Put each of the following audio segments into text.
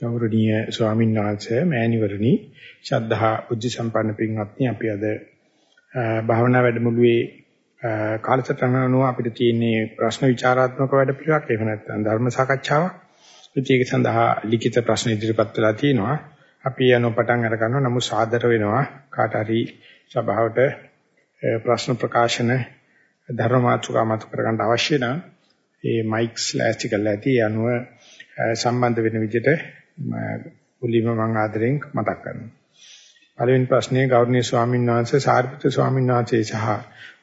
ගෞරවනීය ස්වාමීන් වහන්සේ මෑණිවරණි ශ්‍රද්ධා බුද්ධ සම්පන්න පින්වත්නි අපි අද භාවනා වැඩමුළුවේ කාලසටහන අනුව අපිට තියෙන්නේ ප්‍රශ්න විචාරාත්මක වැඩපිළිවෙලක් එහෙම නැත්නම් ධර්ම සාකච්ඡාවක්. ඒක සඳහා ලිඛිත ප්‍රශ්න ඉදිරිපත් වෙලා තියෙනවා. අපි යන පටන් අර ගන්නවා. නමුත් සාදර වෙනවා කාට හරි සභාවට ප්‍රශ්න ප්‍රකාශන ධර්ම මාතෘකා මත කරගන්න අවශ්‍ය නම් ඒ මයික්ස් ලෑස්ති කරලා ඇති අනුව සම්බන්ධ වෙන විදිහට මුලින්ම මම ආදරෙන් මතක් කරනවා. පළවෙනි ප්‍රශ්නේ ගෞරවනීය ස්වාමීන් වහන්සේ සාරිපුත්‍ර ස්වාමීන් වහන්සේ සහ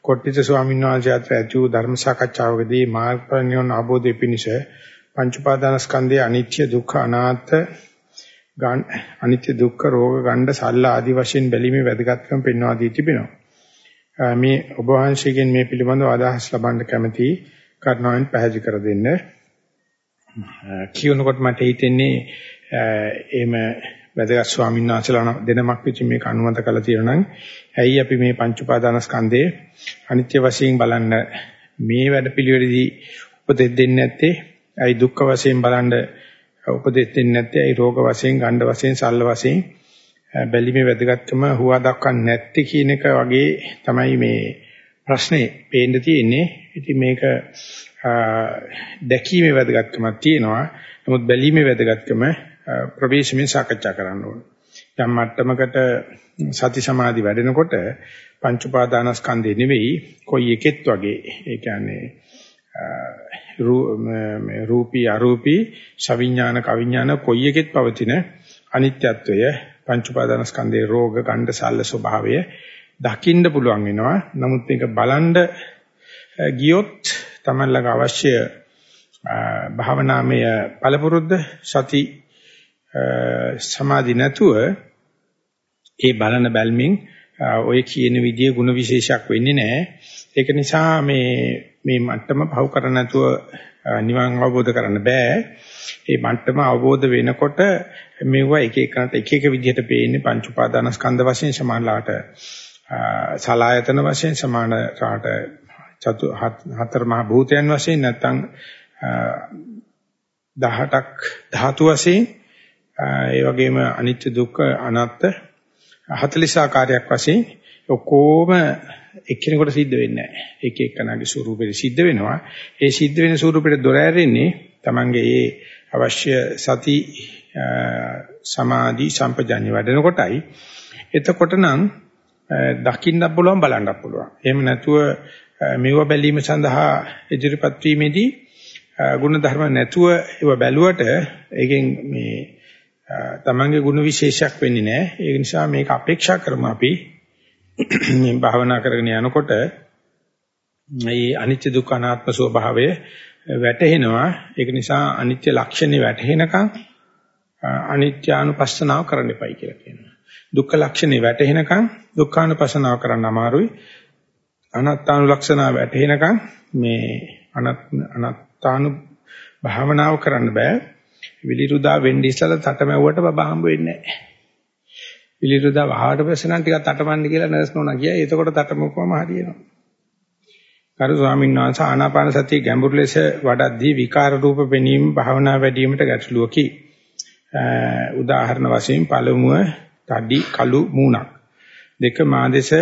කොට්ටිත ස්වාමීන් වහන්සේ අතර ඇති වූ ධර්ම සාකච්ඡාවකදී මාර්ගපරිණියන අවබෝධය පිණිස පංච උපාදානස්කන්ධයේ අනිත්‍ය දුක්ඛ අනාත්ම අනිත්‍ය දුක්ඛ රෝග ගණ්ඩ සල්ල ආදී වශයෙන් බැලීමේ වැදගත්කම පෙන්වා දී තිබෙනවා. මේ ඔබ වහන්සේගෙන් මේ පිළිබඳව අදහස් ලබන්න කැමැති කරුණාවෙන් පැහැදිලි කර දෙන්න. කියනකොට මට හිතෙන්නේ එහෙම වැදගත් ස්වාමීන් වහන්සේලා දෙනමක් විසින් මේක අනුමත කළා තියෙනවා නම් ඇයි අපි මේ පංච උපාදානස්කන්ධයේ අනිත්‍ය වශයෙන් බලන්න මේ වැඩපිළිවෙලදී උපදෙස් දෙන්නේ නැත්තේ? ඇයි දුක්ඛ වශයෙන් බලන්න උපදෙස් දෙන්නේ නැත්තේ? ඇයි රෝග වශයෙන් ගණ්ඩ වශයෙන් සල්ල වශයෙන් බැලිමේ වැදගත්කම හුවා දක්වන්නේ නැත්තේ කියන එක වගේ තමයි මේ ප්‍රශ්නේ පේන්න තියෙන්නේ. ඉතින් මේක දැකීමේ වැදගත්කමක් තියෙනවා. නමුත් බැලීමේ වැදගත්කම ප්‍රවේශමෙන් සාකච්ඡා කරන්න ඕනේ. යම් මට්ටමකට සති සමාධි වැඩෙනකොට පංච උපාදානස්කන්ධේ නෙවෙයි කොයි එකෙත් වගේ ඒ කියන්නේ රූපී අරූපී සවිඥාන කවිඥාන කොයි එකෙත් පවතින අනිත්‍යත්වය පංච උපාදානස්කන්ධේ රෝග ගණ්ඩ සල්ල ස්වභාවය දකින්න පුළුවන් වෙනවා. නමුත් මේක බලන්ඩ ගියොත් තමයි ළඟ අවශ්‍ය භාවනාමය පළපුරුද්ද සති සමාධි නැතුව ඒ බලන බැල්මින් ඔය කියන විදිහේ ಗುಣ විශේෂයක් වෙන්නේ නැහැ. ඒක නිසා මේ මේ මට්ටම පහු කර නැතුව නිවන් අවබෝධ කරන්න බෑ. ඒ මට්ටම අවබෝධ වෙනකොට මෙවුවා එක එකකට එක එක විදිහට පේන්නේ පංච උපාදානස්කන්ධ වශයෙන් සමානලාට සලායතන වශයෙන් සමානලාට චතු හතර මහ භූතයන් වශයෙන් නැත්නම් 18ක් ධාතු වශයෙන් ඒ වගේම අනිත්‍ය දුක්ඛ අනාත්ම 40 ආකාරයක් වශයෙන් ඔක්කොම එක්කෙනෙකුට සිද්ධ වෙන්නේ නැහැ. එක එකනාගේ ස්වරූපෙට සිද්ධ වෙනවා. ඒ සිද්ධ වෙන ස්වරූපෙට දොර ඇරෙන්නේ Tamange ඒ අවශ්‍ය සති සමාධි සම්පජඤ්ඤ වැඩෙන කොටයි. එතකොට නම් දකින්නත් පුළුවන් බලන්නත් පුළුවන්. එහෙම නැතුව මේව බැලීම සඳහා ඉදිරිපත් වීමේදී ගුණ ධර්ම නැතුව ඒව බැලුවට ඒකෙන් මේ තමන්ගේ ගුණ විශේෂයක් වෙන්නේ නැහැ. ඒ නිසා මේක අපේක්ෂා කරමු අපි මේ භාවනා කරගෙන යනකොට මේ අනිත්‍ය දුක්ඛ අනාත්ම ස්වභාවය වැටහෙනවා. ඒක නිසා අනිත්‍ය ලක්ෂණේ වැටහෙනකන් අනිත්‍යානුපස්සනාව කරන්න එපයි කියලා කියනවා. දුක්ඛ ලක්ෂණේ වැටහෙනකන් දුක්ඛානුපස්සනාව කරන්න අමාරුයි. අනාත්තානුලක්ෂණ වැටහෙනකන් මේ අනාත්තානු භාවනාව කරන්න බෑ. විලිරුදා වෙන්නේ ඉස්සලා තටමැව්වට බබා හම්බ වෙන්නේ නැහැ. විලිරුදා වහාට පස්සේ නම් ටිකක් තටමන්න කියලා නර්ස් නෝනා කියයි. එතකොට තටමකුවම හරියනවා. කරු ස්වාමීන් වහන්සේ ආනාපාන සතිය ගැඹුරු ලෙස වඩද්දී විකාර රූප පෙනීම භාවනා වැඩිවීමට ගැටලුවකි. උදාහරණ වශයෙන් පළමුව තඩි කළු මූණක්. දෙක මාදේශ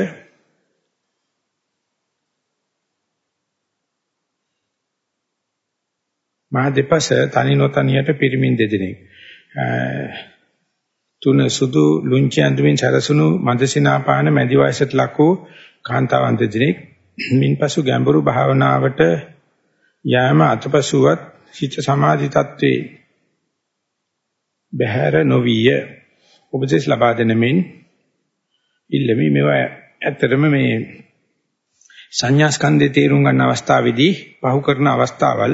මහ දෙපස තනි නොතනියට පිරිමින් දෙදෙනෙක්. තුන සුදු ලුංචි ඇඳුමින් සැරසුණු මදසිනාපාන මැදි වයසට ලක් වූ කාන්තාවන් දෙදෙනෙක්. මින්පසු ගැඹුරු භාවනාවට යාම අතපසුවත් හිත සමාධි තත්වේ බහැර නොවිය. උපදේශ ලබා දෙන මෙන් ඉල්ලමි මේවා ඇත්තටම මේ සංඥා ස්කන්ධේ තේරුම් ගන්න අවස්ථාවේදී පහු කරන අවස්ථාවල්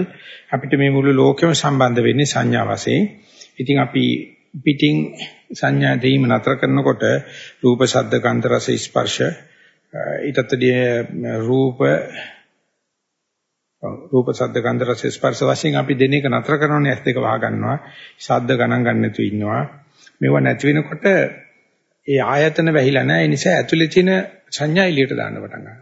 අපිට මේ මුළු ලෝකෙම සම්බන්ධ වෙන්නේ සංඥා වශයෙන්. ඉතින් අපි පිටින් සංඥා දෙීම නතර කරනකොට රූප, ශබ්ද, ගන්ධ, රස, ස්පර්ශ ඊටත්දී රූප රූප, ශබ්ද, ගන්ධ, රස, ස්පර්ශ වශයෙන් අපි දෙන එක නතර කරනෝනේ ඇස් දෙක වහ ගන්නවා. ශබ්ද ගණන් ගන්න නැතුව ඉන්නවා. මේවා නැති වෙනකොට ඒ ආයතන වැහිලා නැහැ. ඒ නිසා ඇතුලේ තියෙන සංඥා එළියට දාන්න පටන් ගන්නවා.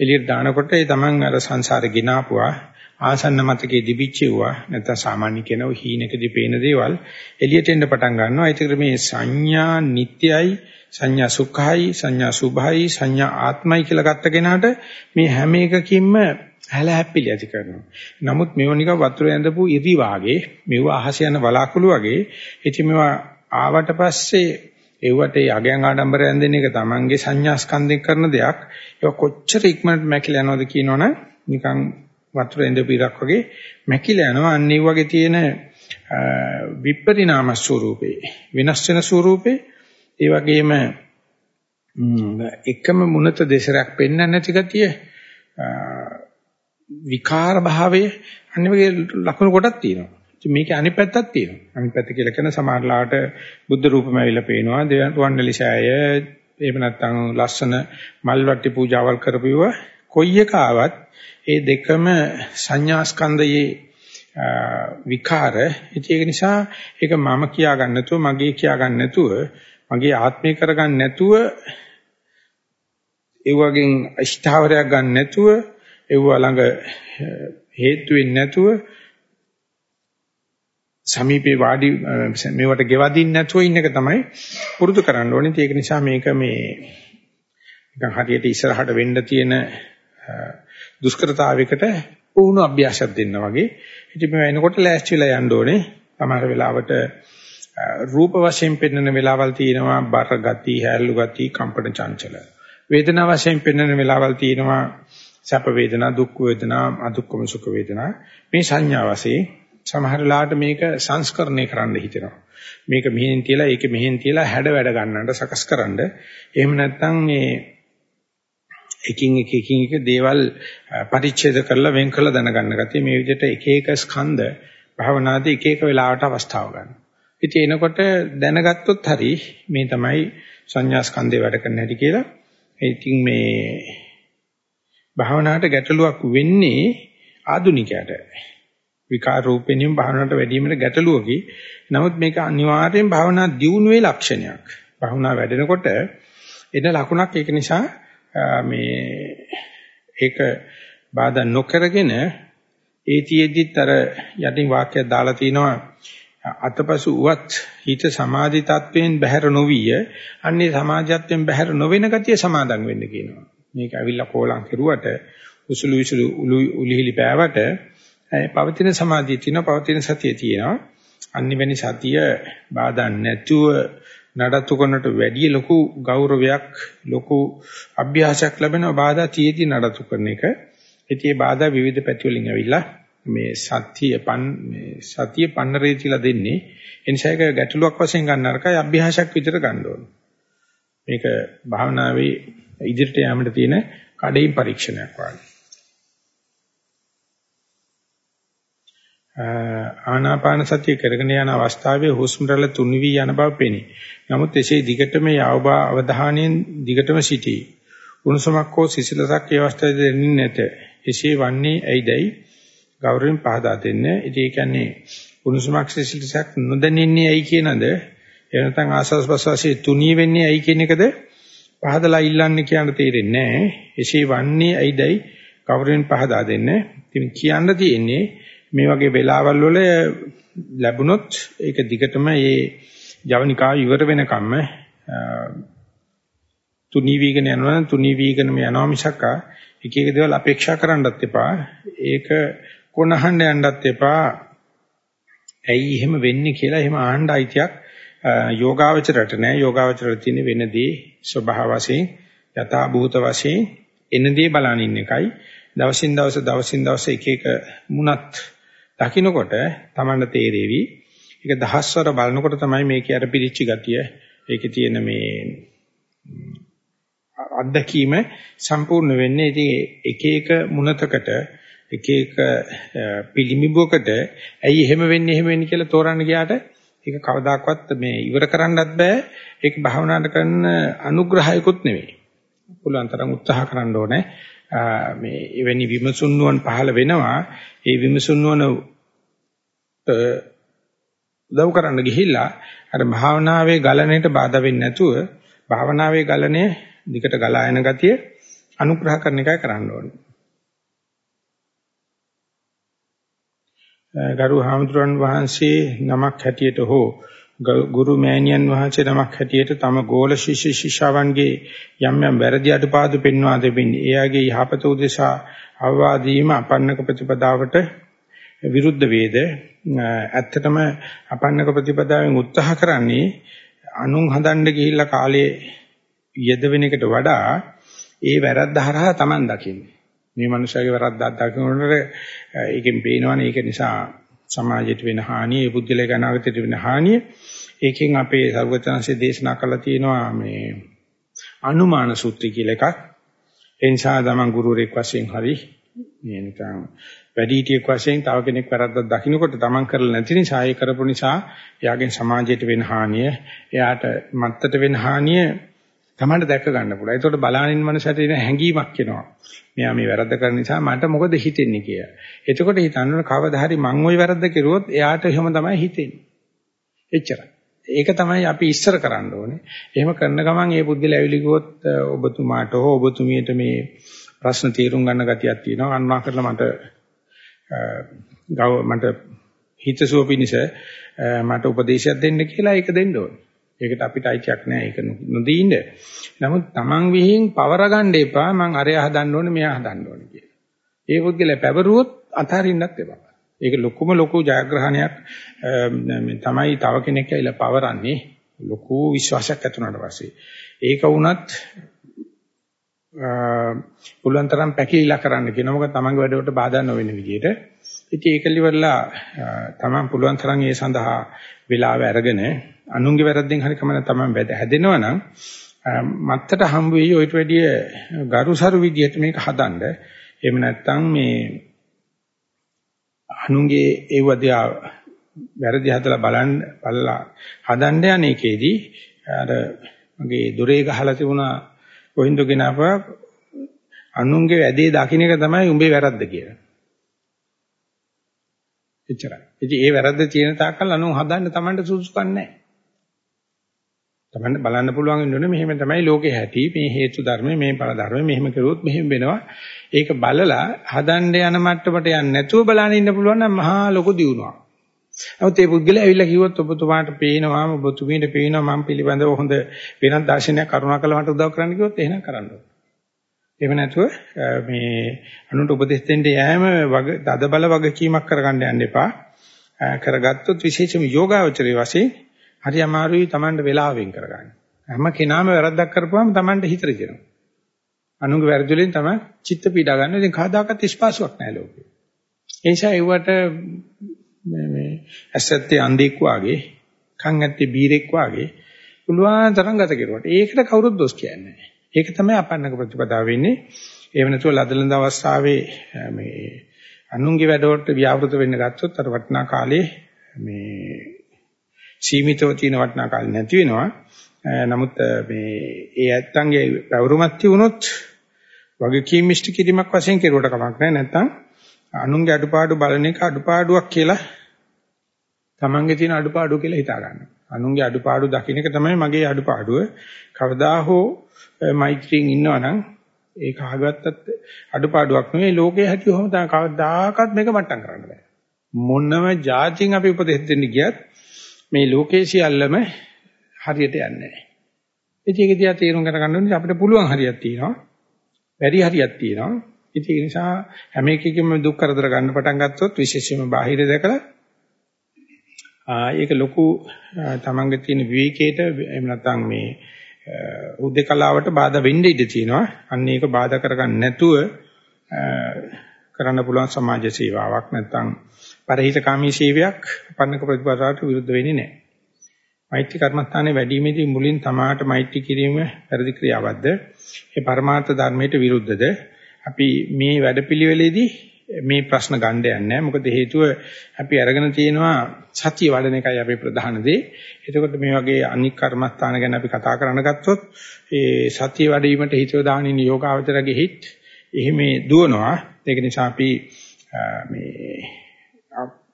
එළියට දානකොට ඒ තමන් අර සංසාරේ ගినాපුවා ආසන්න මතකයේ දිවිච්චෙව්වා නැත්නම් සාමාන්‍ය කෙනව හීනකදී පේන දේවල් එළියට එන්න පටන් ගන්නවා. ඒකට මේ සංඥා නිට්ටයයි, සංඥා සුඛයි, සංඥා සුභයි, සංඥා ආත්මයි කියලා ගත්ත කෙනාට මේ හැම එකකින්ම හැල හැප්පිලි ඇති කරනවා. නමුත් මේව නිකන් වතුර ඇඳපු ඉරි වාගේ, මේව අහස යන බලාකුළු වගේ. ඉතින් මේවා ආවට පස්සේ ඒවට ඒ අගයන් ආඩම්බරයෙන් දෙන එක තමන්ගේ සංඥා ස්කන්ධයෙන් කරන දෙයක්. ඒක කොච්චර ඉක්මනට මැකිලා යනවද කියනවනම් නිකන් වතුර ඇඳපු ඉරක් වගේ මැකිලා යනවා. අන්න ඒ වගේ තියෙන විපරිණාම ස්වරූපේ වෙනස් වෙන ස්වරූපේ ඒ වගේම එකම මුනත දෙසරක් පෙන්වන්න නැති ගතිය විකාර භාවයේ අනිවාර්ය ලක්ෂණ කොටක් තියෙනවා. ඉතින් මේකේ අනිත් පැත්තක් තියෙනවා. අනිත් පැත්ත කියලා කියන සමහරලාට බුද්ධ රූපම ඇවිල්ලා පේනවා. දෙවන්වන්දලිසෑය එහෙම නැත්නම් ලස්සන මල් වට්ටි පූජාවල් කරපුව කොයි එක ආවත් ඒ දෙකම සංඥා ස්කන්ධයේ විකාර. ඒක නිසා ඒක මම කියා ගන්න නැතුව මගේ කියා ගන්න නැතුව මගේ ආත්මය කරගන්න නැතුව ඒ වගේ ඉෂ්ඨාවරයක් ගන්න නැතුව ඒව ළඟ හේතු වෙන්නේ නැතුව සමීපේ වාඩි මේවට ගෙවදින්න නැතුව ඉන්න එක තමයි පුරුදු කරන්න ඕනේ. ඒක නිසා මේක මේ නිකන් හරියට ඉස්සරහට වෙන්න තියෙන දුෂ්කරතාවයකට පුහුණු අභ්‍යාසයක් දෙන්න වගේ. ඉතින් මේ එනකොට ලෑස්ති වෙලා යන්න ඕනේ. සමහර වෙලාවට රූප වශයෙන් පෙන්වන වෙලාවල් තියෙනවා බර ගති, හැල්ලු ගති, කම්පන චංචල. වේදනා වශයෙන් පෙන්වන වෙලාවල් තියෙනවා සැප වේදනා, දුක් වේදනා, අදුක්කම සුඛ වේදනා. මේ සංඥා වශයෙන් සමහර ලාට මේක සංස්කරණය කරන්න හිතෙනවා. මේක මෙහෙන් තියලා ඒක මෙහෙන් තියලා හැඩ වැඩ ගන්නට සකස්කරනද එහෙම නැත්නම් මේ එකින් එක එකින් එක දේවල් පරිච්ඡේද කරලා වෙන් කරලා දැනගන්න ගැතිය මේ විදිහට එක එක ස්කන්ධ භවනාදී එක එක වෙලාවට අවස්ථාව ගන්න. ඉතින් එනකොට දැනගත්තොත් හරි මේ තමයි සංඥා ස්කන්ධේ වැඩ කරන්න හැටි කියලා. ඉතින් මේ භවනාට ගැටලුවක් වෙන්නේ ආදුනිකයට. විකාර රූපෙනියම භාවනාවට වැඩිවීමට ගැටලුවකි. නමුත් මේක අනිවාර්යෙන් භාවනා දියුණුවේ ලක්ෂණයක්. භාවනා වැඩෙනකොට එන ලකුණක් ඒක නිසා මේ ඒක බාධා නොකරගෙන ඒතියෙදිත් අර යටින් වාක්‍යයක් දාලා තිනවා අතපසු උවත් හිත සමාධි තත්වයෙන් බැහැර නොවිය අන්නේ සමාජයත්වයෙන් බැහැර නොවෙන ගතිය සමාදන් වෙන්න කියනවා මේක ඇවිල්ලා කෝලම් කෙරුවට උසුළු විසුළු උලිහිලි පෑවට පවතින සමාධිය තියෙනවා පවතින සතිය තියෙනවා අනිවැනි සතිය බාධා නැතුව නඩත්තු කරනට වැඩිය ලොකු ගෞරවයක් ලොකු අභ්‍යාසයක් ලැබෙනවා බාධා තියේදී නඩත්තු කරන එක. ඉතින් මේ බාධා විවිධ පැති වලින් ඇවිල්ලා මේ සත්‍ය පන් මේ සතිය පන්නරේ කියලා දෙන්නේ. ඒ නිසා ඒක ගැටලුවක් වශයෙන් ගන්න අරකයි අභ්‍යාසයක් විතර ගන්න ඕන. මේක භාවනාවේ ඉදිරියට යාමට තියෙන කඩේ පරීක්ෂණයක් වගේ. ආනාපාන සතිය කරගෙන යන අවස්ථාවේ හුස්ම රැල්ල තුනි වී යන බව පෙනේ. නමුත් එසේ දිගටම යවබා අවධානයෙන් දිගටම සිටී. උණුසුමක් හෝ සිසිලසක් ඒ අවස්ථාවේ දැනෙන්නේ නැත. එසේ වන්නේ ඇයිදයි ගෞරවයෙන් පහදා දෙන්න. ඉතින් ඒ කියන්නේ උණුසුමක් සිසිලසක් නොදැනෙන්නේ ඇයි කියනද? එහෙම නැත්නම් ආස්වාස් ප්‍රසවාසයේ තුනී වෙන්නේ ඇයි කියන එකද පහදලා ඉල්ලන්නේ කියන තේරෙන්නේ නැහැ. එසේ වන්නේ ඇයිදයි ගෞරවයෙන් පහදා දෙන්න. ඉතින් කියන්න තියෙන්නේ මේ වගේ වෙලාවල් වල ලැබුණොත් ඒක දිගටම මේ ජවනිකාව ඉවර වෙනකම්ම තුනී වීගෙන යනවා තුනී වීගෙනම යනවා මිසක් එක එක දේවල් අපේක්ෂා කරන්නත් එපා. ඒක කොනහඬ යන්නත් එපා. ඇයි එහෙම වෙන්නේ කියලා එහෙම ආහන්න අයිතියක් යෝගාවචරයට නෑ. යෝගාවචරයට තියෙන වෙනදී ස්වභාව වශයෙන් යථා භූත වශයෙන් එනදී බලන ඉන්න එකයි. දවසින් දවස දවසින් දවස එක එක මුණත් දකින්නකොට Tamanne තේරෙවි. ඒක දහස්වර බලනකොට තමයි මේකේ අර පිරිච්ච ගතිය, ඒකේ තියෙන මේ අත්දැකීම සම්පූර්ණ වෙන්නේ. ඉතින් එක එක මුනතකට එක එක පිළිමිබුවකට ඇයි එහෙම වෙන්නේ එහෙම වෙන්නේ කියලා තෝරන්න ගියාට ඒක කවදාකවත් මේ ඉවර කරන්නත් බෑ. ඒක භාවනාවට කරන අනුග්‍රහයකුත් නෙවෙයි. පුළුවන් තරම් උත්සාහ කරන්න ඕනේ. මේ එවැනි විමසුන් නුවන් පහළ වෙනවා. ඒ විමසුන් නුවන උදව් කරන්න ගිහිල්ලා අර භාවනාවේ ගලණයට බාධා වෙන්නේ නැතුව භාවනාවේ ගලණය දිකට ගලා යන ගතිය අනුග්‍රහ කරන එකයි කරන්න ඕනේ. ගරු හාමුදුරන් වහන්සේ නමක් හැටියට හෝ ගුරු මෑණියන් වහන්සේ නමක් හැටියට තම ගෝල ශිෂ්‍ය ශිෂ්‍යාවන්ගේ යම් යම් වැරදි අඩපාදු පෙන්වා දෙමින් එයාගේ යහපත උදෙසා අවවාදීම අපන්නක ප්‍රතිපදාවට විරුද්ධ වේද ඇත්තටම අපන්නක ප්‍රතිපදාවෙන් උත්සාහ කරන්නේ අනුන් හදන්න ගිහිල්ලා කාලේ යෙදවෙන එකට වඩා ඒ වැරද්ද හරහා Taman දකින්නේ. මේ මනුස්සයාගේ වැරද්දක් දකිනකොට ඒකෙන් පේනවනේ ඒක නිසා සමාජයට වෙන හානිය, ඒ පුද්ගලයා ගණාගතයට වෙන හානිය. ඒකෙන් අපේ සර්වචනසේ දේශනා කළා තියෙනවා මේ අනුමාන සූත්‍රය කියලා එකක්. ඒ නිසා තමන් ගුරුවරයෙක් වශයෙන් හරි මේ නිකන් වැඩිහිටියෙක් වශයෙන් තව කෙනෙක් වැරද්දක් දකින්නකොට තමන් කරලා නැති නිසා ඒ කරපු නිසා එයාගෙන් සමාජයට වෙන හානිය, එයාට මත්තට වෙන හානිය තමන්ට දැක ගන්න පුළුවන්. ඒකට බලානින් මනසට එන හැඟීමක් එනවා. මෙයා මේ වැරද්ද කරන නිසා මට මොකද හිතෙන්නේ කියලා. එතකොට හිතන්න කවදා හරි මං ওই වැරද්ද කෙරුවොත් එයාට එහෙම තමයි හිතෙන්නේ. එච්චරයි. ඒක තමයි අපි ඉස්සර කරන්න ඕනේ. එහෙම කරන ගමන් ඒ පුද්ගලයා ඇවිලි ගියොත් ඔබතුමාට හෝ ඔබතුමියට මේ ප්‍රශ්න තීරුම් ගන්න ගතියක් තියෙනවා. අනුමා කරලා මට ගව මට හිතසුව පිණිස මට උපදේශයක් දෙන්න කියලා ඒක දෙන්න ඕනේ. ඒකට අපිට අයිතියක් නැහැ. ඒක නොදී ඉන්න. නමුත් Taman විහිං පවර ගන්න එපා. මං අරයා හදන්න ඕනේ මෙයා හදන්න ඕනේ කියලා. ඒ පුද්ගලයා පැවරුවොත් අතහරින්නත් එපා. ඒක ලොකුම ලොකු ජයග්‍රහණයක් තමයි තව කෙනෙක් ඇවිල්ලා පවරන්නේ. ලොකු විශ්වාසයක් ඇති වුණාට පස්සේ. ඒක වුණත් පුළුවන් තරම් පැකිලිලා කරන්න කියන මොකද තමන්ගේ වැඩවලට බාධා නොවන විදිහට. ඉතින් ඒක liverලා තමන් පුළුවන් තරම් ඒ සඳහා වෙලාව අරගෙන අනුන්ගේ වැරද්දෙන් හරි කමන තමන් වැද හැදෙනවා නම් මත්තට හම්බ වෙයි ඔයිට වැඩිය ගරුසරු විදිහට මේක හදන්න. එහෙම නැත්නම් මේ අනුන්ගේ ඒව දිහා වැරදි හදලා බලන්න බලලා හදන්න යන්නේකේදී අර මගේ දොරේ ගහලා තිබුණා කොහින්ද ගෙනාවා අනුන්ගේ වැඩේ දකින්න එක තමයි උඹේ වැරද්ද කියලා. එච්චරයි. ඉතින් ඒ වැරද්ද තියෙන තාක්කල් අනුන් හදන්න Tamanට සුසුකම් නැහැ. Tamanට බලන්න පුළුවන් වෙන්නේ මෙහෙම තමයි ලෝකේ හැටි මේ හේතු ධර්ම මේ ඵල ධර්ම මෙහෙම කරුවොත් මෙහෙම වෙනවා. ඒක බලලා හදන්න යන මට්ටමට යන්නේ නැතුව බලන්න ඉන්න පුළුවන් නම් මහා ලොකු දියුණුවක්. නමුත් ඒ පුද්ගලයා ඇවිල්ලා කිව්වොත් ඔබතුමාට පේනවා ඔබතුමීට පේනවා මම පිළිබඳව හොඳ වෙනත් දර්ශනයක් කරුණාකරලා මට උදව් කරන්න කිව්වොත් එහෙනම් කරන්න ඕනේ. එහෙම නැතුව මේ අනුන්ට උපදෙස් දෙන්න යෑම වග දද බල වගකීමක් කරගන්න යන්න එපා. කරගත්තොත් විශේෂම යෝගාවචරයේ වශයෙන් හරි අමාරුයි Tamanට වෙලාවෙන් කරගන්න. හැම කෙනාම වැරද්දක් කරපුවාම Tamanට හිතට දෙනවා. අනුන්ගේ වැරදි වලින් තමයි චිත්ත පීඩා ගන්න. ඉතින් කවදාකවත් ස්පාසුවක් නැහැ ලෝකේ. ඒ නිසා ඒවට මේ මේ ඇසැත්තේ අන්ධෙක් වාගේ, කන් ඇත්තේ බීරෙක් වාගේ පුළුවන් තරම් ගත කෙරුවට. ඒකට කවුරුත් දොස් කියන්නේ නැහැ. ඒක තමයි අපන්නක ප්‍රතිපදාව වෙන්නේ. එහෙම නැතුව ලදලඳ අවස්ථාවේ මේ අනුන්ගේ වැඩවලට ව්‍යාපෘත වෙන්න ගත්තොත් අර වටිනා කාලේ මේ සීමිතව තියෙන වටිනා කාලේ නැති වෙනවා. නමුත් මේ ඒ ඇත්තන්ගේ පැවරුමක් තිබුණොත් වගකීම් ඉෂ්ට කිරීමක් වශයෙන් කෙරුවට කමක් නැහැ. නැත්තම් අනුන්ගේ අඩුපාඩු බලන එක අඩුපාඩුවක් කියලා තමන්ගේ තියෙන අඩුපාඩුව කියලා හිතා ගන්නවා. අනුන්ගේ අඩුපාඩු දකින්න එක තමයි මගේ අඩුපාඩුව. කවදා හෝ මෛත්‍රියෙන් ඉන්නවනම් ඒක අහගත්තත් අඩුපාඩුවක් නෙවෙයි ලෝකයේ හැටි කොහොමද කවදාකවත් මේක මට්ටම් කරන්න බෑ. මොනම જાතින් අපි උපදෙස් දෙන්න ගියත් මේ ලෝකයේ සියල්ලම හරියට යන්නේ නැහැ. ඒක දිහා තේරුම් ගන්න ඕනේ අපිට පුළුවන් හරියක් තියෙනවා. බැරි හරියක් තියෙනවා. ඉතින් ඒ නිසා හැම එකකෙම දුක් කරදර ගන්න පටන් ගත්තොත් විශේෂයෙන්ම බාහිර දැකලා ඒක ලොකු තමන්ගේ තියෙන විවේකයට එහෙම නැත්නම් මේ උද්දකලාවට බාධා වෙන්න ඉඩ තියෙනවා. අන්න ඒක බාධා කරගන්න නැතුව කරන්න පුළුවන් සමාජ සේවාවක් නැත්නම් පරහිතකාමී සේවයක් පන්නක ප්‍රතිපදාවට විරුද්ධ වෙන්නේ නැහැ. මෛත්‍රී කර්මස්ථානයේ වැඩිමේදී මුලින් තමාට මෛත්‍රී කිරීම පරිදි ක්‍රියාවක්ද? ඒ පරමාර්ථ ධර්මයට විරුද්ධද? අපි මේ වැඩපිළිවෙලේදී මේ ප්‍රශ්න ගන්න යන්නේ මොකද හේතුව අපි අරගෙන තියෙනවා සතිය වඩන එකයි අපේ ප්‍රධාන දේ. එතකොට මේ වගේ අනික් කර්මස්ථාන ගැන අපි කතා කරන්න ගත්තොත් ඒ සතිය වැඩිවීමට හිතව දානින් යෝගාවචරගේ හිත් එහෙම දුවනවා. ඒක නිසා අපි මේ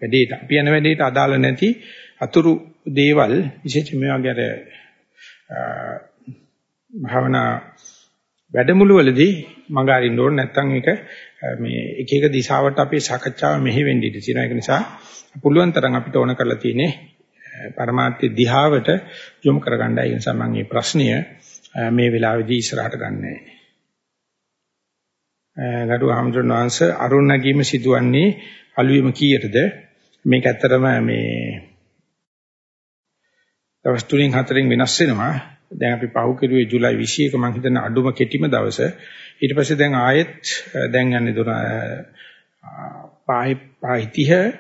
වැඩේට අපි යන වැඩේට අදාළ නැති අතුරු දේවල් විශේෂයෙන් මේ වගේ අර භාවනා වැඩමුළු වලදී මඟ අරින්න ඕනේ නැත්නම් ඒක මේ එක එක දිශාවට අපේ සාකච්ඡාව මෙහි වෙන්න ඉඩ තියෙනවා. ඒක නිසා පුළුවන් තරම් අපිට ඕන කරලා තියෙන්නේ පරමාර්ථ දිහාවට යොමු කරගන්නයි. ඒ නිසා මම මේ ප්‍රශ්නය මේ වෙලාවේදී ඉස්සරහට ගන්නෑ. ගරු ආමඳුන් වහන්සේ අරුණ නැගීම සිදුවන්නේ අලුයම කීයටද මේක ඇත්තටම මේ දවස් තුනෙන් හතරෙන් වෙනස් වෙනවා දැන් අපි පහු කෙරුවේ ජූලයි 21 මම හිතන අඩුම කෙටිම දවස ඊට පස්සේ දැන් ආයෙත් දැන් යන්නේ දුන පායි පායි 30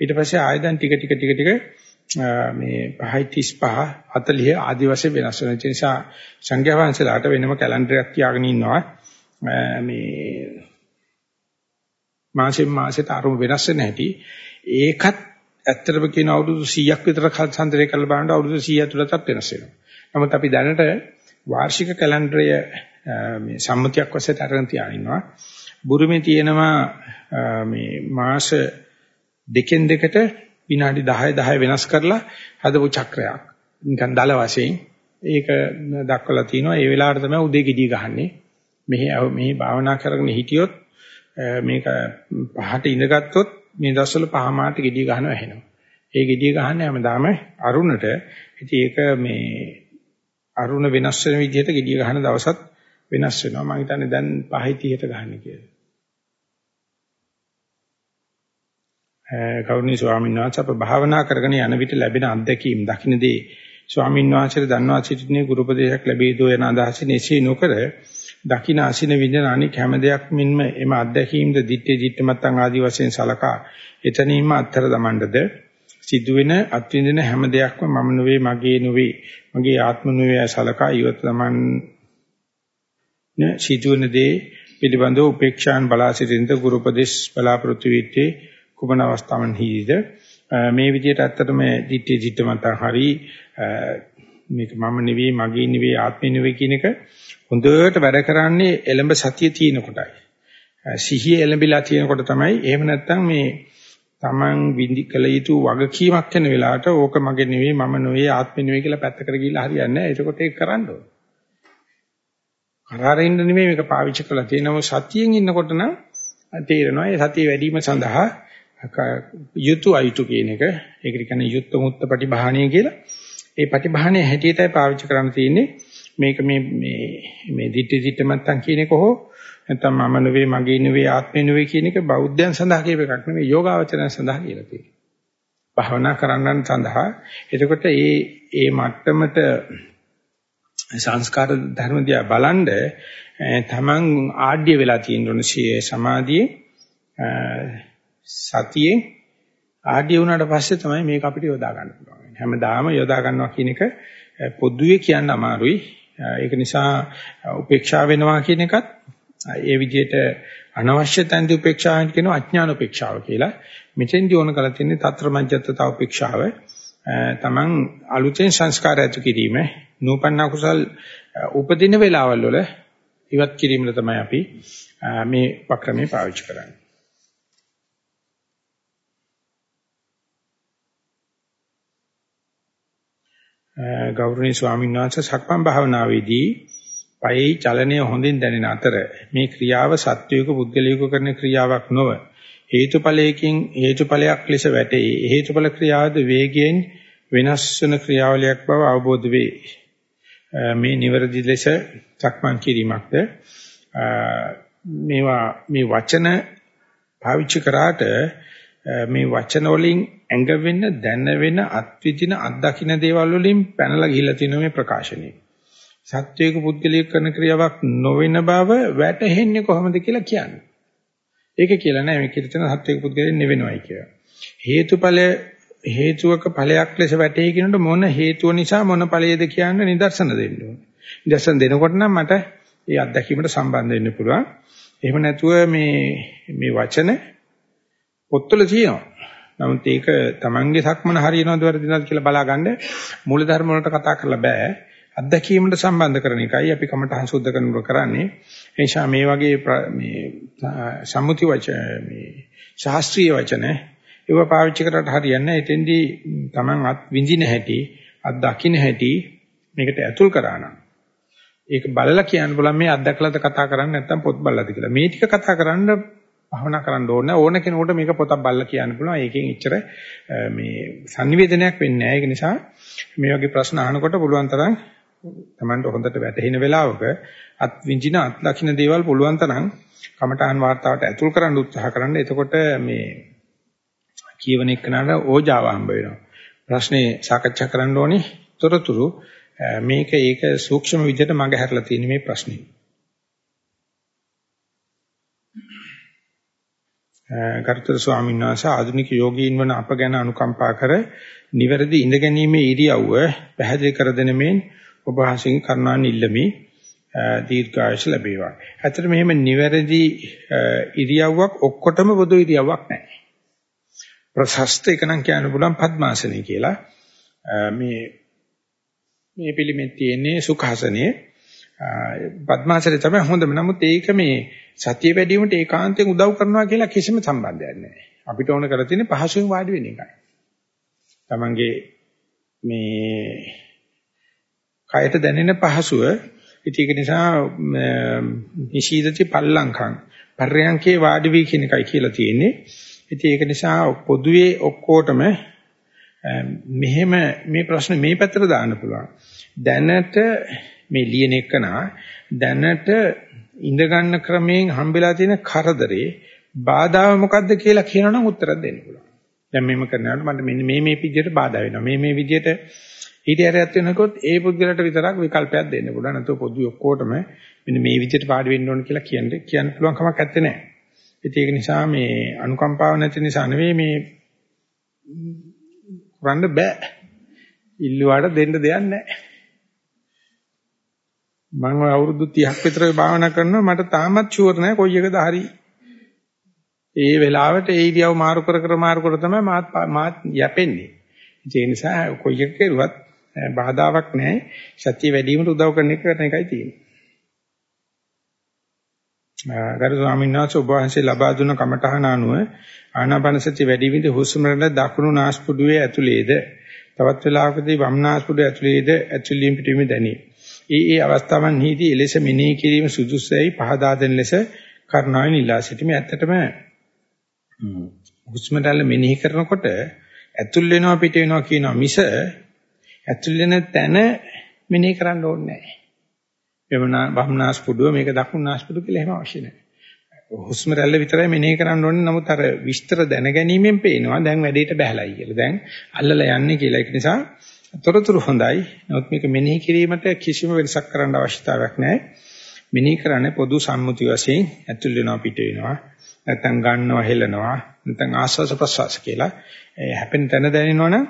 ඊට පස්සේ ආයෙ දැන් ටික ටික ටික ටික මේ 535 40 ආදි වශයෙන් වෙනස් වෙන නිසා සංඛ්‍යා වංශලාට වෙනම කැලෙන්ඩරයක් තියාගෙන ඉන්නවා. මේ මාසෙන් මාසෙට අරුම වෙනස් වෙන හැටි. ඒකත් ඇත්තටම කියන අවුරුදු 100ක් විතර සංතරය කරලා බලනකොට අවුරුදු 100 ඇතුළතත් වෙනස් වෙනවා. නමුත් අපි දැනට වාර්ෂික කැලෙන්ඩරය මේ සම්මතියක් වශයෙන් අරගෙන තියාගෙන ඉන්නවා. බුරුමේ තියෙනවා මේ මාස දෙකෙන් දෙකට විනාඩි 10 10 වෙනස් කරලා හදපු චක්‍රයක්. නිකන් දල වශයෙන් ඒක දක්වලා තිනවා. ඒ වෙලාවට තමයි උදේ ගෙඩිය ගහන්නේ. මෙහි මෙහි භාවනා කරගෙන හිටියොත් මේක පහට ඉඳගත්තොත් මේ දවස්වල පහමාට ගෙඩිය ගහනවා ඇහෙනවා. ඒ ගෙඩිය ගහන්නේ හැමදාම අරුණට. ඉතින් ඒක මේ අරුණ වෙනස් වෙන විදිහට ගෙඩිය ගහන දවසත් වෙනස් වෙනවා. මම හිතන්නේ දැන් 5:30ට ගහන්නේ කියලා. කෞර්ණී ස්වාමීන් වහන්සේ අප භාවනා කරගෙන යන විට ලැබෙන අත්දැකීම් දකින්නේ ස්වාමීන් වහන්සේට දන්වා සිටිනේ ගුරු උපදේශයක් ලැබී දෝ යන අදහසින් එසේ නොකර දකින අසින විඳින අනික් හැම දෙයක් මෙන්ම එම අත්දැකීම්ද දිත්තේ දිත්ත මත්තන් ආදී වශයෙන් සලකා එතනින්ම අත්තර දමන්නද සිදුවෙන අත්විඳින හැම දෙයක්ම මම නෙවෙයි මගේ නෙවෙයි. මගේ ආත්ම නෙවෙයි සලකා ඉවත් තමන් න සිදුවෙන දේ පිළිබඳව උපේක්ෂාන් බලා සිටින්ද ගුරු උපදේශ බලාපොරොත්තු වෙත්තේ කුමන අවස්ථාවන් හිදීද? මේ විදිහට ඇත්තටම දිත්තේ දිත්ත මත්තන් හරි මේක මම නෙවෙයි මගේ නෙවෙයි ආත්මෙ නෙවෙයි කියන එක හොඳට වැඩ කරන්නේ එළඹ සතිය තියෙන කොටයි. සිහිය එළඹිලා තියෙනකොට තමයි. එහෙම නැත්නම් මේ Taman විඳි කළ යුතු වගකීමක් වෙන වෙලාවට ඕක මගේ නෙවෙයි මම නෙවෙයි ආත්මෙ නෙවෙයි කියලා පැත්තකට ගිහිල්ලා හරියන්නේ නැහැ. ඒකකොට ඒක කරන්න ඕන. කරාරින්න නෙවෙයි මේක පාවිච්චි කරලා තියෙනවා සතියෙන් ඉන්නකොට නම් තේරෙනවා ඒ සතිය වැඩි වීම සඳහා යුතු අයුතු කියන එක ඒකට කියන්නේ යුත්ත මුත්ත ප්‍රතිභාණිය කියලා. ඒ ප්‍රතිභාණිය හැටියටයි පාවිච්චි කරන්න තියෙන්නේ. මේක මේ මේ මේ දිට්ඨි දිට්ඨ මත්තන් කියන එක හෝ නැත්නම් මම නෙවෙයි මගේ නෙවෙයි ආත්මෙ නෙවෙයි කියන එක බෞද්ධයන් සඳහා කියප එකක් නෙවෙයි යෝගාවචරයන් සඳහා කියලා තියෙනවා. භාවනා කරන්නන් සඳහා එතකොට මේ මේ මට්ටමට සංස්කාර ධර්ම දිහා බලනද තමන් ආඩ්‍ය වෙලා තියෙන උනසියේ සමාධියේ සතියේ ආඩ්‍ය වුණාට පස්සේ තමයි මේක අපිට යොදා ගන්න පුළුවන්. හැමදාම යොදා ගන්නවා කියන එක පොදුවේ කියන්න අමාරුයි. ඒක නිසා උපේක්ෂා වෙනවා කියන එකත් ඒ විදිහට අනවශ්‍ය තැන්දි උපේක්ෂාවෙන් කියනවා අඥාන උපේක්ෂාව කියලා. මෙතෙන්දී ඕන කරලා තියෙන්නේ తත්‍ර මජ්ජත්තතා උපේක්ෂාව. තමන් අලුතෙන් සංස්කාර ඇති කිරීම, නූපන්න කුසල් උපදින වෙලාවල් වල ඉවත් කිරීමල තමයි අපි මේ වක්‍රමේ පාවිච්චි කරන්නේ. ගෞරවනීය ස්වාමීන් වහන්සේ සක්මන් භාවනාවේදී පයේ චලනය හොඳින් දැනෙන අතර මේ ක්‍රියාව සත්වයක පුද්ගලයක කරන ක්‍රියාවක් නොව හේතුඵලයකින් හේතුඵලයක් ලෙස වැටේ. හේතුඵල ක්‍රියාවද වේගයෙන් වෙනස් වන ක්‍රියාවලියක් බව අවබෝධ වේ. මේ නිවැරදි ලෙස සක්මන් කිරීමක්ද? මේවා මේ වචන පාවිච්චි කරාට මේ වචන වලින් ඇඟ වෙන දැන වෙන අත්විදින අත්දකින්න දේවල් වලින් පැනලා ගිහිල්ලා තියෙන මේ ප්‍රකාශනය. සත්‍යයක පුද්ගලික කරන ක්‍රියාවක් නොවන බව වැටහෙන්නේ කොහොමද කියලා කියන්නේ. ඒක කියලා නෑ මේ කිරිතන සත්‍යයක පුද්ගලෙන් නෙවෙනවයි කියලා. හේතුඵල හේතුවක ඵලයක් ලෙස වැටේ කියනකොට මොන හේතුව නිසා මොන ඵලයේද කියන්න නිදර්ශන දෙන්න ඕනේ. නිදර්ශන දෙනකොට නම් මට ඒ අත්දැකීමට සම්බන්ධ වෙන්න පුළුවන්. එහෙම නැතුව මේ මේ වචන පොත්වල තියෙනවා. නමුත් ඒක Tamange සක්මන හරියනවද වැරදිනවද කියලා බලාගන්න මූල ධර්ම වලට කතා කරලා බෑ. අත්දැකීමට සම්බන්ධ කරන එකයි අපි කමටහන් සුද්ධ කරනකොට කරන්නේ. ඒ නිසා මේ වගේ මේ සම්මුති වචන මේ ශාස්ත්‍රීය වචන ඒව පාවිච්චි කරලා හරියන්නේ නැහැ. එතෙන්දී Taman අත් විඳින හැටි, අත් දකින්න හැටි මේකට ඇතුල් කරා නම් ඒක බලලා කියන්න බලන්න මේ අත්දැකලාද කතා කරන්නේ නැත්නම් පොත් බලලාද කියලා. මේ ටික කතා කරන්න භවනා කරන්න ඕන ඕන කෙනෙකුට මේක පොතක් බලලා කියන්න පුළුවන්. ඒකෙන් එච්චර මේ sannivedanayak වෙන්නේ නැහැ. ඒක නිසා මේ වගේ ප්‍රශ්න අහනකොට පුළුවන් තරම් Tamanට හොඳට වැටහෙන වෙලාවක අත් විඳින අත් ලක්ෂණ දේවල් පුළුවන් තරම් කමඨාන් වාර්තාවට ඇතුල් කරන්න උත්සාහ කරන්න. එතකොට මේ කියවන එක්කනට ඕජාව හම්බ වෙනවා. ප්‍රශ්නේ සාකච්ඡා කරන්න ඕනේ. තොරතුරු මේක ඒක සූක්ෂම විදිහට මඟ හැරලා තියෙන මේ ප්‍රශ්නේ. ගරුතර ස්වාමීන් වහන්සේ ආධුනික යෝගීන් වන අප ගැන අනුකම්පා කර නිවැරදි ඉඳගැනීමේ ඉරියව්ව පැහැදිලි කර දෙන මෙන් ඔබ වහන්සේගෙන් කරුණාන් ඉල්ලමි දීර්ඝායුෂ ලැබේවා. ඇත්තට මෙහෙම නිවැරදි ඉරියව්වක් ඔක්කොටම පොදු ඉරියව්වක් නැහැ. ප්‍රශස්ත එක නම් කියන්න පුළුවන් පద్මාසනය කියලා. මේ මේ පිළිමෙත් තියෙන්නේ සුඛාසනයේ පద్මාසනේ තමයි හොඳම. නමුත් ඒක මේ සතිය වැඩි වීමට ඒකාන්තයෙන් උදව් කරනවා කියලා කිසිම සම්බන්ධයක් නැහැ. අපිට ඕන කරලා තියෙන්නේ පහසුවෙන් වාඩි වෙන එකයි. Tamange මේ කයට දැනෙන පහසුව ඉතින් ඒක නිසා නිශීදති පල්ලංකම් පර්යංකේ වාඩි වී කියන එකයි කියලා තියෙන්නේ. ඉතින් ඒක නිසා පොදුවේ ඔක්කොටම මෙහෙම මේ ප්‍රශ්න මේ පැත්තට දාන්න පුළුවන්. දැනට මේ ලියන එකනා දැනට ඉඳ ගන්න ක්‍රමයෙන් හම්බෙලා තියෙන කරදරේ බාධාව මොකද්ද කියලා කියනනම් උත්තරයක් දෙන්න පුළුවන්. දැන් මෙහෙම කරනකොට මට මෙන්න මේ මේ විදිහට බාධා වෙනවා. මේ මේ විදිහට ඊටරයක් වෙනකොට ඒ පුද්ගලට විතරක් විකල්පයක් දෙන්න පුළුවන්. නැත්නම් පොදු ඔක්කොටම මෙන්න මේ විදිහට පාඩි වෙන්න ඕන කියලා කියන්න කියන්න පුළුවන් කමක් නැත්තේ නෑ. ඒක නිසා මේ අනුකම්පාව නැති නිසා නෙවෙයි මේ කරන්න බෑ. ඉල්ලුවාට දෙන්න දෙයක් නැහැ. මම අවුරුදු 30ක් විතර භාවනා කරනවා මට තාමත් ෂුවර් නැහැ කොයි එකද හරි. ඒ වෙලාවට ඒ ඉරියව් මාරු කර කර මාරු කර තමයි මාත් මාත් යැපෙන්නේ. ඒ නිසා කොයි එක කරුවත් බාධාවක් නැහැ. සත්‍ය වැඩි වීමට උදව් කරන එක කරන එකයි තියෙන්නේ. ගරු ස්වාමීන් වහන්සේ ඔබ වහන්සේ ලබා දුන්න කමඨහන අනුව ආනාපාන සති වැඩි විදිහ හුස්ම රැල්ල දකුණු නාස්පුඩුවේ ඇතුලේද තවත් වෙලාවකදී වම් නාස්පුඩුවේ ඇතුලේද ඇතුළීම් පිටීම දැනේ. ඒ ඒ අවස්ථාවන්හිදී එලෙස මෙනෙහි කිරීම සුදුසුයි පහදා දෙන ලෙස කරුණාවෙන් ඉල්ලා සිටිමි. ඇත්තටම හුස්ම රැල්ල මෙනෙහි කරනකොට ඇතුල් වෙනවා පිට වෙනවා කියනවා මිස ඇතුල් වෙන තැන මෙනෙහි කරන්න ඕනේ නැහැ. එවනා වම්නාස්පුඩුව මේක දකුණුනාස්පුඩුව කියලා එහෙම අවශ්‍ය නැහැ. හුස්ම රැල්ල විතරයි මෙනෙහි කරන්න ඕනේ. නමුත් අර විස්තර දැනගැනීමෙන් පේනවා දැන් වැඩේට බහැලයි කියලා. දැන් අල්ලලා යන්නේ කියලා. ඒක නිසා තොරතුරු හොඳයි. නමුත් මේක මෙනෙහි කිරීමට කිසිම වෙනසක් කරන්න අවශ්‍යතාවයක් නැහැ. මෙනෙහි කරන්නේ පොදු සම්මුති වශයෙන් ඇතුල් වෙනවා පිට වෙනවා. නැත්නම් ගන්නවා හෙලනවා. නැත්නම් ආස්වාස ප්‍රසවාස කියලා. හැපෙන තැන දැනෙනවනම්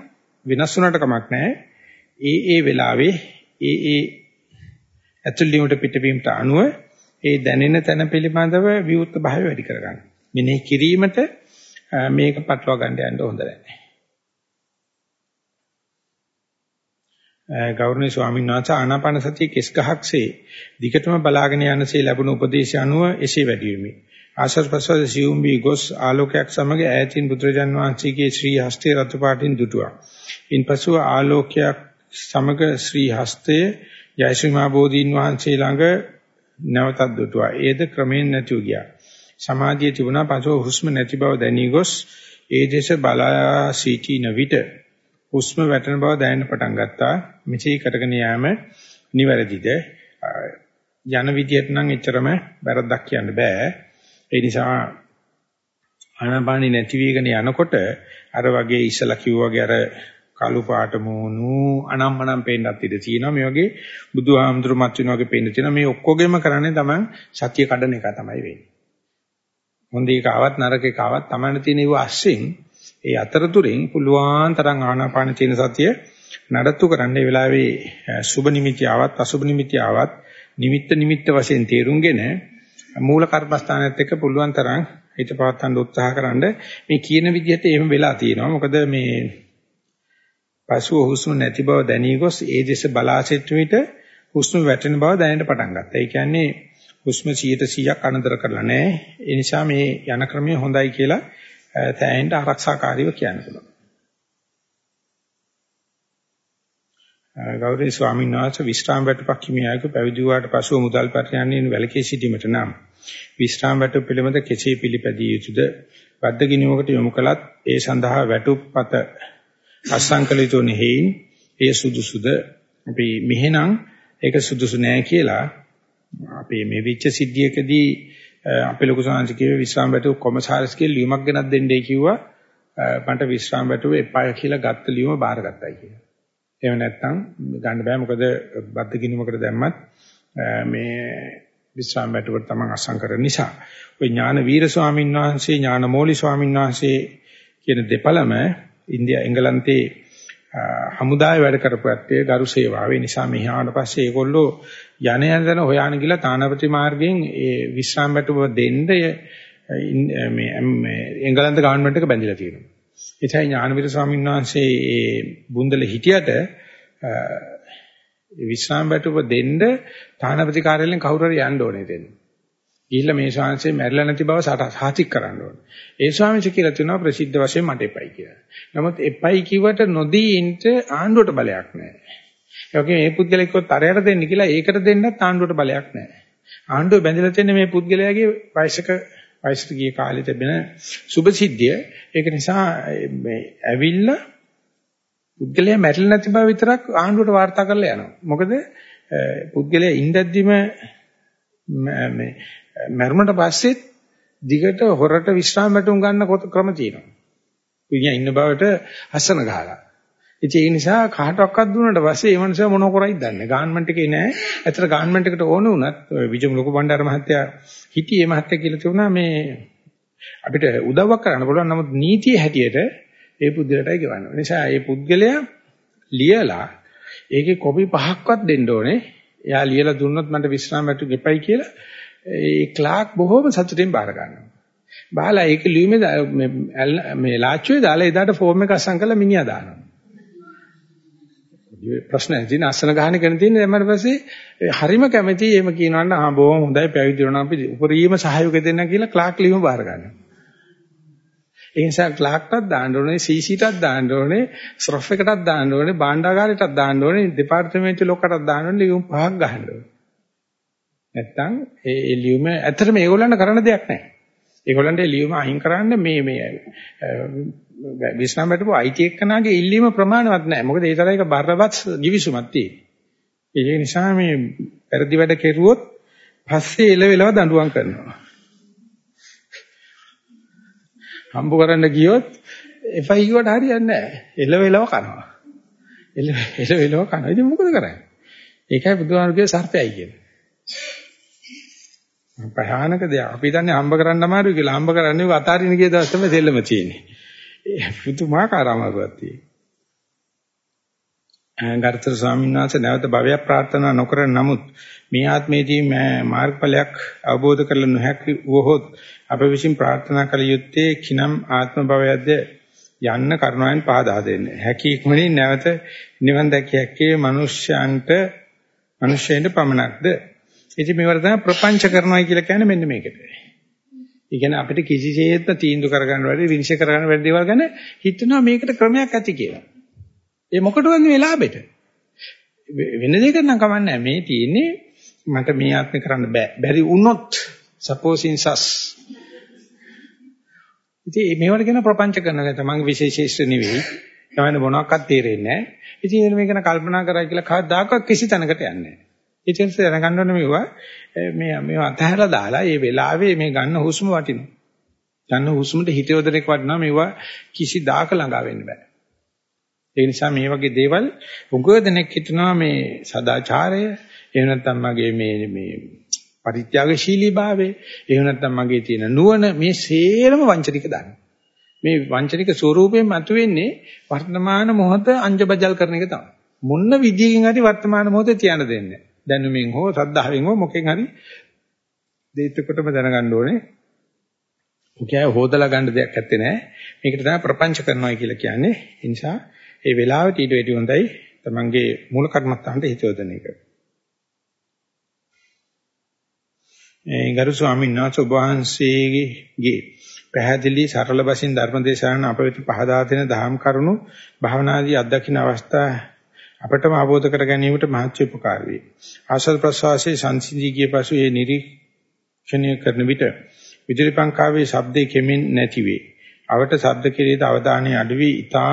වෙනස් වුණාට කමක් නැහැ. ඒ ඒ වෙලාවේ ඒ ඒ ඇතුල් වීමට පිටවීමට අනුව ඒ දැනෙන තැන පිළිබඳව විවුර්ත භාවය වැඩි කරගන්න. මෙනෙහි කිරීමට මේක පටලවා ගන්න යන්න හොඳ නැහැ. ගෞරවනීය ස්වාමීන් වහන්සේ ආනාපාන සතිය කෙස් ගහක්සේ දිගටම බලාගෙන යනසේ ලැබුණු උපදේශය අනුව එසේ වැඩි වෙමි. ආශ්වාස ප්‍රශ්වාස සියුම් වී ගොස් ආලෝකයක් සමග ඈතින් බුදුරජාන් වහන්සේගේ ශ්‍රී හස්තේ රතු පාටින් දුටුවා. ඉන්පසු ආලෝකයක් සමග ශ්‍රී හස්තයේ යයිසුමා බෝධීන් වහන්සේ ළඟ නැවතත් දුටුවා. ඒද ක්‍රමෙන් නැතිව ගියා. සමාධිය තිබුණා පසුව හුස්ම නැති බව දැනී ගොස් ඒ දේශ බලා සිටින විට හුස්ම වැටෙන බව දැනෙන්න පටන් ගත්තා. මෙසේ කරගෙන යාම නිවැරදිද? යන විදියට නම් එච්චරම වැරද්දක් කියන්න බෑ. ඒ නිසා ආනාපානි නැති වීගෙන යනකොට අර වගේ ඉස්සලා කිව්වා වගේ අර කළු පාට මූණු අනම්මනම් පේන්නත් ඉඩ තියෙනවා. මේ වගේ බුදුහාමුදුරු මත් වෙන වගේ පේන්න තියෙනවා. මේ ඔක්කොගෙම කරන්නේ තමයි සත්‍ය කඩන එක තමයි වෙන්නේ. හොඳ එක ආවත් නරක එක ආවත් තමයි තියෙන ඒව අස්සෙන් ඒ අතරතුරෙන් පුළුවන් තරම් ආනාපාන චේන සතිය නඩත්තු කරන්න. ඒ වෙලාවේ සුබ නිමිති ආවත් අසුබ නිමිති ආවත් නිමිත්ත නිමිත්ත වශයෙන් තේරුම්ගෙන මූල කර්මස්ථානයත් එක්ක පුළුවන් තරම් හිත පවත්වන්න උත්සාහ කරන්න. මේ කියන විදිහට එහෙම වෙලා තියෙනවා. මොකද මේ පසුව හුස්ම නැති බව දැනී ගොස් ඒ දෙස බලා සිටු විට හුස්ම වැටෙන බව දැනෙන්න පටන් ගත්තා. ඒ කියන්නේ හුස්ම 100%ක් අනතර කරලා නැහැ. ඒ නිසා මේ යන ක්‍රමය හොඳයි කියලා තැයින්ට ආරක්ෂාකාරීව කියන්න පුළුවන්. ගෞරවනීය ස්වාමීන් වහන්සේ විශ්‍රාම වැටුපක් හිමියායක පැවිදි වූාට පසුව මුදල් පරිහරණයෙන් වැළකී සිටීමට නම් විශ්‍රාම වැටුප පිළිබඳ කෙසේ පිළිපැදිය යුතුද? බද්ධ ගිණුවකට යොමු කළත් ඒ සඳහා වැටුප්පත අසංකලිතෝන හේයින් ඒ සුදුසුද? අපි මෙහෙනම් ඒක සුදුසු නෑ කියලා අපි මේ විච්ච සිද්ධියකදී අපේ ලොකු සාංශිකයේ විශ්‍රාම වැටුප කොමසාරස් කියලා ලියුමක් ගෙනත් දෙන්නයි කිව්වා. මට විශ්‍රාම වැටුප එපා කියලා ගත්ත ලියුම බාරගත්තයි කියලා. එහෙම නැත්නම් ගන්න බෑ මොකද බද්ද ගිනුමකට දැම්මත් මේ විශ්‍රාම වැටුවට තමන් අසං කරන නිසා. ওই ඥාන වීර ස්වාමීන් වහන්සේ ඥානමෝලි ස්වාමීන් වහන්සේ කියන දෙපළම ඉන්දියා එංගලන්තේ හමුදාය වැඩ කරපුවත්තේ ගරු සේවාවේ නිසා මෙහි ආවට පස්සේ ඒගොල්ලෝ යන යන හොයාන ගිලා තානාපති මාර්ගයෙන් ඒ විශ්‍රාම වැටුව දෙන්න මේ මේ එංගලන්ත ගවර්න්මන්ට් එක බැඳිලා තියෙනවා. එතයි ඥානවිර ස්වාමීන් වහන්සේ ඒ බුන්දල හිටියට විශ්‍රාම බටුව දෙන්න තානාපති කාර්යාලයෙන් කවුරු හරි යන්න ඕනේ දෙන්න. ගිහිල්ලා මේ ශාංශේ මැරිලා නැති බව සාතික් කරන්න ඕනේ. ඒ ශාංශ කියලා තියෙනවා ප්‍රසිද්ධ වශයෙන් මට එපයි කියලා. නමුත් එපයි කිව්වට නොදී ඉන්න ආණ්ඩුවට බලයක් නැහැ. ඒ වගේ මේ පුද්ගලෙක්වත් අරයට දෙන්න කියලා ඒකට දෙන්නත් ආණ්ඩුවට බලයක් නැහැ. ආණ්ඩුව බැඳලා තියෙන මේ පුද්ගලයාගේ වයසක වයසට ගිය කාලේ තිබෙන සුභ සිද්ධිය ඒක නිසා මේ ඇවිල්ලා පුද්ගලයා මැරිලා නැති බව විතරක් ආණ්ඩුවට වාර්තා කරලා යනවා. මොකද පුද්ගලයා ඉඳද්දිම මේ මරුණට පස්සෙත් දිගට හොරට විශ්‍රාම වැටුම් ගන්න ක්‍රම තියෙනවා. පුණ්‍ය ඉන්න බවට අසන ගහලා. ඉතින් ඒ නිසා කාටවත් දුන්නට පස්සේ ඒ මනුස්සයා මොන කරයිද දන්නේ. ගාන්මන්ට් එකේ නෑ. ඇත්තට ගාන්මන්ට් එකට ඕන වුණත් විජම ලොකු බණ්ඩාර මහත්තයා හිටියේ මහත්තයා කියලා තිබුණා මේ අපිට උදව්වක් කරන්න පුළුවන්. නමුත් නීතිය හැටියට ඒ පුද්ගලයාටයි ගෙවන්න. ඒ නිසා ඒ පුද්ගලයා ලියලා ඒකේ කොපි පහක්වත් දෙන්න ඕනේ. එයා ලියලා දුන්නොත් මට විශ්‍රාම වැටු ගෙපයි කියලා ඒ ක්ලාක් බොහොම සතුටින් බාර ගන්නවා. බාලා ඒක ලියුමේ මේ ලාච්චුවේ දාලා එදාට ෆෝම් එක අසං කරලා මිනිහා දානවා. ප්‍රශ්න ඇදින අසන ගහන කෙන තියෙන දැන් ඊට පස්සේ හරිම කැමැති එහෙම කියනවන්න ආ බොහොම හොඳයි පැවිදි වෙනවා අපි උපරිම සහයෝගය දෙන්න කියලා ක්ලාක් ලියුම බාර ගන්නවා. ඒ නිසා ක්ලාක්ටත් දාන්න ඕනේ සීසීටත් දාන්න ඕනේ ස්රොෆ් එකටත් දාන්න ඕනේ භාණ්ඩාගාරයටත් දාන්න ඕනේ දෙපාර්තමේන්තු ලොකටත් දාන්න ඕනේ ලියුම් පහක් ගහන්න ඕනේ. නැත්තම් ඒ ලියුම ඇත්තටම ඒගොල්ලන්ට කරන්න දෙයක් නැහැ. ඒගොල්ලන්ට ලියුම අහිං කරන්න මේ මේ විශ්නාම බටපු IT එක්කනාගේ ඉල්ලීම ප්‍රමාණවත් නැහැ. මොකද ඒ තරම් එක බරවත් givisුමක් තියෙන්නේ. ඒ නිසා මේ පෙරදි වැඩ කෙරුවොත් පස්සේ එලවෙලව දඬුවම් කරනවා. හම්බ කරන්න ගියොත් එෆයි කිව්වට හරියන්නේ නැහැ. එලවෙලව කනවා. එලවෙලව කනවා. ඉතින් මොකද කරන්නේ? ඒකයි බුදුහාමුදුරුගේ සර්පයයි කියන්නේ. භයානක දෙයක්. අපි දන්නේ හම්බ කරන්න අමාරුයි කියලා. හම්බ කරන්නේ අතාරින ගිය දවස් තමයි දෙල්ලම තියෙන්නේ. පුදුමාකාර අමාරුවක් තියෙන්නේ. ගරුතර ස්වාමීන් වහන්සේ නැවත භවයක් ප්‍රාර්ථනා නොකරන නමුත් මේ ආත්මයේදී මාර්ගඵලයක් අවබෝධ කරගන්න නොහැකි වොහොත් අප විසින් ප්‍රාර්ථනා කළ යුත්තේ කිනම් ආත්ම භවයක්ද යන්න කරුණාවෙන් පහදා දෙන්න. හැකි ඉක්මනින් නැවත නිවන් දැකිය හැකි මිනිස්යන්ට මිනිස්යෙන්ට පමණක්ද? ඉතින් මේවට තමයි ප්‍රපංච කරනවා කියලා කියන්නේ මෙන්න මේකට. ඒ කියන්නේ අපිට කිසිසේත්ම තීන්දුව කරගන්න වැඩි විනිශ්චය කරගන්න වැඩි දේවල් ගැන හිතනවා මේකට ක්‍රමයක් ඇති කියලා. ඒ මොකටද මේ ලාභෙට? වෙන දෙයකට නම් කමන්නේ මේ තියෙන්නේ මට මේ ආත්මේ කරන්න බෑ. බැරි වුණොත් suppose in sus. ඉතින් මේවට කියන ප්‍රපංච කරනවා තමන්ගේ විශේෂීෂ්ඨ නෙවෙයි. තමයි මොනවාක්වත් තේරෙන්නේ නැහැ. ඉතින් මේක ගැන කල්පනා කරා කියලා කවදාකවත් කිසි තැනකට යන්නේ නැහැ. ඉතින් දැනගන්න ඕනේ මේවා මේ මේ අතහැරලා දාලා මේ වෙලාවේ මේ ගන්න හුස්ම වටිනවා. ගන්න හුස්මට හිත යොදන එක වටිනවා මේවා කිසි දාක ළඟා වෙන්න බෑ. ඒ නිසා මේ වගේ දේවල් උගව දෙනෙක් හිතනවා මේ සදාචාරය එහෙම නැත්නම් මගේ මේ මේ පරිත්‍යාගශීලී භාවය එහෙම නැත්නම් මගේ තියෙන නුවණ මේ සේරම වංචනික දාන. මේ වංචනික ස්වરૂපයෙන් මතුවෙන්නේ වර්තමාන මොහොත අංජබජල් කරන එක තමයි. මොන විදියකින් හරි වර්තමාන මොහොතේ තියන්න දෙන්නේ. දැනුමින් හෝ සද්ධාවෙන් හෝ මොකෙන් හරි දෙයකටම දැනගන්න ඕනේ. ඔකේ හොදලා ගන්න දෙයක් නැත්තේ නෑ. මේකට තමයි ප්‍රපංච කරනවා කියලා කියන්නේ. ඒ නිසා ඒ වෙලාවට ඊට වැඩි හොඳයි තමන්ගේ මූල කර්මස්ථානට හිත යොදන එක. ඒ ගරු ස්වාමීන් වහන්සේ ඔබ වහන්සේගේ පැහැදිලි සරල බසින් ධර්මදේශන අප වෙත පහදා දෙන දහම් කරුණු භවනාදී අත්දකින්න අවස්ථා අපටම අවබෝධ කර ගැනීමට මහත් උපකාර වේ. ආසල් ප්‍රසවාසයේ සංසිඳී ගිය පසු ඒ නිරීක්ෂණය කරන විට විදුලි පංකාවේ ශබ්දේ කෙමෙන් නැති වේ. අවට ශබ්ද කෙරෙහිද අවධානය අඩු වී ඊතා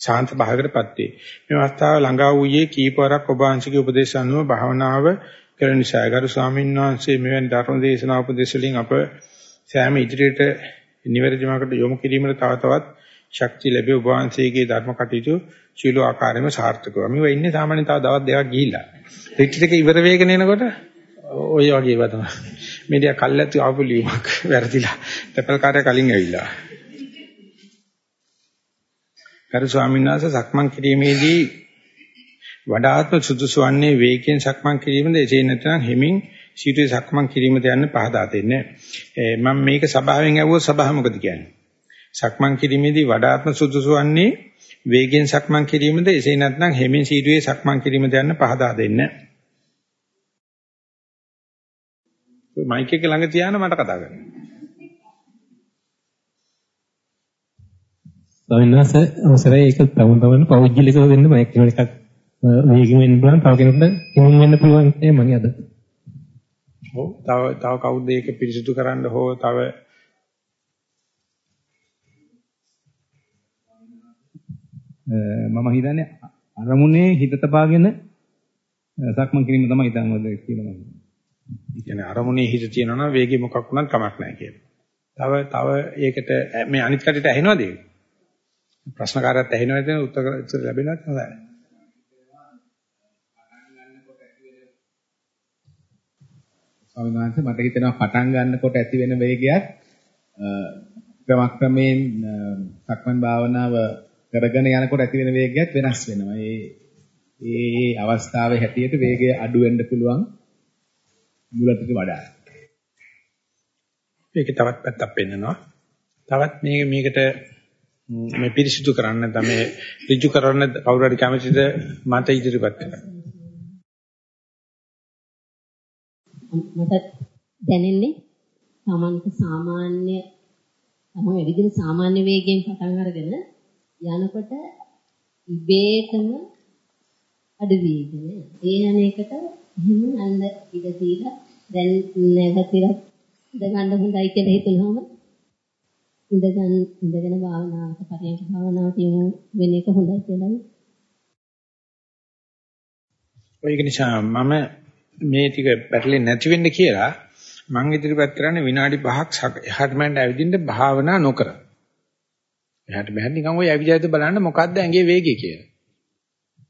ශාන්ත භාවයකටපත් වේ. මේ අවස්ථාව ළඟා වූයේ කීපවරක් ඔබ වහන්සේගේ උපදේශ අනුව භාවනාව කරන නිසා ගරු ස්වාමීන් වහන්සේ මෙවැනි ධර්ම දේශනා උපදේශ වලින් අප සෑම ඉදිරියට නිවැරදි මාර්ගයට යොමු කිරීමට තව තවත් ශක්තිය ලැබේ ඔබ වහන්සේගේ ධර්ම කටයුතු ශීල ආකාරයෙන්ම සාර්ථකව. මේ ඉන්නේ සාමාන්‍යයෙන් තව දවස් දෙකක් ගිහිල්ලා. රිට්‍රීට් එක ඉවර වෙගෙන එනකොට ඔය වගේ ඒවා තමයි. මේදියා කල්ැතු ආපු ලියුමක් වැරදිලා. තැපල් කාර්ය කලින් ඇවිල්ලා. කරු ස්වාමීන් වහන්සේ සක්මන් කිරීමේදී වඩාත්ම සුදුසු වන්නේ වේගයෙන් සක්මන් කිරීමද එසේ නැත්නම් හිමින් සීටේ සක්මන් කිරීමද යන්න පහදා දෙන්නේ. මම මේක සභාවෙන් ඇහුවොත් සභාව මොකද කියන්නේ? සක්මන් කිරීමේදී වඩාත්ම සුදුසු වන්නේ වේගෙන් සක්මන් කිරීමද එසේ නැත්නම් හිමින් සීටුවේ සක්මන් කිරීමද යන්න පහදා දෙන්නේ. ඔය මයික් එක ළඟ තියාන මට කතා කරන්න. ස්වාමීන් වහන්සේ අවසරයි ඒක තමුන් තමන් පෞද්ගලිකව වෙන්න මයික් එක එකක් වේගින් වෙන්න පුළුවන් තව කෙනෙකුට හිමින් වෙන්න පුළුවන් ඒ මගේ අද. ඔව් තව තව කවුද ඒක පිරිසිදු කරන්න හෝ තව මම හිතන්නේ අරමුණේ හිත තබාගෙන සක්මන් කිරීම තමයි හිතන්නේ කියලා මම. කියන්නේ අරමුණේ හිත තියනවා නම් වේගෙ මොකක් වුණත් කමක් නැහැ කියලා. තව තව ඒකට මේ අනිත් කටට ඇහෙනවද ඒක? ප්‍රශ්නකාරයත් ඇහෙනවද උත්තර ලැබෙනවද නැහැ? ස්වාමීන් වහන්සේ මට හිතෙනවා පටන් ගන්නකොට ඇති වෙන වේගයත් ක්‍රමක්‍රමයෙන් සක්මන් භාවනාව කරගෙන යනකොට ඇති වෙන වේගයත් වෙනස් වෙනවා. ඒ ඒ අවස්ථාවේ හැටියට වේගය අඩු වෙන්න පුළුවන් මුලට වඩා. මේක තවත් පැත්තක් පෙන්නනවා. තවත් මේක මේකට මේ පිරිසිදු කරන්න තමයි ඍජු කරන්න කවුරු හරි කැමතිද මට ඉදිරිපත් කරන්න. මට දැනෙන්නේ Tamanට සාමාන්‍ය තමන් ඇවිදින සාමාන්‍ය වේගයෙන් පටන් අරගෙන යනකොට ඉබේටම අඩු වේගන. ඒ අනේකට එහෙම අන්න ඉඳ දීලා දැන් නැවතිලා ඉඳ ගන්න හොඳයි කියලා හිතනවම ඉඳ ගන්න ඉඳගෙන භාවනාවට පරියන්ක භාවනාවට යොමු වෙන එක හොඳයි කියලා. ඒක නිසා මම මේ ටික පැටලෙන්නේ නැති වෙන්න කියලා මම ඉදිරිපත් කරන්නේ විනාඩි 5ක් එහාට මෙහාට ඇවිදින්න භාවනා නොකර. එහාට මෙහාට නිකන් ওই ඇවිදයිද බලන්න මොකද්ද ඇඟේ වේගය කියලා.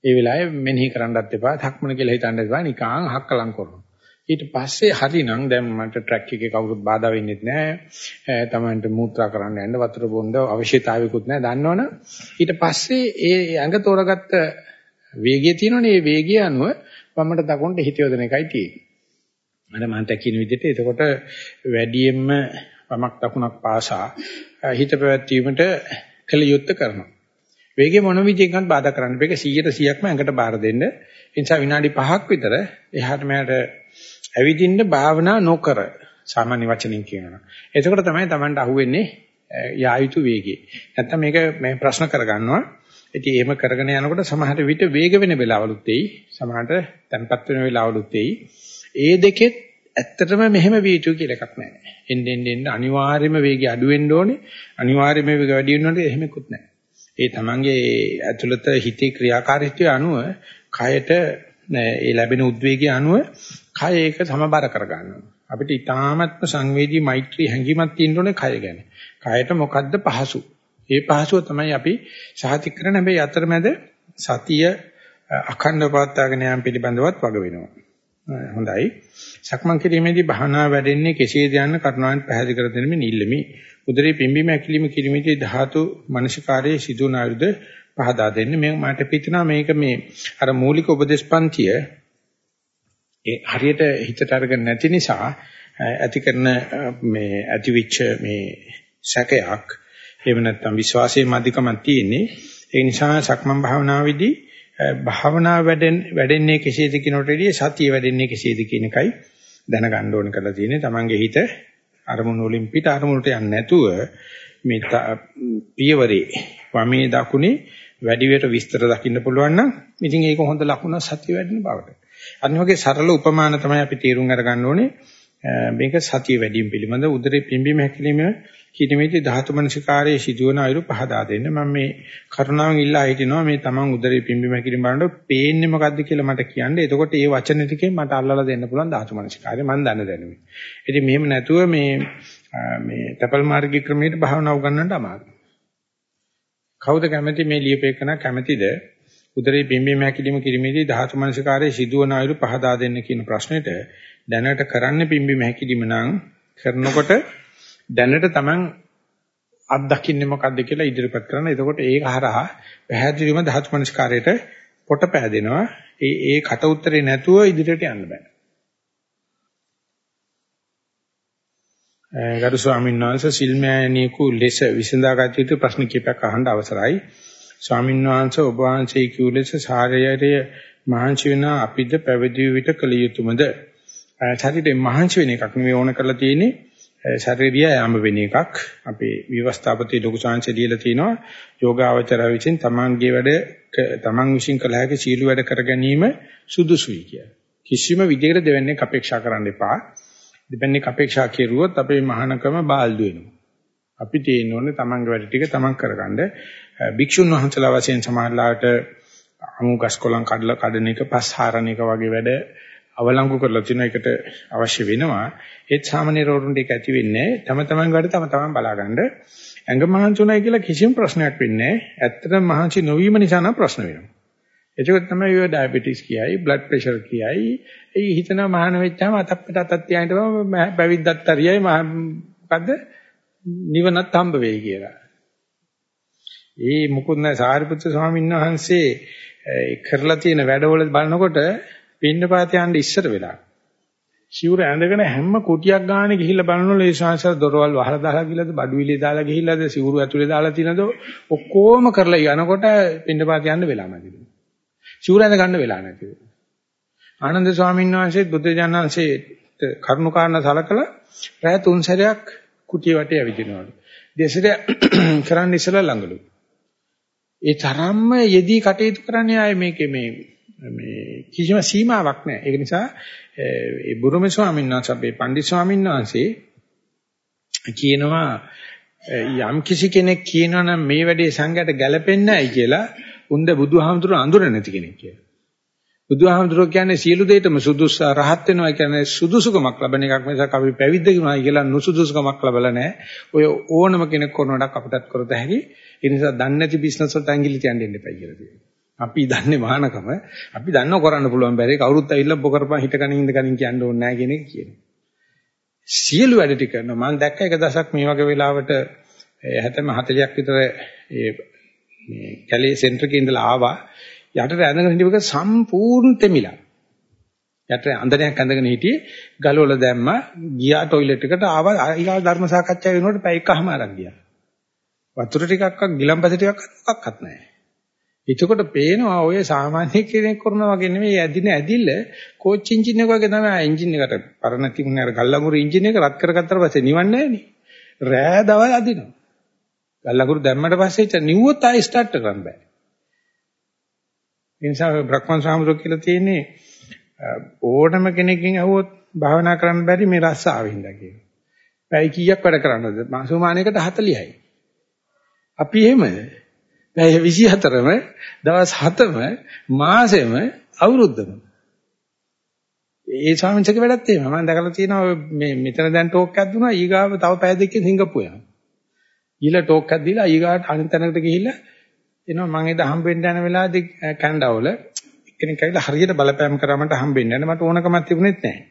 ඒ වෙලාවේ මෙනෙහි කරන්නත් එපා, ධක්මන කියලා හිතන්නත් එපා, නිකන් හක්කලම් කරනවා. ඊට පස්සේ හරිනම් දැන් මට ට්‍රැක් එකේ කවුරුත් බාධා වෙන්නේ නැහැ. තමන්ට මූත්‍රා කරන්න යන්න වතුර බොන්න අවශ්‍යතාවයකුත් නැහැ. දන්නවනේ. ඊට පස්සේ ඒ ඇඟ තෝරගත්ත වේගය තියෙනවනේ. ඒ වේගය අනුව වමට දකුණට හිත යොදන එකයි තියෙන්නේ. අර මම තකින විදිහට එතකොට වැඩියෙන්ම වමක් දකුණක් පාසා හිත පැවැත්වීමට කළ යුත්තේ කරනවා. වේගය මොන විදිහකින්වත් බාධා කරන්න බෑ. ඒක 100%ක්ම ඇඟට බාර දෙන්න. ඒ නිසා විනාඩි 5ක් විතර එහාට මෙහාට ඇවිදින්න භාවනා නොකර සාමාන්‍ය වචනින් කියනවා. එතකොට තමයි Tamanට අහුවෙන්නේ යා යුතු වේගය. නැත්තම් මේක මේ ප්‍රශ්න කරගන්නවා. ඉතින් එහෙම කරගෙන යනකොට සමහර විට වේග වෙන වෙලාවලුත් එයි. සමහරට තැම්පත් වෙන වෙලාවලුත් එයි. ඒ දෙකෙත් ඇත්තටම මෙහෙම වීතු කියලා එකක් නැහැ. එන්න එන්න එන්න අනිවාර්යයෙන්ම වේගය අඩු වෙන්න ඕනේ. අනිවාර්යයෙන්ම වේගය වැඩි වෙන්න ඕනේ. එහෙමකුත් නැහැ. ඒ තමන්ගේ ඇතුළත හිතේ ක්‍රියාකාරීත්වය අනුව කයට ඒ ලැබෙන උද්වේගය අනුව කය ඒක සමබර කර ගන්නවා. අපිට ඊ타මත්ම සංවේදී මෛත්‍රී හැඟීමක් තියෙන්න ඕනේ කය ගැන. කයට මොකද්ද පහසු? ඒ පහසුව තමයි අපි සාහිතික කරන හැබැයි අතරමැද සතිය අඛණ්ඩව පවත්වාගෙන යාම පිළිබඳවත් වග වෙනවා. හොඳයි. සක්මන් කිරීමේදී භාවනා වැඩෙන්නේ කෙසේද යන්න කරුණාවෙන් පැහැදිලි කර දෙන්න මේ නිල්ලමි. උදරේ පිම්බීම ඇකිලිම කිරීමේදී ධාතු මනසිකාරයේ සිදුවන ආයුධ පහදා දෙන්න. මේ මට පිටනවා මේක මේ අර මූලික උපදේශ පන්තිය ඒ හරියට හිතට අරගෙන නැති නිසා ඇති කරන මේ ඇතිවිච්ච මේ සැකයක් එහෙම නැත්නම් විශ්වාසයේ මධිකමක් තියෙන්නේ. ඒ නිසා සක්මන් භාවනාවේදී භාවනා වැඩෙන් වැඩෙන්නේ කෙසේද කියනකොටදී සතිය වැඩෙන්නේ කෙසේද කියන එකයි දැනගන්න ඕන කරලා තියෙන්නේ. Tamange හිත අරමුණු වලින් පිට අරමුණට යන්නේ නැතුව මේ පියවරේ වමේ දකුණේ වැඩි වෙට විස්තර දකින්න පුළුවන් නම් ඉතින් ඒක හොඳ ලකුණ සතිය වැඩින බවට. අනිත් වගේ සරල උපමාන තමයි අපි තේරුම් අරගන්න ඕනේ. මේක සතිය වැඩිම පිළිබඳ උදරේ පිම්බීම හැකිලිම කීටමේදී ධාතු මනසිකාරයේ සිදුවන අයුරු පහදා දෙන්න මම මේ කරුණාවෙන් ඉල්ලා හිටිනවා මේ තමන් උදරේ පිම්බීම හැකිලිම බලනකොට පේන්නේ මොකද්ද කියලා මට කියන්න. එතකොට ඒ වචන ටිකෙන් මට අල්ලලා දෙන්න පුළුවන් ධාතු මනසිකාරය මම දන්න දැනුමේ. ඉතින් මෙහෙම නැතුව මේ මේ තපල් මාර්ගික ක්‍රමයට භාවනා උගන්වන්නට අමාරුයි. කවුද කැමති මේ ලියපේකන කැමතිද උදරේ පිම්බීම හැකිලිම කිරීමේදී ධාතු මනසිකාරයේ සිදුවන අයුරු පහදා දෙන්න කියන ප්‍රශ්නෙට දැනට කරන්නේ පිම්බීම හැකිලිම නම් කරනකොට දැනට Taman අත්දකින්නේ මොකද්ද කියලා ඉදිරිපත් කරන. එතකොට ඒක හරහා පැහැදිලිවම ධාතු මනස්කාරයට පොට පෑදෙනවා. ඒ ඒ කට උත්තරේ නැතුව ඉදිරියට යන්න බෑ. ගරු ස්වාමීන් වහන්සේ සිල්මෑණියෙකු ලෙස විසඳාගත යුතු ප්‍රශ්න කිහිපයක් අහන්න අවසරයි. ස්වාමීන් වහන්සේ ඔබ වහන්සේ කියු ලෙස ශාරීරිය මහන්සි වෙන අපිට පැවිදි විට කළ යුතුමද? ශරීරේ මහන්සි වෙන එකක් නෙවෙයි ඕන කරලා තියෙන්නේ ශරීරිය යාම වෙන එකක් අපේ විවස්ථාපති ලොකු සංශය දීලා තිනවා යෝගාවචරය විසින් තමන්ගේ වැඩ තමන් විසින් කළ හැකි සීල වැඩ කර ගැනීම සුදුසුයි කියලා. කිසිම විදිහකට දෙවන්නේ අපේක්ෂා කරන්න එපා. දෙවන්නේ අපේක්ෂා කෙරුවොත් අපේ මහානකම බාල්දු වෙනවා. අපි තියෙන්න ඕනේ තමන්ගේ වැඩ ටික තමන් කරගන්න. භික්ෂුන් වහන්සේලා වශයෙන් සමාජලාට අමු ගස්කොලන් කඩලා කඩන එක පස් හාරන එක වගේ වැඩ අවලංගු කරලා තියෙන එකට අවශ්‍ය වෙනවා. ඒත් සාමාන්‍ය රෝරුන්ට ඒක ඇති වෙන්නේ තම තමන් වැඩ තම තමන් බලාගන්න. ඇඟ මහන්සුණයි කියලා කිසිම ප්‍රශ්නයක් වෙන්නේ නැහැ. ඇත්තටම මහන්සි නොවීම නිසා නම් ප්‍රශ්න වෙනවා. එතකොට තමයි ඔය ඩයබටිස් කියයි, බ්ලඩ් ප්‍රෙෂර් කියයි. ඒ හිතන මහාන වෙච්චාම අතක් පිට අතක් තියාගෙන පැවිද්දත් හරියයි මොකද්ද? නිවනත් හම්බ වෙයි කියලා. ඒ මුකුත් නැහැ සාරිපුත්‍ර ස්වාමීන් වහන්සේ කරලා තියෙන වැඩවල බලනකොට පින්නපාත යන්න ඉස්සර වෙලා. සිවුර ඇඳගෙන හැම කුටියක් ගානේ ගිහිල්ලා බලනවලු ඒ ශාංශර දොරවල් වහලා දාලා ගිහලාද බඩුවිලේ දාලා ගිහිල්ලාද සිවුරු ඇතුලේ දාලා තියනද ඔක්කොම කරලා යනකොට පින්නපාත යන්න වෙලා නැතිලු. සිවුර ඇඳ ගන්න වෙලා නැතිලු. ආනන්ද ස්වාමීන් වහන්සේ බුද්ධ ජානන්සේ කරුණාකාරණ සලකලා රැය තුන් සැරයක් කුටිය වටේ ඇවිදිනවලු. දෙසට කරන්න ඉස්සලා ළඟලු. ඒ තරම්ම යෙදී කටයුතු කරන්නේ ආයේ මේකේ මේ මේ කිසිම සීමාවක් නැහැ. ඒක නිසා ඒ බුරුම ස්වාමීන් වහන්සේ අපේ පණ්ඩිත ස්වාමීන් වහන්සේ කියනවා යම් කිසි කෙනෙක් කියනවා නම් මේ වැඩේ සංඝයට ගැලපෙන්නේ නැහැ කියලා උන්ද බුදුහාමුදුරුවෝ අඳුර නැති කෙනෙක් කියලා. බුදුහාමුදුරුවෝ කියන්නේ සියලු දෙයකම සුදුසු රහත් වෙනවා කියන්නේ සුදුසුකමක් ලබන එකක් මිසක් අපි පැවිද්ද කියනවා කියලා නුසුදුසුකමක් ලබලා නැහැ. ඔය ඕනම කෙනෙක් කරනවට අපටත් කරත හැකි. ඒ නිසා දන්නේ නැති බිස්නස් වලට ඇඟිලි තියන්න දෙන්න එපා කියලා කියනවා. අපි දන්නේ මහානකම අපි දන්නව කරන්න පුළුවන් බැරි කවුරුත් ඇවිල්ලා ඔබ කරපන් හිට කනින් ඉඳ කනින් කියන්න ඕනේ නැහැ කියන එක කියනවා. සියලු වැඩ ටික කරනවා. මම දැක්ක එක දවසක් මේ වගේ වෙලාවට 70 40ක් විතර ඒ මේ කැලේ සෙන්ටර් එකේ ඉඳලා ආවා. යටට ඇඳගෙන හිටපුවක සම්පූර්ණ තෙමිලා. යටට අන්දරයක් ඇඳගෙන හිටියේ ගලවල දැම්ම ගියා টয়ලට් එකට ආවා ඊගා ධර්ම සාකච්ඡාව වෙනකොට පැය එකමාරක් ගියා. වතුර ටිකක්වත් ගිලම්පස ටිකක්වත් මොකක්වත් නැහැ. එතකොට පේනවා ඔය සාමාන්‍ය කෙනෙක් කරනවා වගේ නෙමෙයි ඇදින ඇදිල්ල කෝච් එන්ජින් එක වගේ තමයි එන්ජින් එකට පරණ තිබුණ අර ගල්ලමුරු එන්ජින් එක රත් කරගත්තාට පස්සේ නිවන්නේ නැහනේ. රෑ දවල් අදිනවා. ගල්ලකුරු දැම්මට පස්සේ ඉතින් නිව්වොත් ආයෙ ස්ටාර්ට් කරන්න බෑ. ඒ නිසා බ්‍රහ්මන් සාමුද්‍රෝ කියලා තියෙන්නේ ඕනම කෙනෙක්ගෙන් අහුවොත් භාවනා කරන්න බැරි මේ රස ආවින්ද කියලා. පැය කීයක් වැඩ කරන්නද? මාසුමානයකට 40යි. අපි එහෙමද? පැය 24ම දවස් 7ම මාසෙම අවුරුද්දම. ඒ ස්වාමීන්චක වැඩත් එහෙම. මම දැකලා තියෙනවා මේ මෙතන දැන් ටෝක් එකක් දුන්නා ඊගාව තව පැය දෙකකින් සිංගප්පූ යනවා. ඊළඟ ටෝක් එකක් දීලා ඊගාට අනිත් තැනකට ගිහිල්ලා එනවා මම එදා හම්බෙන්න යන වෙලාවේදී කැනඩාවල එක්කෙනෙක් ඇවිල්ලා හරියට බලපෑම් කරා මට හම්බෙන්න යන මට ඕනකමක් තිබුණෙත් නැහැ.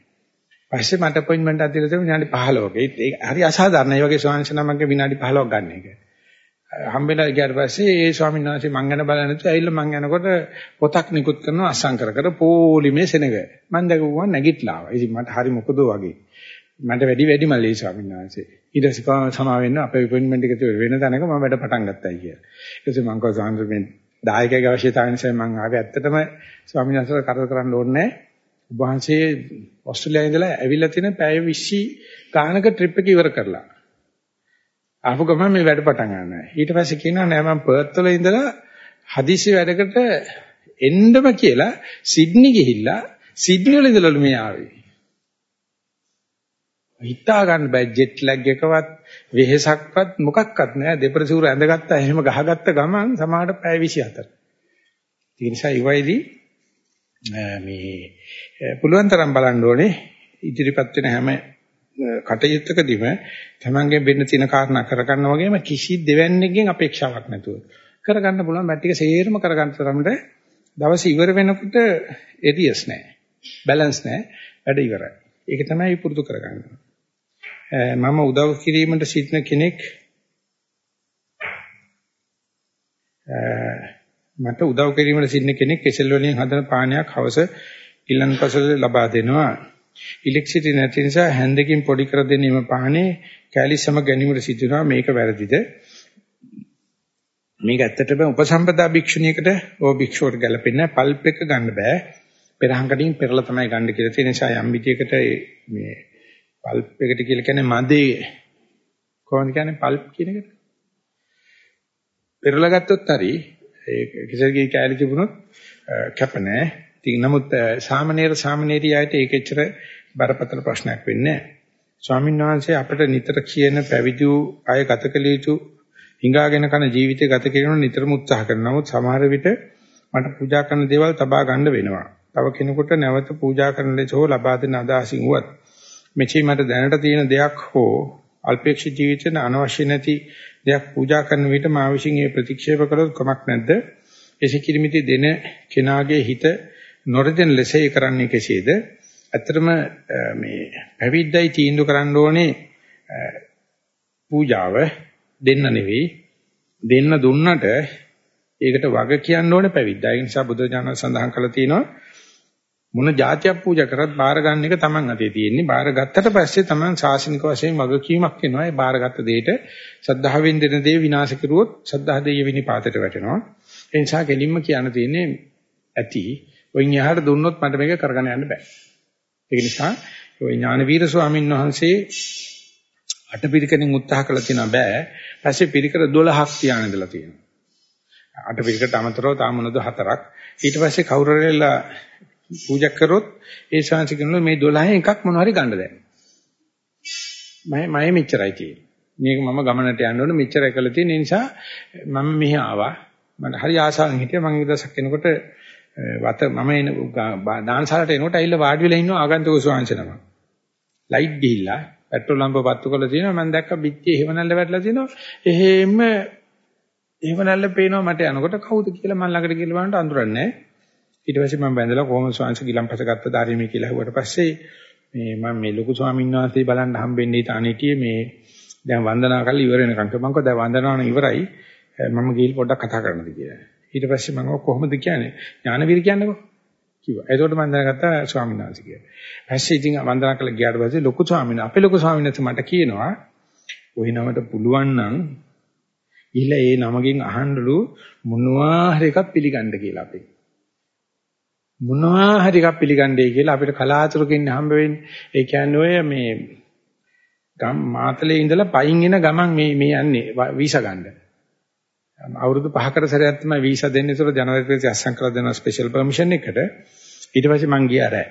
පස්සේ මට අපොයින්ට්මන්ට් එකක් දීලා තිබුණා විනාඩි 15ක. ඒක හරි අසාධාරණයි. ඒ වගේ ස්වාමීන් වහන්සේ නමක් විනාඩි 15ක් ගන්න එක. හම්බෙලා ගියාට පස්සේ ඒ ස්වාමීන් වහන්සේ මං ගැන බලන්නේ නැතුව ඇවිල්ලා මං යනකොට පොතක් නිකුත් කරනවා අස්සම් කර කර පොලිමේ සෙනග. මං දැකුවා නැගිටලා ආවා. ඉතින් මට හරි මොකද වගේ. මට වැඩි වැඩි මල්ලේ ස්වාමීන් වහන්සේ. ඊට පස්සේ සමා වෙන්න අපේ අපොයින්ට්මන්ට් එක වෙන තැනක මම වැඩ පටන් ගත්තා කියලා. ඊට පස්සේ මං කව සාන්ද්‍ර මේ දායකයාගේ අවශ්‍යතාවය නිසා මං ආවේ ඇත්තටම ස්වාමීන් වහන්සේට කරදර කරන්න ඕනේ නැහැ. ඔබ වහන්සේ ඕස්ට්‍රේලියාවේ ඉඳලා ඇවිල්ලා තියෙන පැය 20 ගානක ට්‍රිප් එක ඉවර කරලා. ආපු ගමන් මේ වැඩ පටන් ගන්නවා. ඊට පස්සේ කියනවා නෑ මම පර්ත් වල ඉඳලා හදිසි වැඩකට එන්නම කියලා සිඩ්නි ගිහිල්ලා සිඩ්නි වල ඉඳලාලු මේ ආවේ. හිතා ගන්න බෑ ජෙට් ලැග් එකවත් වෙහෙසක්වත් මොකක්වත් නෑ දෙපරසූර ඇඳගත්තා එහෙම ගහගත්ත ගමන් සමහරට පැය 24. ඒ නිසා ඉවයිදී මේ පුළුවන් තරම් බලන්න ඕනේ ඉදිරිපත් වෙන හැම කටයුත්තකදීම තමන්ගෙන් වෙන්න තියෙන කාරණා කරගන්න වගේම කිසි දෙවන්නේකින් අපේක්ෂාවක් නැතුව කරගන්න පුළුවන් බැට් ටික සේරම කරගන්න තරමට දවස් ඉවර වෙනකොට එරියස් නැහැ. බැලන්ස් නැහැ. වැඩ ඉවරයි. ඒක තමයි පුරුදු කරගන්න. මම උදව් කිරීමට සිටින කෙනෙක් මට උදව් කිරීමට සිටින කෙනෙක් කෙසෙල් වලින් හදන පානයක් හවස ඉලන්පසල ලබා දෙනවා. ඉලෙක්ට්‍රිසිටි නැති නිසා හැන්දකින් පොඩි කර දෙන්නීම පහනේ කැලිසම ගැනීමට සිදුනවා මේක වැරදිද? මේක ඇත්තටම උපසම්පදා භික්ෂුණියකට ඕ භික්ෂුවට ගැලපෙන්නේ පල්ප් එක ගන්න බෑ. පෙරහංකටින් පෙරලා තමයි ගන්න කියලා. තියෙන නිසා යම් විදියකට මේ පල්ප් එකට කියලා කියන්නේ මදේ. කොහොමද කියන්නේ පල්ප් කියන එකට? පෙරලා ගත්තොත් හරි. ඒ කිසර්ගේ කැලි තිබුණොත් කැප නැහැ. ඉතින් නමුත් සාමනීර සාමනීරියයට ඒක එච්චර බරපතල ප්‍රශ්නයක් වෙන්නේ නැහැ. ස්වාමීන් වහන්සේ අපිට නිතර කියන පැවිදි අය ගත කළ යුතු හිඟාගෙන කරන ජීවිතය ගත කිරීම නිතරම උත්සාහ කරනවා. නමුත් සමහර විට මට පූජා කරන දේවල් තබා ගන්න වෙනවා. තව කෙනෙකුට නැවත පූජා කරන ලෙස හෝ ලබා දෙන අදහසින් වුවත් මෙචි මට දැනට තියෙන දෙයක් හෝ අල්පේක්ෂ ජීවිතේන අනවශ්‍ය නැති දෙයක් පූජා කරන විට මා විසින් ඒ ප්‍රතික්ෂේප කළොත් කමක් නැද්ද? එසේ කිරිමිති දෙන කෙනාගේ හිත නොරදෙන ලෙස ඒ කරන්නේ කෙසේද? ඇත්තටම මේ පැවිද්දයි තීන්දුව කරන්න ඕනේ පූජාව දෙන්න නෙවෙයි දෙන්න දුන්නට ඒකට වග කියන්න ඕනේ පැවිද්දා. ඒ නිසා බුදු දානව සඳහන් කරලා තියෙනවා මොන જાතියක් පූජා කරත් බාර ගන්න එක Taman අතේ තියෙන්නේ. බාර ගත්තට පස්සේ Taman ශාසනික වශයෙන් වගකීමක් වෙනවා. ඒ බාරගත්ත දෙයට සද්ධාවෙන් දෙන දේ විනාශ කරුවොත් සද්ධා දෙය විනිපාතයට වැටෙනවා. ඒ නිසා කෙලින්ම කියන්න තියෙන්නේ ඇති ඔයින් එහාට දුන්නොත් මට මේක කරගෙන යන්න බෑ. ඒක නිසා ඔය ඥානවීර ස්වාමීන් වහන්සේ අටපිරිකරෙන් උත්සාහ කළා තියෙනවා බෑ. පස්සේ පිරිකර 12ක් තියාගෙන ඉඳලා තියෙනවා. අටපිරිකට අමතරව තාම මොනද හතරක්. ඊට පස්සේ කවුරුරෙලා පූජා කරොත් ඒ ශාන්ති කියනවා මේ 12 එකක් මොන හරි ගන්න දැන්. මම මම මෙච්චරයි තියෙන්නේ. මේක මම ගමනට යන්න ඕනේ මෙච්චරයි කළා තියෙන නිසා මම මෙහි ආවා. මට හරි ආසාවෙන් හිටියා මම ඊදසක් කෙනකොට වත මම එන දානශාලට එනකොට ඇවිල්ලා වාඩි වෙලා ඉන්නවා ආගන්තුක ස්වාංශනම. ලයිට් ගිහිල්ලා පෙට්‍රල් ලම්ප පත්තු කරලා තියෙනවා මම දැක්ක පිටියේ හේවණල්ල වැටලා තියෙනවා. එහෙම හේවණල්ල පේනවා මට යනකොට කවුද කියලා මම ළඟට ගිහලා බලනකොට අඳුරන්නේ නැහැ. ඊට පස්සේ මම බැඳලා කොහොමද ස්වාංශ ගිලම්පස ගත්ත ධාරීමේ කියලා හුවට පස්සේ මේ මම මේ ලොකු ස්වාමීන් වහන්සේ බලන්න හම්බෙන්නේ ඊට අනිටියේ මේ දැන් වන්දනා කරලා ඉවර වෙනකන් මම කිව්වා දැන් වන්දනාවන ඉවරයි මම ගිහින් පොඩ්ඩක් කතා කරන්නද කියලා. ඊට පස්සේ මම කොහොමද කියන්නේ ඥානවීර කියන්නකෝ කිව්වා. එතකොට මම දැනගත්තා ස්වාමීන් වහන්සේ කියලා. පස්සේ ඉතින් වන්දනා කළා ගියාට පස්සේ ලොකු ස්වාමීන් අපේ ලොකු ස්වාමීන් වහන්සේ මට කියනවා ওই නමට පුළුවන් නම් ඉහිල ඒ නමකින් අහන්නලු මොනවා හරි එකක් පිළිගන්න කියලා අපි. මොනවා හරි එකක් පිළිගන්නේ කියලා අපිට කලාතුරකින් හම්බ වෙන්නේ. ඒ කියන්නේ ඔය මේ ගම් මාතලේ ඉඳලා පයින් එන ගමන් මේ මේ යන්නේ වීසා ගන්න. අවුරුදු 5කට සැරයක් තමයි වීසා දෙන්නේ. ඒතර ජනවරි පස්සේ අස්සම් කරලා දෙනවා ස්පෙෂල් පර්මිෂන් එකට. ඊට පස්සේ මං ගියා රෑ.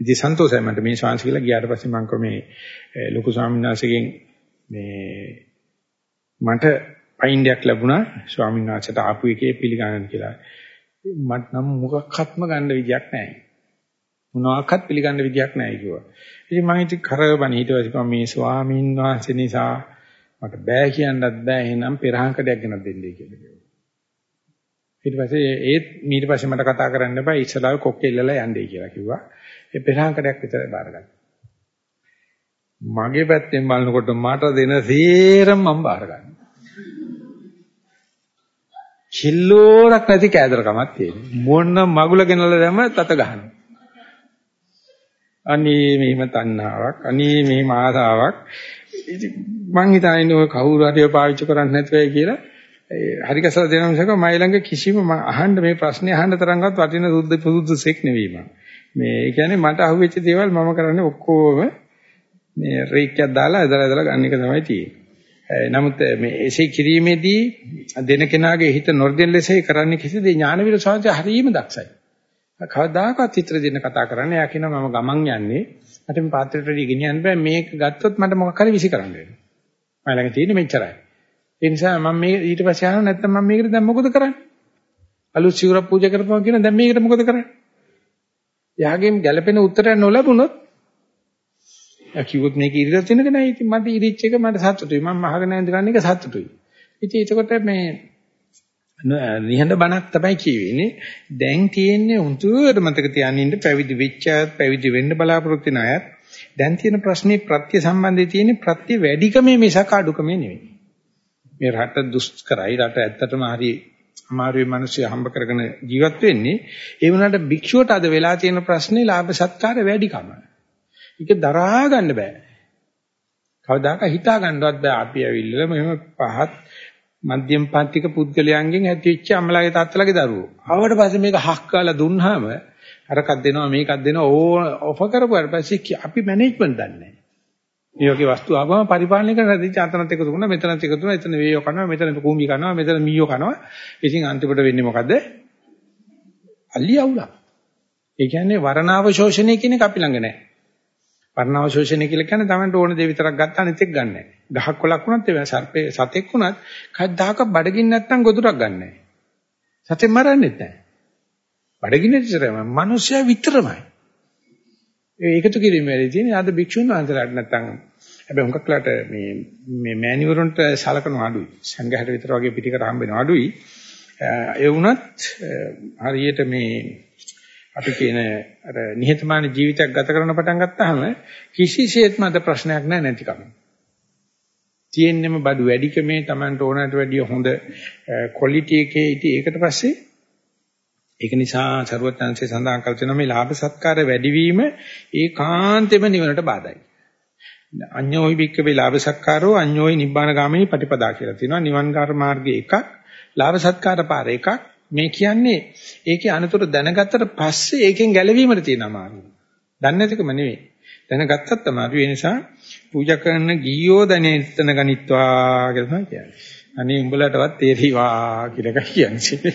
ඉතින් සන්තෝෂයි මට මේ ශාන්ති කියලා ගියාට පස්සේ මං කො මේ ලොකු ස්වාමීන් වහන්සේගෙන් මේ මට පයින්ඩයක් ලැබුණා ස්වාමීන් වහන්සේට ආපු එකේ පිළිගන්න කියලා. මට නම් මොකක්වත්ම ගන්න විදියක් නැහැ. මොනවාක්වත් පිළිගන්න විදියක් නැහැ කිව්වා. ඉතින් මම ඉතින් කරවබන ඊට පස්සේ මේ ස්වාමීන් වහන්සේ නිසා මට බෑ කියන්නත් බෑ එහෙනම් පෙරහංකඩයක් ගෙනත් දෙන්නයි කියලා කිව්වා. ඊට පස්සේ ඒත් ඊට පස්සේ මට කතා කරන්න බෑ ඉස්සලාව කොක්කේ ඉල්ලලා යන්නයි කියලා කිව්වා. ඒ පෙරහංකඩයක් විතර බාරගත්තා. මගේ පැත්තෙන් බලනකොට මට දෙන සේරම මම බාර ගන්නවා. කිල්ලෝරක් නැති කෑදරකමක් තියෙනවා. මොන මගුල ගෙනල්ලා දැම්ම තත ගහනවා. අනේ මෙහිම තණ්හාවක්, අනේ මෙහිම ආසාවක්. ඉතින් මං හිතන්නේ ඔය කවුරු හරි පාවිච්චි කරන්නේ නැතුවයි කියලා හරි කසල දෙනවා මිසක මයි ළඟ කිසිම මම අහන්න මේ ප්‍රශ්නේ අහන්න තරම්වත් වටින සුද්ධ පුදුසෙක් නෙවෙයි මම. මේ කියන්නේ මට අහුවෙච්ච දේවල් මම කරන්නේ ඔක්කොම මේ රේක්කයක් දාලා ඇදලා ඇදලා ගන්න එක තමයි තියෙන්නේ. නමුත් මේ එසේ කිරීමේදී දෙන කෙනාගේ හිත නොර්ධෙන් ලෙසයි කරන්නේ කිසිද ඥානවිර සාහිත්‍ය හරීම දක්ෂයි. කවදාකවත් චිත්‍ර දෙන්න කතා කරන්නේ. එයා කියනවා මම ගමන් යන්නේ. මට මේ පාත්‍රයට වැඩි ගෙනියන්න බෑ. මේක ගත්තොත් මට මොකක් හරි විසි කරන්න වෙනවා. මම ළඟ තියෙන්නේ මෙච්චරයි. ඒ නිසා මම මේ ඊට පස්සේ ආව නැත්නම් මම මේකට දැන් මොකද කරන්නේ? අලුත් සිවුරක් පූජා කරපුවා කියන දැන් මේකට මොකද කරන්නේ? යාගෙන් ගැළපෙන උත්තරයක් නොලැබුණොත් එයා කිව්වොත් මේක ඉරිලා තියෙනක නෑ. ඉතින් මට ඉරිච්ච එක මට සතුටුයි. මම අහගෙන ඉඳගන්න එක සතුටුයි. ඉතින් ඒකකොට මේ නිහඬ බණක් තමයි කියවෙන්නේ. දැන් තියෙන්නේ උන්තුර මතක තියාගෙන ඉන්න පැවිදි වෙච්චත් පැවිදි වෙන්න බලාපොරොත්තු වෙන අයත් දැන් තියෙන ප්‍රශ්නේ ප්‍රත්‍ය සම්බන්ධයේ තියෙන ප්‍රත්‍ය වැඩිකමේ මිසක අඩුකමේ නෙවෙයි. මේ රට දුෂ්කරයි රට ඇත්තටම හරි අමාරුයි මිනිස්සු හම්බ කරගෙන ජීවත් වෙන්නේ. ඒ වුණාට භික්ෂුවට අද වෙලා තියෙන ප්‍රශ්නේ ලාභ සත්කාර වැඩිකම. ඒක දරා ගන්න බෑ. කවදාක හිතා ගන්නවත් බෑ අපි ඇවිල්ලා මෙහෙම පහත් මධ්‍යම පන්තික පුද්ගලයන්ගෙන් ඇතිවෙච්ච අමලාගේ තාත්තලාගේ දරුවෝ. ආවට පස්සේ මේක හක් කාලා දුන්නාම අරකක් දෙනවා මේකක් දෙනවා ඕ ඔෆර් කරපුවාට පස්සේ අපි මැනේජ්මන්ට් දන්නේ නැහැ. මේ වගේ වස්තු ආවම පරිපාලනය කරන රැදි චාතනත් එකතු කරනවා මෙතනත් එකතු කරනවා එතන වේයෝ කරනවා මෙතන කූඹි කරනවා මෙතන මීයෝ කරනවා. ඉතින් අන්තිමට වෙන්නේ මොකද? අල්ලි අවුලක්. ඒ කියන්නේ වරණාව ශෝෂණය කියන එක අපි ළඟ නැහැ. වර්ණාව ශෝෂණය කියලා කියන්නේ Tamanට ඕන දේ විතරක් ගත්තා අනිත් එක ගන්නෑ. ගහක් කොලක් වුණත් ඒ සර්පේ සතෙක් වුණත් කවදාක බඩගින්න නැත්නම් ගොදුරක් ගන්නෑ. සතෙක් මරන්නෙත් නැහැ. බඩගින්න විතරම මිනිස්සයා විතරමයි. ඒ එකතු කිරීමේදී තියෙන අද භික්ෂුන් වහන්සේලාට නැත්නම් හැබැයි හුඟක්ලාට මේ මේ මෑණිවරුන්ට සලකන අඩුයි. සංඝයාට විතර වගේ පිටිකට හම්බ වෙන අඩුයි. ඒ වුණත් හරියට මේ අපි කියන අර නිහතමානී ජීවිතයක් ගත කරන පටන් ගත්තාම කිසිසේත්ම අද ප්‍රශ්නයක් නැහැ නැතිකම. තියෙන්නෙම බඩු වැඩිකමේ Tamanට ඕනට වැඩිය හොඳ ක්වොලිටි එකේ ඉතින් ඒකට පස්සේ ඒක නිසා ਸਰවඥාන්සේ සඳහන් කර තියෙනවා මේ ලාභ සත්කාර වැඩිවීම ඒකාන්තෙම නිවනට බාධායි. අඤ්ඤෝයි බික්කවේ ලාභ සත්කාරෝ අඤ්ඤෝයි නිබ්බාන ගාමිනී පටිපදා කියලා තියෙනවා. නිවන්කාර මාර්ගයේ එකක් ලාභ සත්කාර පාර එකක් මේ කියන්නේ ඒකේ අනතුරු දැනගත්තට පස්සේ ඒකෙන් ගැලවීමට තියෙන අමාරුව. දන්නේ නැතිකම නෙවෙයි. දැනගත්තත් අමාරු. ඒ නිසා පූජා කරන ගියෝ දැනෙන්න ගනිත්වා කියලා තමයි කියන්නේ. අනේ උඹලටවත් තේරිවා කියලා එකයි කියන්නේ.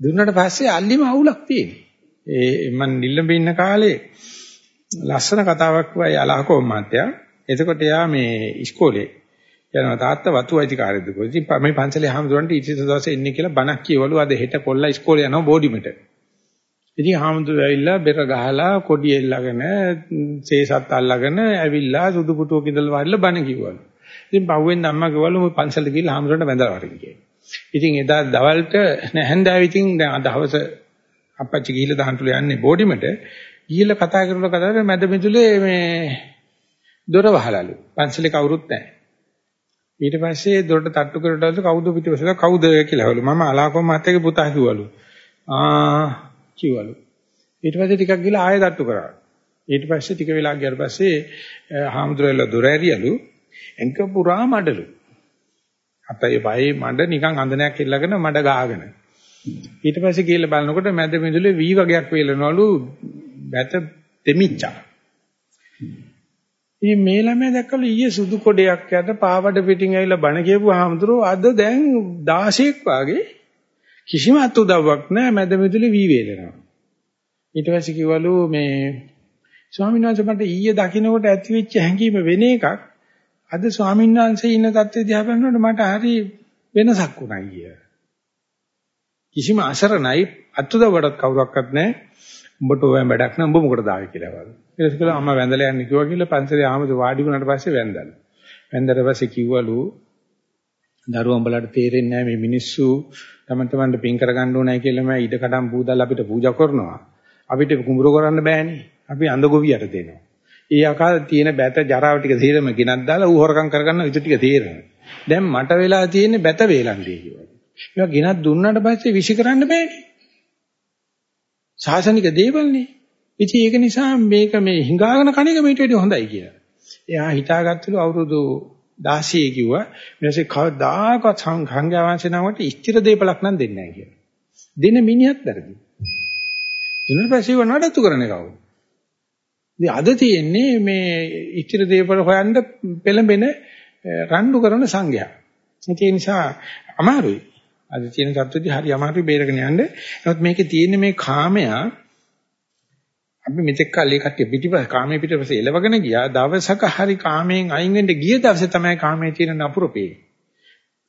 දුන්නට පස්සේ අල්ලිම අවුලක් තියෙනවා. ඒ මම නිල්ලඹ ඉන්න කාලේ ලස්සන කතාවක් වයි අලහකෝ මාත්‍යා. එතකොට එයා මේ ඉස්කෝලේ යනවා. තාත්තා වතු අයිතිකාරයද කොහොමද ඉතින් මේ පන්සලේ හාමුදුරන්ට ඊට දවසේ එන්නේ කියලා බණක් කියවලු අද හෙට කොල්ලා ඉස්කෝලේ යනවා බෝඩිමට. ඉතින් හාමුදුරුවෝ ඇවිල්ලා බෙර ගහලා කොඩි එල්ලගෙන සේසත් අල්ලගෙන ඇවිල්ලා සුදු පුටුවක ඉඳලා වහලා බණ කිව්වලු. ඉතින් පහුවෙන් අම්මා කිව්වලු මේ පන්සලට ගිහලා හාමුදුරන්ට වැඳලා වරින් කියලා. ඉතින් එදා දවල්ට නැහන්දාව ඉතින් දැන් දවස අපච්චි ගිහිල්ලා දහන්තුල යන්නේ බෝඩිමට. ගිහිල්ලා කතා කරලා කතා කරලා මැද මිදුලේ මේ දොර වහලලු. පන්සලේ කවුරුත් නැහැ. ඊට පස්සේ දොරට තට්ටු කරලා කවුද පිටිපස්සට කවුද කියලා හවලු මම අලාකෝ මහත්තයාගේ පුතා කිව්වලු ආ කිව්වලු. ඊට පස්සේ ටිකක් ගිහලා ආයෙ තට්ටු කරා. ඊට පස්සේ ටික වෙලා ගියාට පස්සේ හාමුදුරුවෝ දොර ඇරියලු. එංක පුරා මඩලු. අපේ පහේ මඩ නිකන් අඳනයක් ඉල්ලගෙන මඩ ගාගෙන. ඊට පස්සේ ගිහලා බලනකොට මැද මිදුලේ වී වගේක් වේලනවලු. බැත දෙමිච්චා. ඉතින් මේ ළමයා දැක්කලු ඊයේ සුදු කොඩයක් යට පාවඩ පිටින් ඇවිල්ලා බණ කියපු ආමතුරෝ අද දැන් 16ක් වාගේ කිසිම අත් උදව්වක් නැහැ මැද මිදුලේ වී වේලනවා. ඊට පස්සේ කිව්වලු මේ ස්වාමීන් වහන්සේ මට ඊයේ දකින්නකොට ඇතිවෙච්ච හැඟීම වෙන එකක් අද ස්වාමීන් වහන්සේ ඉන්න තත්ත්වය දිහා බලනකොට මට හරි වෙනසක් වුණා ඊයේ. කිසිම අසරණයි අත්උදව්වටත් කවුරක්වත් නැහැ. උඹට ඔය වැඩක් නෑ උඹ මොකටද ආවේ කියලා වගේ. ඊට පස්සේ අම්මා වැඳලා යන්න කිව්වා කියලා පන්සලේ ආමද වාඩි වුණාට පස්සේ වැඳලා. වැඳලා පස්සේ කිව්වලු දරුවා උඹලට තේරෙන්නේ නැහැ මේ මිනිස්සු තම තමන්ට පින් කරගන්න ඕනයි කියලා මම ඉඩකඩම් බූදල් අපිට පූජා කරනවා. අපිට කුඹුර කරන්න බෑනේ. අපි අඳගොවියට දෙනවා. ඒ ආකාර තියෙන බැත ජරාව ටික තීරම ගෙනත් දාලා ඌ හොරකම් කරගන්න විතර ටික තීරම. දැන් මට වෙලා තියෙන්නේ බැත වේලන්නේ කියලා. ඒක ගෙනත් දුන්නාට පස්සේ විසි කරන්න බෑනේ. සාසනික දේවල්නේ. ඉතින් ඒක නිසා මේක මේ හිඟාගෙන කණ එක මේට වඩා හොඳයි කියලා. එයා හිතාගත්තලු අවුරුදු 16 කිව්වා ඊපස්සේ කවදාකවත් සංඝයා වහන්සේ නමකට ස්ථිර දේපලක් නම් දෙන්නේ නැහැ කියලා. දෙන මිනිහත් වැරදි. ඊට පස්සේ වුණ නඩත්තු කරන්නේ කවුද? ඉතින් අද තියෙන්නේ මේ ස්ථිර දේපල හොයන්න පෙළඹෙන රණ්ඩු කරන සංඝයා. ඒ නිසා අමාරුයි. අද තියෙන தත්ත්වෙදි හරි අමාරුයි බේරගෙන යන්න. නමුත් මේකේ තියෙන මේ කාමයා අපි මෙතෙක් කල් ඒ කට්ටිය පිටිපස්ස කාමයේ පිටිපස්ස එලවගෙන ගියා. දවසක හරි කාමයෙන් අයින් වෙන්න ගිය දවසේ තමයි කාමයේ තියෙන නපුර පේන්නේ.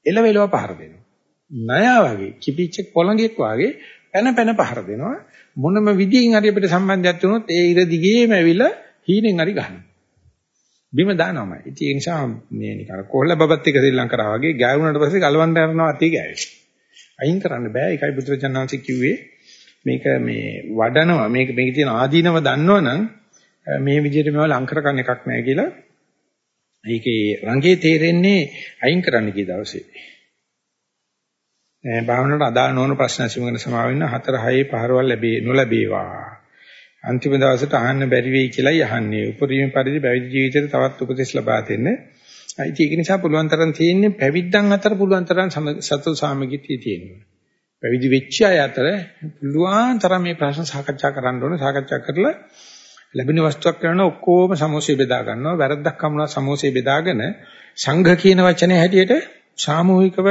එලවෙලව පහර දෙනවා. ණයා වගේ කිපිච්ච පොළඟෙක් වගේ පැන පැන පහර දෙනවා. මොනම විදියෙන් හරි අපිට සම්බන්ධයක් තුනොත් ඒ ඉර දිගේම ඇවිල්ලා හීනෙන් හරි ගහනවා. බිම දානවාමයි. ඉතින් ඒ නිසා මේ නිකන් කොල්ල බබත් එක ශ්‍රී ලංකාව වගේ ගෑවුනට පස්සේ ගලවන්න යනවා අතේ ගෑවේ. අයින් කරන්න බෑ. ඒකයි බුදුරජාණන්සේ කිව්වේ මේක මේ වඩනවා මේක මේකේ තියෙන ආදීනව දන්නවනම් මේ විදිහට මේවා ලං කර ගන්න එකක් නෑ කියලා. ඒකේ රංගේ තේරෙන්නේ අයින් කරන්න කී දවසේ. භාවනාවට අදාළ නොවන ප්‍රශ්න අසුමගෙන සමාවෙන්න 4 6 පහරවල් ලැබේ නොලැබේවා. අන්තිම දවසට අහන්න බැරි වෙයි කියලායි අහන්නේ. උපරිම පරිදි පැවිදි ජීවිතේට තවත් උපදෙස් ලබා දෙන්න. ඒක නිසා පුළුවන් තරම් තියෙන්නේ පැවිද්දන් අතර පුළුවන් තරම් සතු සාමගිතිය තියෙනවා. පැවිදි වෙච්ච අය අතර පුළුවන් තරම් මේ ප්‍රශ්න සාකච්ඡා කරන්න ඕනේ. සාකච්ඡා කරලා ලැබෙන වස්තුවක් කරන ඔක්කොම සමෝසය බෙදා ගන්නවා. වැරද්දක් කමුණා සමෝසය බෙදාගෙන සංඝ කියන වචනේ හැටියට සාමූහිකව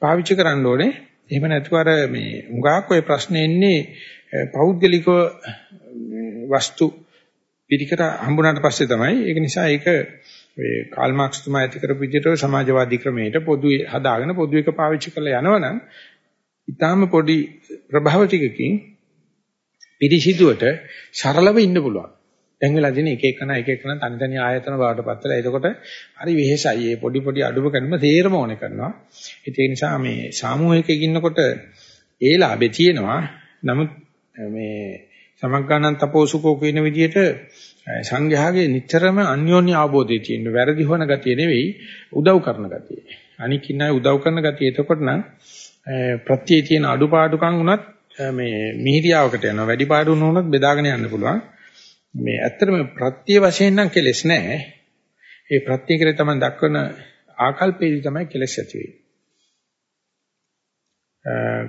පාවිච්චි කරන්න ඕනේ. එහෙම නැතුව අර මේ උගාක් ඔය ප්‍රශ්නේ එන්නේ පෞද්ගලිකව වස්තු පිටිකට හම්බුනාට පස්සේ තමයි ඒක නිසා ඒක ඒ කාල් මාක්ස් තුමා ඇති කරපු විදිහට සමාජවාදී ක්‍රමයට පොදු හදාගෙන පොදු එක පාවිච්චි කරලා යනවනම් ඊටාම පොඩි ප්‍රභාව ටිකකින් පිරිසිදුවට සරලව ඉන්න පුළුවන්. දැන් වෙලා දින එක එකන එක එකන තනි තනි ආයතන බවට පත්ලා එතකොට හරි වෙහෙසයි. මේ පොඩි පොඩි අඩුව කරනම තේරම ඕනේ කරනවා. ඒ නිසා මේ සාමූහිකයක ඉන්නකොට ඒ ලාභේ තියෙනවා. නමුත් මේ සමග්ගානන් තපෝසුකෝ කියන විදිහට සංඝයාගේ නිතරම අන්‍යෝන්‍ය අවබෝධය තියෙන වැරදි හොන ගතිය නෙවෙයි උදව් කරන ගතිය. අනික ඉන්නයි උදව් කරන ගතිය. එතකොට නම් ප්‍රත්‍යයේ තියෙන අඩුපාඩුකම් උනත් මේ මිහිරියාවකට යනවා. වැඩි පාඩු නොවුනත් බෙදාගෙන යන්න පුළුවන්. මේ ඇත්තටම ප්‍රත්‍ය වශයෙන් නම් කෙලස් නැහැ. ඒ ප්‍රත්‍ය කරේ තමයි දක්වන ආකල්පේදී තමයි කෙලස් ඇති වෙන්නේ.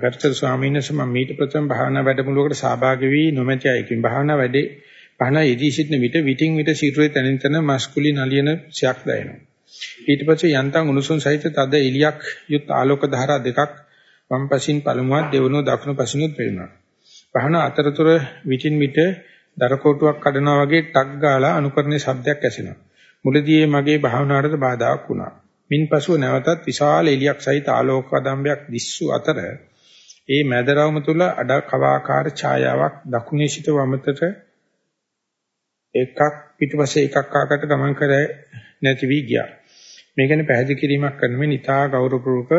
ගරුතර ස්වාමීන් වහන්සේ මම මීට ප්‍රථම භාවනා වැඩමුළුවකට සහභාගී වී නොමැති අයකින් භාවනා වැඩේ භාවනා යෙදී සිටින විට විටින් විට සිරුරේ තනින් තන මස්කුලි නලියන ශයක් දැනෙනවා. ඊට පස්සේ යන්තම් උණුසුම් සහිත තද එලියක් යුත් ආලෝක ධාරා දෙකක් වම් පසින් පළමුවත් දෙවනුව දකුණු පසිනුත් පෙනුණා. භාවනා අතරතුර විටින් විට දරකොටුවක් කඩනවා වගේ ටක් ගාලා අනුකරණයේ ශබ්දයක් ඇසෙනවා. මුලදී මගේ භාවනාවට බාධාක් වුණා. මින්පසුව නැවතත් විශාල එලියක් සහිත ආලෝක කදම්බයක් දිස්සු අතර ඒ මැදරවම තුල අඩ කවාකාර ඡායාවක් දකුණේ සිට වමතට එකක් පිටිපස්සේ එකක් ආකට ගමන් කර නැති වී ගියා. මේ ගැන පැහැදිලි කිරීමක් කරන නිතා ගෞරවපූර්වක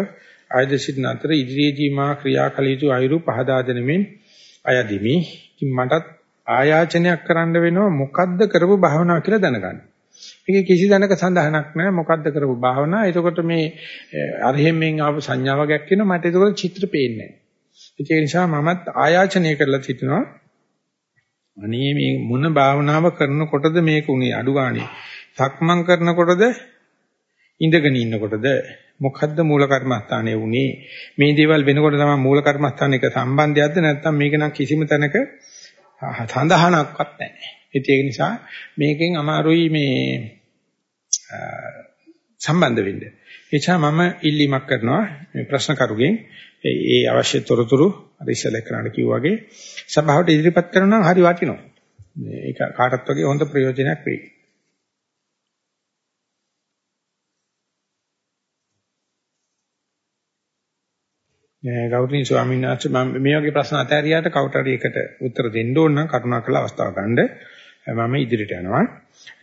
ආයද සිටින අතර ඉදිරියේදී මා ක්‍රියාකල යුතු අයුරු පහදා දෙනමින් අයදිමි. ඉතින් මටත් ආයාචනයක් කරන්න වෙනවා මොකද්ද කරපු භාවනාව කියලා දැනගන්න. මේකේ කිසි දැනක සඳහනක් නැහැ මොකද්ද කරපු භාවනාව. එතකොට මේ අරහෙම්ෙන් ආපු සංඥාවක් එක්කිනවා මට එතකොට චිත්‍ර පේන්නේ නැහැ. ඒ නිසා මමත් ආයාචනය කරලා සිටිනවා. අනේ මේ මොන භාවනාව කරනකොටද මේක උනේ අඩු ගානේ. සක්මන් කරනකොටද ඉඳගෙන ඉන්නකොටද මොකද්ද මූල කර්මස්ථානයේ උනේ මේ දේවල් වෙනකොට තමයි මූල කර්මස්ථානයක සම්බන්ධයක්ද නැත්නම් මේක නම් කිසිම තැනක සඳහනක්වත් නැහැ. ඒක නිසා මේකෙන් අමාරුයි මේ සම්බන්ධ වෙන්න. එචා මම ඉල්ලීමක් කරනවා මේ ප්‍රශ්න කරුගෙන් ඒ අවශ්‍ය තොරතුරු අර ඉස්සෙල්ලා කරන්න කිව්වා වගේ සභාවට ඉදිරිපත් කරනවා හරි වටිනවා. මේක කාටත් වගේ හොඳ ප්‍රයෝජනයක් වෙයි. ගෞරවනීය ස්වාමීන් වහන්සේ මම මේ වගේ ප්‍රශ්න අතහැරියාට කවුරු හරි එකට උත්තර දෙන්න ඕන නම් කරුණාකරලා අවස්ථාව ගන්න මම ඉදිරියට යනවා.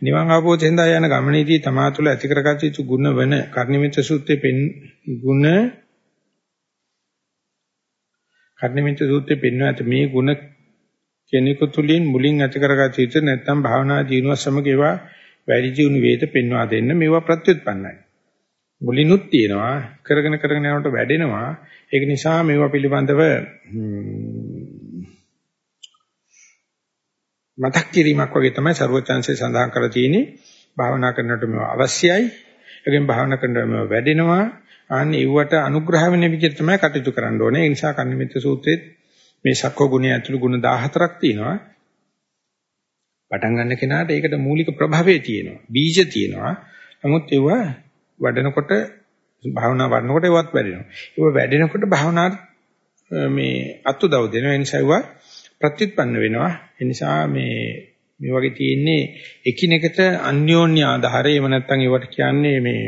නිවන් අවබෝධයෙන් දා යන ගමනේදී තමා තුළ ඇති කරගත යුතු ගුණ වන කර්ණිමිත සූත්‍රයේ පෙන් ගුණ කර්ණමිත සූත්‍රයේ පෙන්වා ඇත. මේ ಗುಣ කෙනෙකු තුලින් මුලින් ඇති කරගත යුතු නැත්නම් භාවනා ජීවන සමග ඒවා වැඩි ජීවුන වේද පෙන්වා දෙන්න මේවා ප්‍රත්‍යুৎපන්නයි. මුලිනුත් තියෙනවා කරගෙන කරගෙන යනකොට වැඩෙනවා. ඒක නිසා මේවා පිළිබඳව මතක් කිරීමක් වගේ තමයි ਸਰවචන්සේ සඳහන් කරලා තියෙන්නේ. භාවනා කරනකොට මේවා අවශ්‍යයි. ඒකෙන් භාවනා කරනකොට මේවා වැඩෙනවා. අනේ ඒවට අනුග්‍රහ වෙන විදිහට තමයි කටයුතු කරන්න ඕනේ ඒ නිසා කන්නිමිත්ත සූත්‍රයේ මේ සක්කෝ ගුණය ඇතුළු ගුණ 14ක් තියෙනවා පටන් ගන්න කෙනාට ඒකට මූලික ප්‍රභවය තියෙනවා බීජ තියෙනවා නමුත් ඒවා වඩනකොට භාවනා වඩනකොට ඒවත් වැඩෙනවා. ඒක වැඩෙනකොට භාවනා මේ අත්උදව් දෙනවා. ඒ නිසා ඒවා ප්‍රතිඋත්පන්න වෙනවා. ඒ නිසා මේ මේ වගේ තියෙන්නේ එකිනෙකට අන්‍යෝන්‍ය ආධාරය. එහෙම නැත්නම් ඒවට කියන්නේ මේ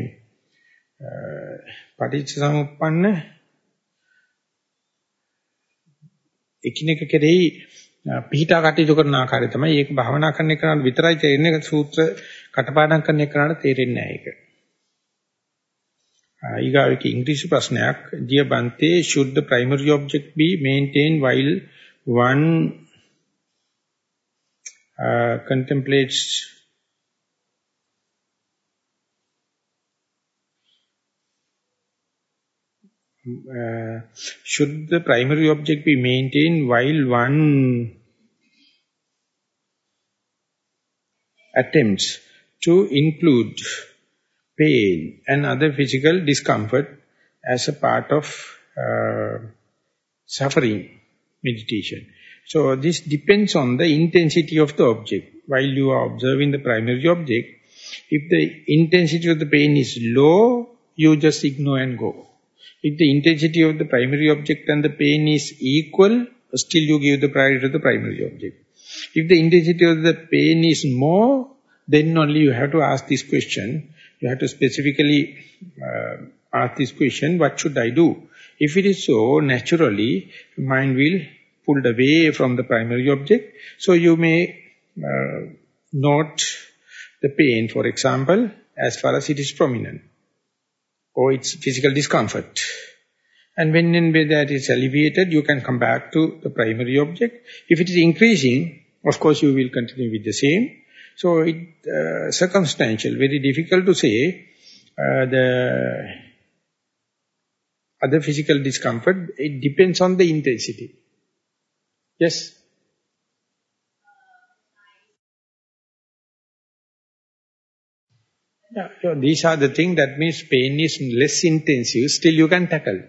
පටිච්චසමුප්පන්න එකිනෙක කෙරෙහි පිහිටා කටයුතු කරන ආකාරය තමයි. ඒක භාවනා කරන එකට විතරයි තේරෙන්නේ. සූත්‍ර කටපාඩම් කරන එකට තේරෙන්නේ නැහැ ඒක. ඊගාවෙක ඉංග්‍රීසි ප්‍රශ්නයක්. Dear bante should the primary object be maintained while one uh, contemplates uh, should the primary object be maintained while one attempts to include pain and other physical discomfort as a part of uh, suffering meditation. So this depends on the intensity of the object. While you are observing the primary object, if the intensity of the pain is low, you just ignore and go. If the intensity of the primary object and the pain is equal, still you give the priority to the primary object. If the intensity of the pain is more, then only you have to ask this question, you have to specifically uh, ask this question, what should I do? If it is so, naturally, mind will pulled away from the primary object. So you may uh, note the pain, for example, as far as it is prominent, or its physical discomfort. And when in way that is alleviated, you can come back to the primary object. If it is increasing, of course you will continue with the same. So it uh, circumstantial, very difficult to say. Uh, the other physical discomfort, it depends on the intensity. Yes? Yeah, so these are the things that means pain is less intensive, still you can tackle.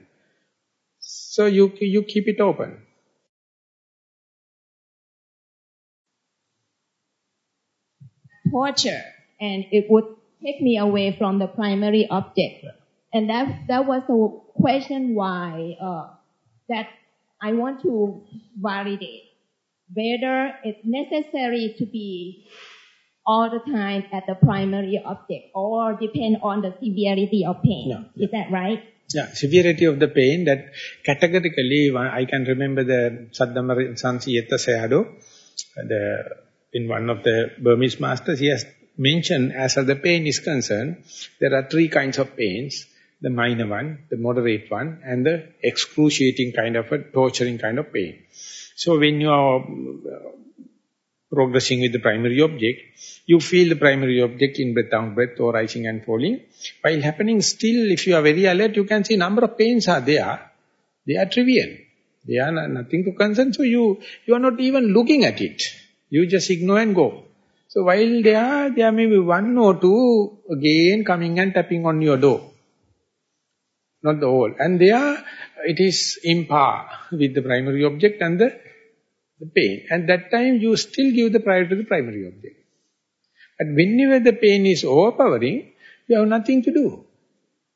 So you, you keep it open. torture and it would take me away from the primary object. And that, that was the question why uh, that I want to validate whether it's necessary to be all the time at the primary object or depend on the severity of pain. Yeah. Is that right? Yeah, severity of the pain that categorically, I can remember the Saddam Sansi Sayadaw, the in one of the Burmese masters, he has mentioned as far the pain is concerned, there are three kinds of pains, the minor one, the moderate one, and the excruciating kind of a torturing kind of pain. So when you are progressing with the primary object, you feel the primary object in breath out breath or rising and falling. While happening still, if you are very alert, you can see number of pains are there. They are trivial. They are nothing to concern, so you, you are not even looking at it. You just ignore and go. So while there, there may be one or two again coming and tapping on your door. Not the whole. And there, it is in par with the primary object and the, the pain. And that time, you still give the priority to the primary object. But whenever the pain is overpowering, you have nothing to do.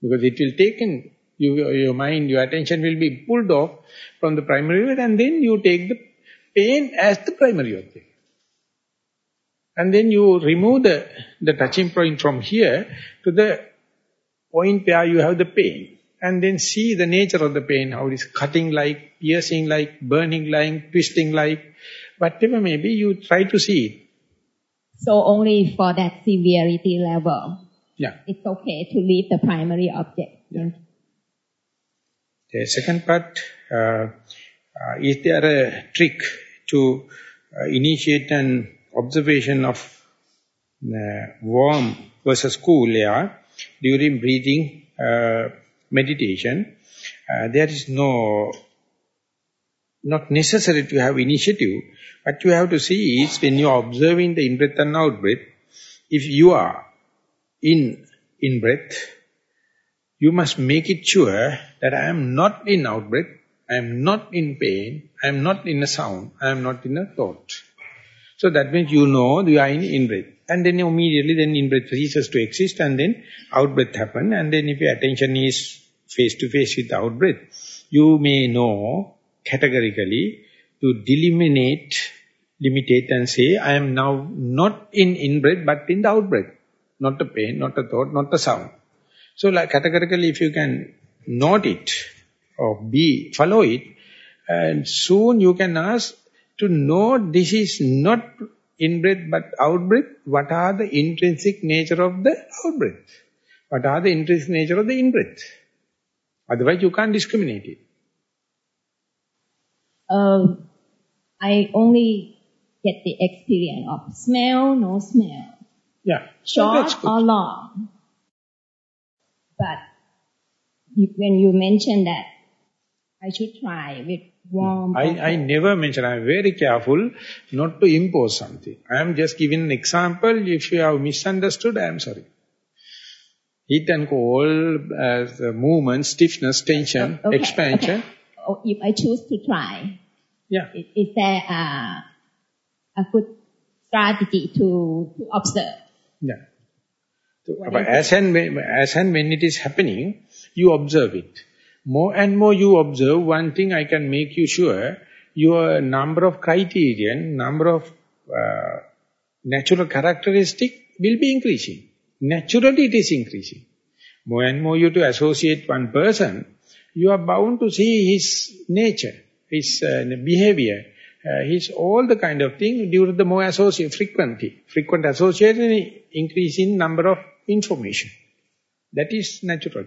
Because it will take in, you, your mind, your attention will be pulled off from the primary object and then you take the pain as the primary object. And then you remove the, the touching point from here to the point where you have the pain. And then see the nature of the pain, how it is cutting like, piercing like, burning like, twisting like, whatever may be, you try to see it. So only for that severity level, Yeah. it's okay to leave the primary object. Yeah. The second part, uh, uh, is there a trick to uh, initiate an observation of uh, warm versus cool air during breathing uh, meditation? Uh, there is no, not necessary to have initiative. What you have to see is when you are observing the in-breath and out-breath, if you are in in-breath, you must make it sure that I am not in out-breath, I am not in pain, I am not in a sound, I am not in a thought. So that means you know you are in in-breath. and then immediately then in-breath ceases to exist and then out-breath happen and then if your attention is face-to-face with the out-breath, you may know categorically to delineate, limitate and say, I am now not in in-breath but in the out-breath. Not a pain, not a thought, not a sound. So like categorically if you can note it or be, follow it, and soon you can ask to know this is not in-breath but out-breath, what are the intrinsic nature of the out-breath? What are the intrinsic nature of the in-breath? Otherwise you can't discriminate it. Um, I only get the experience of smell, no smell. Yeah. Short or long. But when you mention that, I should try with warm. I, I never mention, I am very careful not to impose something. I am just giving an example. If you have misunderstood, I am sorry. Heat and cold, uh, movement, stiffness, tension, okay, expansion. Okay. Oh, if I choose to try, yeah. is, is there a, a good strategy to, to observe? Yeah. So, but as and, when, as and when it is happening, you observe it. More and more you observe, one thing I can make you sure, your number of criterion, number of uh, natural characteristic will be increasing. Naturally it is increasing. More and more you to associate one person, you are bound to see his nature, his uh, behavior, uh, his all the kind of thing due to the more associate frequency. Frequent association increase in number of information. That is natural.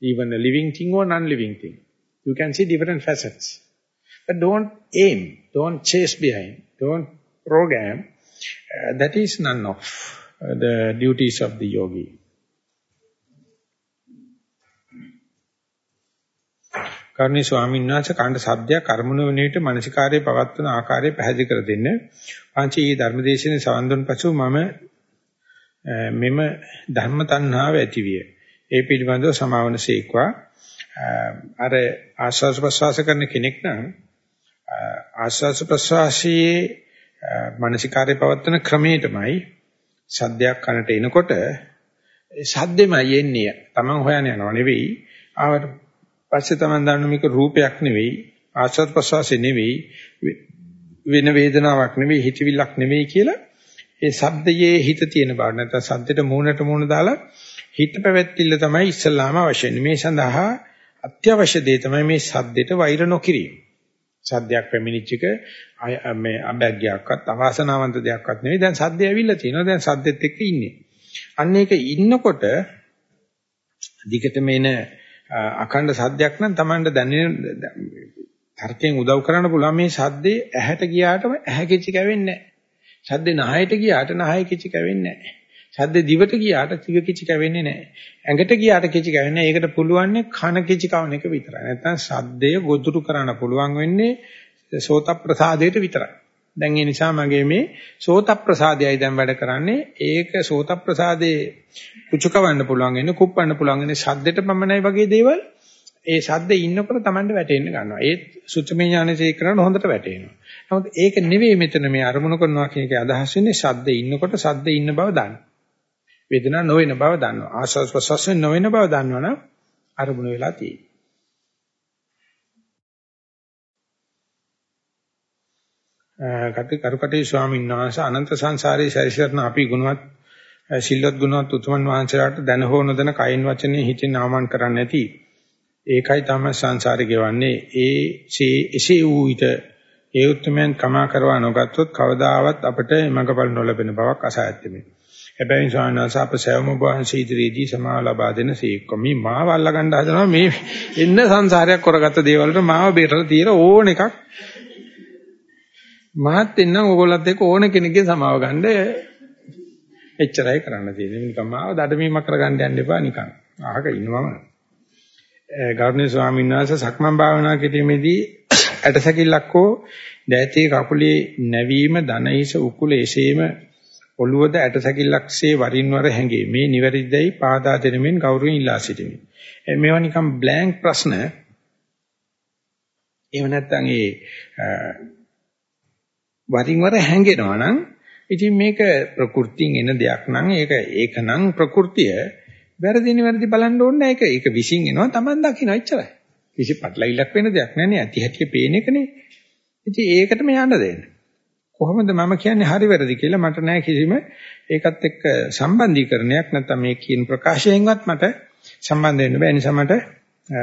Even a living thing or non-living thing. You can see different facets. But don't aim, don't chase behind, don't program. Uh, that is none of the duties of the yogi. කරුණී ස්වාමීන් වහන්සේ කාණ්ඩ සබ්දයක් කර්මණු වෙන විට මානසිකාර්යය පවත්වන ආකාරය පැහැදිලි කර දෙන්න. පංචී ධර්මදේශනේ සවන් දුන් පසු මම මෙම ධර්ම තණ්හාව ඇතිවිය. ඒ පිළිබඳව සමාවන සීක්වා අර ආස්වාද ප්‍රසවාස කරන කෙනෙක් නම් ආස්වාද ප්‍රසවාසයේ මානසිකාර්ය පවත්වන ක්‍රමයටමයි සද්දයක් කනට එනකොට සද්දෙමයි එන්නේ. Taman හොයන යනව නෙවෙයි. ආවට පස්සේ Taman දන්න මේක රූපයක් නෙවෙයි ආස්වාද ප්‍රසවාසය නෙවෙයි වෙන වේදනාවක් නෙවෙයි හිතවිල්ලක් නෙවෙයි කියලා ඒ සද්දයේ හිත තියෙන බව නැත්නම් සද්දෙට මූණට මූණ දාලා හිත පැවැත්තිල්ල තමයි ඉස්සල්ලාම අවශ්‍ය වෙන්නේ. මේ සඳහා අත්‍යවශ්‍ය දේ තමයි මේ සද්දෙට වෛර නොකිරීම. සද්දයක් පැමිණිච්ච එක මේ අභැග්යයක්වත් අවාසනාවන්ත දෙයක්වත් නෙවෙයි. දැන් සද්දය ඇවිල්ලා තියෙනවා. දැන් සද්දෙත් එක්ක ඉන්නේ. අන්න ඒක ඉන්නකොට දිගටම එන අඛණ්ඩ සද්දයක් නම් Tamanට දැනෙන තර්කයෙන් උදව් කරන්න පුළුවන් මේ සද්දේ ඇහැට ගියාටම ඇහැ කිචි කැවෙන්නේ නැහැ. සද්දේ නහයට ගියාට නහය කිචි කැවෙන්නේ නැහැ. සද්දේ දිවට ගියාට දිව කිචි කැවෙන්නේ නැහැ. ඇඟට ගියාට කිචි කැවෙන්නේ නැහැ. ඒකට පුළුවන් කන කිචි කවන එක විතරයි. නැත්නම් සද්දය ගොදුරු කරන්න පුළුවන් වෙන්නේ සෝත ප්‍රසාදයට විතරයි. දැන් ඒ නිසා මගේ මේ සෝත ප්‍රසාදයයි දැන් වැඩ කරන්නේ. ඒක සෝත ප්‍රසාදේ කුචකවන්න පුළුවන් වෙන්නේ, කුප්පන්න පුළුවන් වෙන්නේ සද්දෙට පමණයි වගේ දේවල්. ඒ සද්දේ ඉන්නකොට Tamanට වැටෙන්න ගන්නවා. ඒ සුත්තමේ ඥානසේ කරන හොඳට වැටෙනවා. නමුත් ඒක නෙවෙයි මෙතන මේ අරමුණු කරනවා කියන එකේ අදහස් වෙන්නේ සද්දේ ඉන්නකොට සද්දේ ඉන්න බව දන්න. වේදනාවක් නොවන බව දන්නවා. ආස්වාද ප්‍රසවාස නොවන බව දන්නවනම් අරමුණු වෙලා තියෙන්නේ. කටි කරුකටේ ස්වාමීන් වහන්සේ අනන්ත සංසාරේ සැරිසරන අපි ගුණවත් සිල්වත් ගුණවත් උතුමන් වහන්සේලාට දැන හෝ නොදැන කයින් වචනේ හිතින් නාමන් කරන්නේ නැති ඒකයි තමයි සංසාරේ ගෙවන්නේ ඒ එසේ වූ ඊට ඒ උත්මයන් කමා කරවා නොගත්තොත් කවදාවත් අපට මඟපල් නොලැබෙන බවක් අසහායත්මයි. හැබැයි ස්වාමීන් අප සෑම වහන්සේ ඉදිරියේදී සමාව ලබා දෙන සීක්ක. මේ මාව අල්ලා ගන්න හදනවා මේ එන්න සංසාරයක් කරගත්ත දේවල් වලට මාව බේරලා තියෙන ඕන එකක්. මහත් එන්නම් ඕගොල්ලත් එක්ක ඕන කෙනෙක්ගේ සමාව ගන්න එච්චරයි කරන්න තියෙන්නේ. නිකන් මාව දඩමීමක් කරගන්න යන්න එපා නිකන්. අහක ඉන්නවම. ගෞරවනීය ස්වාමීන් වහන්සේ සක්මන් භාවනා කිරීමේදී ඇටසැකිල්ලක් හෝ දෑතේ කකුලේ නැවීම දනහිස උකුල එසේම ඔළුවද ඇටසැකිල්ලක්සේ වරින් වර හැඟේ. මේ නිවැරදිදයි පාදා දෙනමින් ගෞරවයෙන් ඉල්ලා සිටිමි. මේවා නිකන් බ්ලැන්ක් ප්‍රශ්න. එහෙම නැත්නම් ඒ වරින් වර හැඟෙනවා නම් ඉතින් මේක ප්‍රകൃතියෙන් එන දෙයක් නම් ඒක ඒකනම් ප්‍රകൃතිය වැරදින වැරදි බලන්න ඕනේ ඒක ඒක විශ්ින් එනවා Taman දකින්න එච්චරයි. කිසි පටලවිලක් වෙන දෙයක් නැහැ නේ. ඇති හැටි පේන එකනේ. ඉතින් ඒකටම යන්න දෙන්න. කොහොමද මම කියන්නේ හරි වැරදි කියලා මට නෑ කිසිම ඒකත් එක්ක සම්බන්ධීකරණයක් නැත්නම් මේ කියන ප්‍රකාශයෙන්වත් මට සම්බන්ධ වෙන්න බෑ. ඒ නිසා මට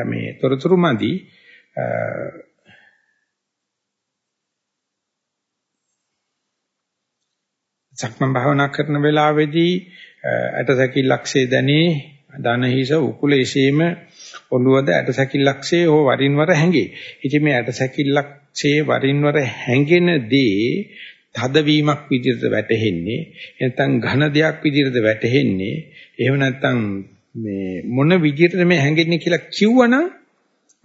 මේ තොරතුරු මදි. සක්මන් භාවනා කරන වෙලාවේදී ඇටසැකිල්ලක්සේ දැනේ දන හිස උකුල එසේම ඔළුවද ඇටසැකිල්ලක්සේ හෝ වරින් වර හැංගේ. ඉතින් මේ ඇටසැකිල්ලක්සේ වරින් වර හැංගෙන දේ තදවීමක් විදිහට වැටහෙන්නේ නැත්නම් ඝන දෙයක් විදිහට වැටහෙන්නේ එහෙම නැත්නම් මේ මොන විදිහටද මේ හැංගෙන්නේ කියලා කිව්වනම්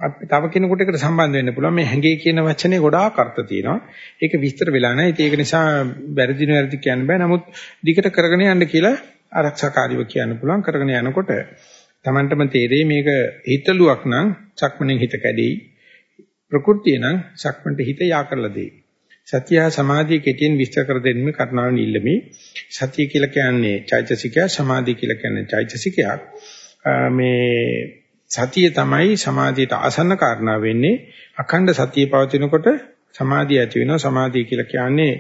අපි තව කෙනෙකුට ඒකට සම්බන්ධ වෙන්න පුළුවන්. මේ හැංගේ කියන වචනේ ගොඩාක් අර්ථ තියෙනවා. ඒක විස්තර වෙලා නැහැ. ඒක නිසා වැරදින වැරදි කියන්න බෑ. නමුත් දිගට කරගෙන යන්න කියලා ආරක්ෂාකාරීව කියන්න පුළුවන්. කරගෙන යනකොට Tamanටම තේරෙයි මේක හිතලුවක් නම් සක්මණෙන් හිත කැඩෙයි ප්‍රകൃතිය නම් සක්මණට හිත යා කරලා දෙයි සතිය සමාධිය කෙටියෙන් විස්තර කර දෙන්න කරුණාවෙන් ඉල්ලමි. සතිය කියලා කියන්නේ චෛතසිකය, සමාධිය කියලා කියන්නේ චෛතසිකයක්. මේ සතිය තමයි සමාධියට ආසන්න කාරණා වෙන්නේ. අඛණ්ඩ සතිය පවතිනකොට සමාධිය ඇති වෙනවා. සමාධිය කියලා කියන්නේ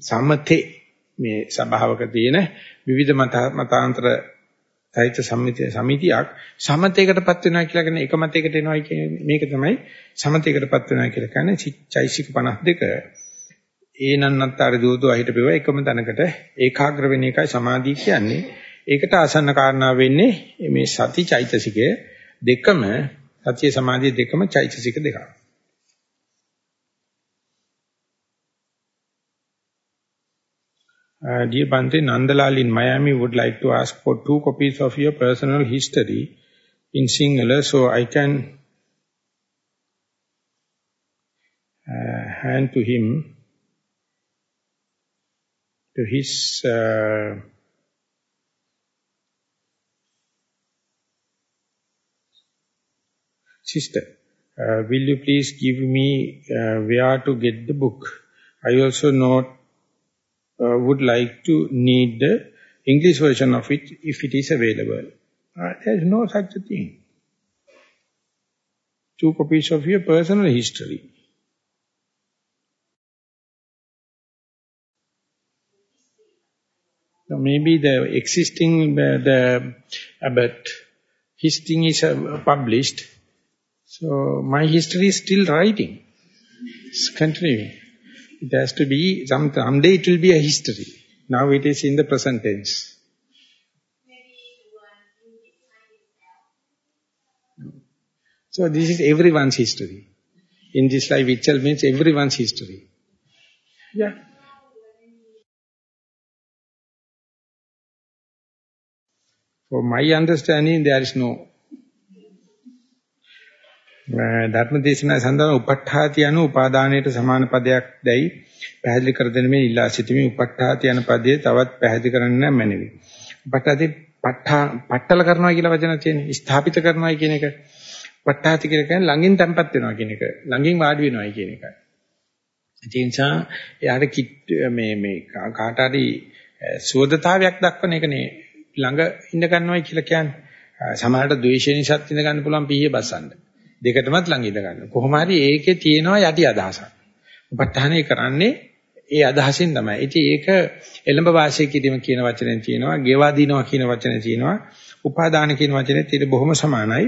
සමතේ මේ සබාවක තියෙන විවිධ මතාන්තර සාහිත්‍ය සමිතිය සමිතියක් සමතේකටපත් වෙනවා කියලා කියන එක මතයකට එනවා කියන්නේ මේක තමයි සමතේකටපත් වෙනවා කියලා කියන්නේ චෛසික 52 ඒ නන්නත්තර දෝදෝ හිටපෙව එකම තැනකට ඒකාග්‍ර වෙන එකයි සමාධිය කියන්නේ. ඒකට ආසන්න කාරණා වෙන්නේ මේ සති චෛතසිකය දෙකම සතිය සමාධිය දෙකම චෛතසික දෙකක්. Uh, dear Bante, Nandalal in Miami would like to ask for two copies of your personal history in singular so I can uh, hand to him, to his uh, sister. Uh, will you please give me uh, where to get the book? I also note uh, would like to need the English version of it if it is available. Uh, there is no such a thing. Two copies of your personal history. So maybe the existing, uh, the, but his thing is uh, published. So my history is still writing. It's continuing. It has to be, some, someday it will be a history. Now it is in the present tense. So this is everyone's history. In this life itself means everyone's history. Yeah. For my understanding, there is no ධර්ම දේශනා සඳහා උපට්ඨාති යන උපාදානයට සමාන පදයක් දැයි පැහැදිලි කර දෙන මේ ඉල්ලා සිටීමේ උපට්ඨාති යන පදයේ තවත් පැහැදිලි කරන්න නැමෙනවි. උපට්ඨාති පට්ඨා පට්ටල කරනවා කියලා වචන තියෙනවා. ස්ථාපිත කරනවා කියන එක. උපට්ඨාති කියලා කියන්නේ ළඟින් තැම්පත් වෙනවා කියන එක. ළඟින් වාඩි වෙනවා කියන එකයි. ඒ නිසා එයාට මේ මේ කාට හරි සුවදතාවයක් දක්වන එකනේ ළඟ ඉඳ ගන්නවයි කියලා කියන්නේ. සමහරට ද්වේෂය නිසාත් ඉඳ ගන්න පුළුවන් පීයේ බස්සන්න. දෙකටමත් ළඟ ඉඳ ගන්න. කොහොම හරි ඒකේ තියෙනවා යටි අදහසක්. උපට්ඨානය කරන්නේ ඒ අදහසින් තමයි. ඉතින් ඒක එළඹ වාසය කිරීම කියන වචනේ තියෙනවා, ගෙවා දිනවා කියන වචනේ තියෙනවා, උපාදාන කියන වචනේ තියෙන බොහොම සමානයි.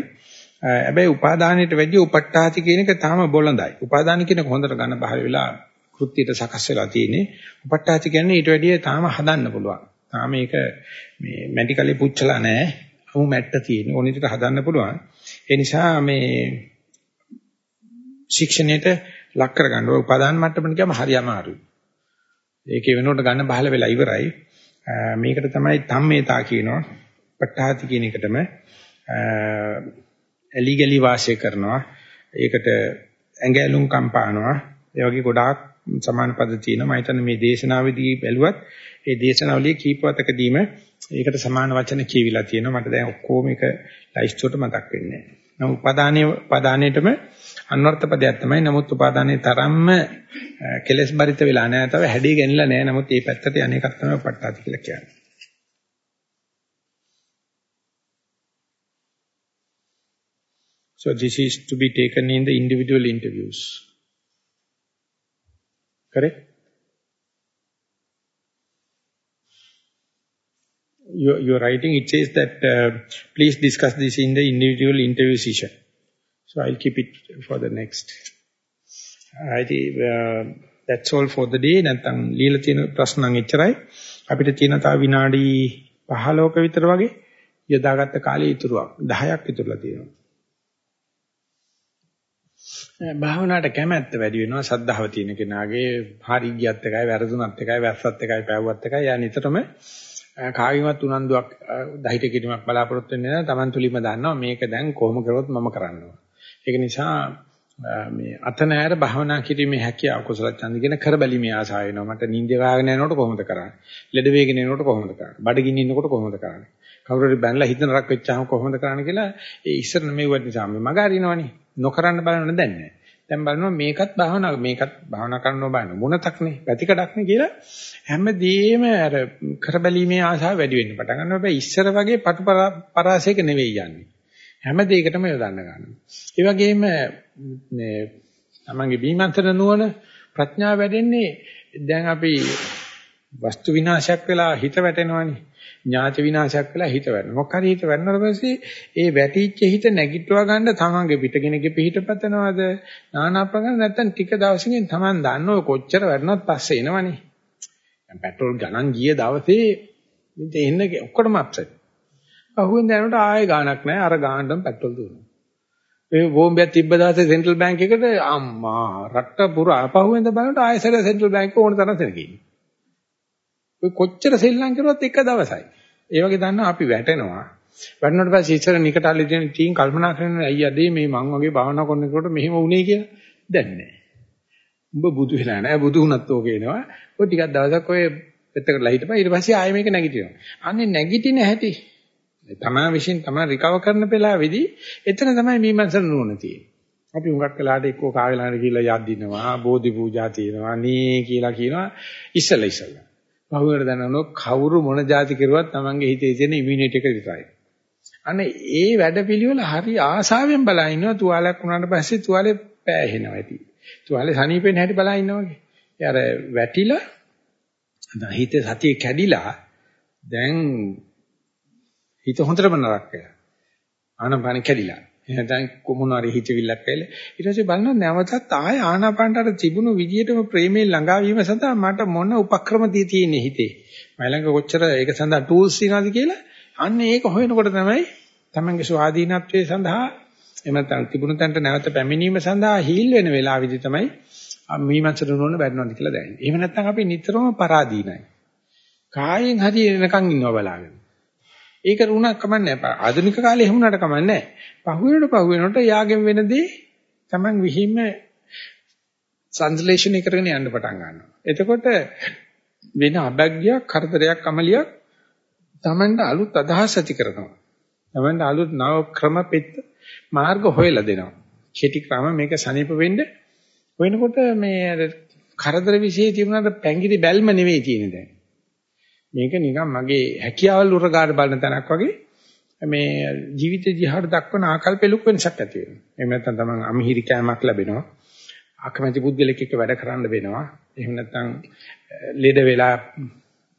හැබැයි උපාදානයට වැඩිය උපට්ඨාති කියන එක තාම බොළඳයි. උපාදාන කියන හොඳට ගන්න බහල වෙලා කෘත්‍යයට සකස් වෙලා තියෙන්නේ. උපට්ඨාති කියන්නේ ඊට වැඩිය තාම හදන්න පුළුවන්. තාම මේක මේ මැඩිකලේ පුච්චලා නැහැ. අමු මැට්ට තියෙන. ඕනෙට හදන්න පුළුවන්. ඒ නිසා මේ ශික්ෂණයට ලක් කරගන්න ඕන උපාදාන මට්ටමට ගියාම හරි අමාරුයි. ඒකේ වෙනකොට ගන්න බහල වෙලා ඉවරයි. මේකට තමයි ධම්මේතා කියනවා. පට්ඨාති කියන එකටම එලි ගලි වාසය කරනවා. ඒකට ඇඟැලුම් කම්පානවා. ඒ වගේ ගොඩාක් සමාන පද තියෙනවා. මම හිතන්නේ මේ දේශනාවේදී බැලුවත් ඒ දේශනාවලියේ කීපවතකදීම ඒකට සමාන වචන කියවිලා තියෙනවා. මට දැන් ඔක්කොම එක ලයිස්ට්ුවට මතක් වෙන්නේ නැහැ. නමුත් උපාදානයේ උපාදානයේටම අන්වර්ථ පදයක් තමයි. නමුත් උපාදානයේ තරම්ම කෙලස් බරිත වෙලා නැහැ. තව හැඩේ ගැනිලා නැහැ. නමුත් මේ පැත්තට යන එකක් තමයි ප ဋ ාති කියලා කියන්නේ. So this is to be taken in the individual interviews. Correct? Your, your writing, it says that uh, please discuss this in the individual interview session. So I'll keep it for the next. I think uh, that's all for the day. නැත්නම් লীලා තියෙන ප්‍රශ්න නම් එච්චරයි. අපිට තියෙන තව විනාඩි 15ක විතර වගේ යොදාගත්ත කාලය ඉතුරුවක් 10ක් ඉතුරුලා තියෙනවා. භාවනාවට කැමැත්ත වැඩි වෙනවා සද්ධාව තියෙන කෙනාගේ හරි ගියත් එකයි වැරදුනත් එකයි වැස්සත් එකයි පැවුවත් එකයි යා නිතරම කාගෙවත් උනන්දුවක් දහිත කිරීමක් බලාපොරොත්තු වෙන්නේ නැහැ. Taman තුලින්ම දන්නවා මේක දැන් කොහොම කරොත් මම කරන්නවා ඒක නිසා මේ අතනෑර භාවනා කිරීමේ හැකියාව කුසල ඡන්ද කියන කරබැලීමේ ආසාව වෙනවා මට නිින්ද ගාගෙන යනකොට කොහොමද කරන්නේ? ලෙඩ වේගෙන යනකොට කොහොමද කරන්නේ? බඩගින්න ඉන්නකොට කොහොමද කරන්නේ? කවුරු හරි බැනලා හිතන රක් වෙච්චාම කොහොමද කරන්නේ කියලා ඒ ඉස්සර මෙව්වත් නිසා මේ මග අරිනවනේ. නොකරන්න බලන්න දැන් නැහැ දැන් බලනවා මේකත් භාවනා මේකත් භාවනා කරනවා බලන්න මොනතක්නේ පැතිකඩක්නේ කියලා හැමදේම අර කරබැලීමේ ආසාව වැඩි වෙන්න පටන් ගන්නවා හැබැයි ඉස්සර වගේ පටු පරාසයක නෙවෙයි යන්නේ හැම දෙයකටම යොදන්න ගන්නවා. ඒ වගේම මේ තමන්ගේ බීමන්තර නුවණ ප්‍රඥාව වැඩෙන්නේ දැන් අපි වස්තු විනාශයක් වෙලා හිත වැටෙනවනේ. ඥාති විනාශයක් වෙලා හිත වැටෙනවා. මොකක් හරි හිත වැටෙනාට පස්සේ ඒ වැටිච්ච හිත නැගිටවා ගන්න තමන්ගේ පිටකෙනගේ පිහිටපතනවද? නානා ප්‍රකාර නැත්තම් ටික දවසකින් තමන් දන්න ඔය කොච්චර වැටුණත් පස්සේ එනවනේ. දැන් පෙට්‍රල් ගණන් ගිය දවසේ ඉතින් එන්න ඔක්කොටම අප්සෙට්. අහුවෙන් දැනනට ආයෙ ගාණක් නැහැ. අර ගාණ්ඩම් පෙට්‍රල් දුන්නා. මේ බෝම්බයක් තිබ්බ දාසේ සෙන්ට්‍රල් බැංක් එකට අම්මා රට්ට පුරා පහුවෙන්ද බලනකොට ආයෙසර සෙන්ට්‍රල් බැංක් ඕන තරම් සෙනගින්නේ. ඔය කොච්චර සෙල්ලම් කරුවත් එක දවසයි. ඒ වගේ දන්නා අපි වැටෙනවා. වැටෙනකොට පස්සේ ඉස්සර නිකටල්ලි තියෙන ටීම් කල්පනා කරනවා අයියා දෙයි මේ මං වගේ භාවනා කරනකොට මෙහෙම වුණේ කියලා. දැන් නෑ. උඹ බුදු වෙලා නෑ බුදු වුණත් ඕක එනවා. ඔය ටිකක් දවසක් ඔය පෙත්තකට ලහිටපන් ඊට පස්සේ ආයෙ මේක නැගිටිනවා. අනේ නැගිටින හැටි තමා විශ්ින් තමා රිකවර් කරන වෙලාවේදී එතන තමයි මීමන්සන නුවණ තියෙන්නේ. අපි උඟක් වෙලාට එක්කෝ කාගෙලාට කියලා යද්දිනවා, බෝධි පූජා තියෙනවා, නී කියලා කියනවා ඉස්සලා ඉස්සලා. බහුවර දැනනො කවුරු මොන જાති කරුවත් තමන්ගේ හිතේ තියෙන ඉමුනිටි එක විතරයි. අනේ ඒ වැඩපිළිවෙල හරි ආසාවෙන් බලා ඉන්නවා තුවාලයක් වුණාට පස්සේ තුවාලේ පෑහෙනවා ඇති. තුවාලේ සනීපෙන් හැටි බලා ඉන්නවා වගේ. ඒ අර වැටිලා හිතේ සතිය කැඩිලා දැන් හිත හොඳටම නරක වෙලා. ආනපාන කැඩිලා. එහෙනම් කොමුණ හරි හිතවිල්ලක් කියලා. ඊට පස්සේ බලනවා නැවතත් ආය ආනාපානට අර තිබුණු විදියටම ප්‍රේමයෙන් ළඟා වීම සඳහා මට මොන උපක්‍රම දී තියෙන්නේ හිතේ. මයි ළඟ කොච්චර ඒක සඳහා ටූල්ස් තියනවද කියලා අන්න ඒක හොයනකොට තමයි තමන්ගේ ස්වාධීනත්වයේ සඳහා එහෙම නැත්නම් තිබුණු තැනට නැවත පැමිණීම සඳහා හීල් වෙන වෙලාවෙදි තමයි මීමන්සට නෝන බැරිනවද කියලා දැනෙන්නේ. එහෙම නැත්නම් අපි නිතරම පරාදීනයි. කායෙන් හරි එනකන් ඉන්නවා බලාගෙන. ඒක රුණක් කමන්නේ නැහැ. ආධුනික කාලේ එහෙම උනාට කමන්නේ නැහැ. පහුවෙනට පහුවෙනට යාගෙන් වෙන දේ Taman විහිම සංස්ලේෂණය කරගෙන යන්න පටන් ගන්නවා. එතකොට වෙන අබැග්ගයක්, කරදරයක්, අමලියක් Tamanට අලුත් අදහස් ඇති කරනවා. Tamanට අලුත් නව ක්‍රම පෙත් මාර්ග හොයලා දෙනවා. කෙටි ක්‍රම මේක සනීප වෙන්න වෙනකොට මේ කරදර વિશે තිබුණාට පැංගිරි බැල්ම නෙවෙයි තියෙන්නේ දැන්. මේක නිකන් මගේ හැකියාවල් උරගාට බලන තැනක් වගේ මේ ජීවිත දිහාට දක්වන ආකල්පෙ ලොකු වෙනසක් ඇති වෙනවා. එහෙම නැත්නම් තමන් අමිහිරි කෑමක් ලැබෙනවා. අකමැති පුද්ගලෙක් එක්ක වැඩ කරන්න වෙනවා. එහෙම නැත්නම් ලෙඩ වෙලා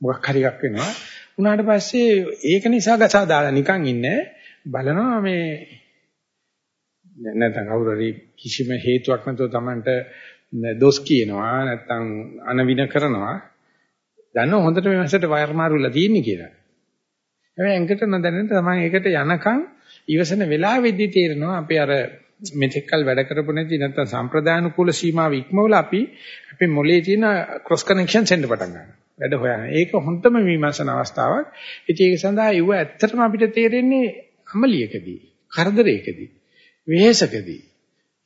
මොකක් හරි එකක් වෙනවා. උනාට පස්සේ ඒක නිසා ගසා දාලා නිකන් ඉන්නේ බලනවා මේ නැත්නම් කවුරු හරි කිසිම හේතුවක් නැතුව තමන්ට දොස් කියනවා නැත්නම් අනවින කරනවා දන්නව හොඳට මේ මාසෙට වයර් මාරුලා තියෙන්නේ කියලා. හැබැයි ඇඟට නොදැනෙන තමයි ඒකට යනකම් ඉවසන වෙලාවෙදී තේරෙනවා අපි අර මෙතෙක්කල් වැඩ කරපු නැති නැත්නම් සම්ප්‍රදාන කුල සීමාව ඉක්මවලා අපි අපේ මොලේ තියෙන ක්‍රොස් කනෙක්ෂන්ස් එන්න පටන් ගන්නවා. වැඩ හොයන. ඒක හොඳම විමර්ශන අවස්ථාවක්. ඉතින් ඒක සඳහා යුව ඇත්තටම අපිට තේරෙන්නේ අමලියකදී, කරදරයකදී, වෙහෙසකදී.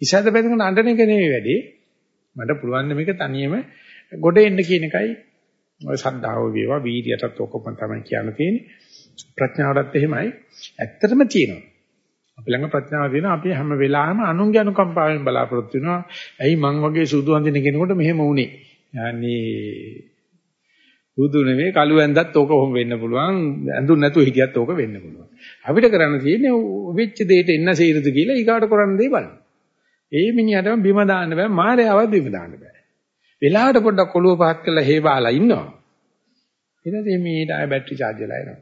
ඉසాత බඳගෙන අඬන එක නෙවෙයි වැඩේ. මට පුළුවන් මේක තනියම ගොඩ එන්න කියන එකයි ඔය සද්ධාව වේවා වීර්යයටත් ඔක්කොම තමයි කියන්න තියෙන්නේ. ප්‍රඥාවටත් එහෙමයි. ඇත්තටම තියෙනවා. අපි ළඟ ප්‍රඥාව තියෙනවා අපි හැම වෙලාවෙම අනුන්ගේ අනුකම්පාවෙන් බලාපොරොත්තු වෙනවා. ඇයි මං වගේ සුදු අඳින කෙනෙකුට මෙහෙම වුනේ? යන්නේ සුදු නෙමෙයි කළු ඇඳත් ඕක කොහොම වෙන්න පුළුවන්. ඇඳුම් නැතුව හිටියත් ඕක වෙන්න පුළුවන්. අපිට කරන්න තියෙන්නේ වෙච්ච දෙයට එන්න සීරද කියලා ඊගාට කරන්න දේ බලන්න. ඒ මිනිහටම බිම දාන්න බෑ මායයවත් බිම දාන්න බෑ. වෙලාවට පොඩ්ඩක් ඔළුව පහත් කරලා හේබාලා ඉන්නවා. ඊට පස්සේ මේට ආය බැටරි charge වෙලා එනවා.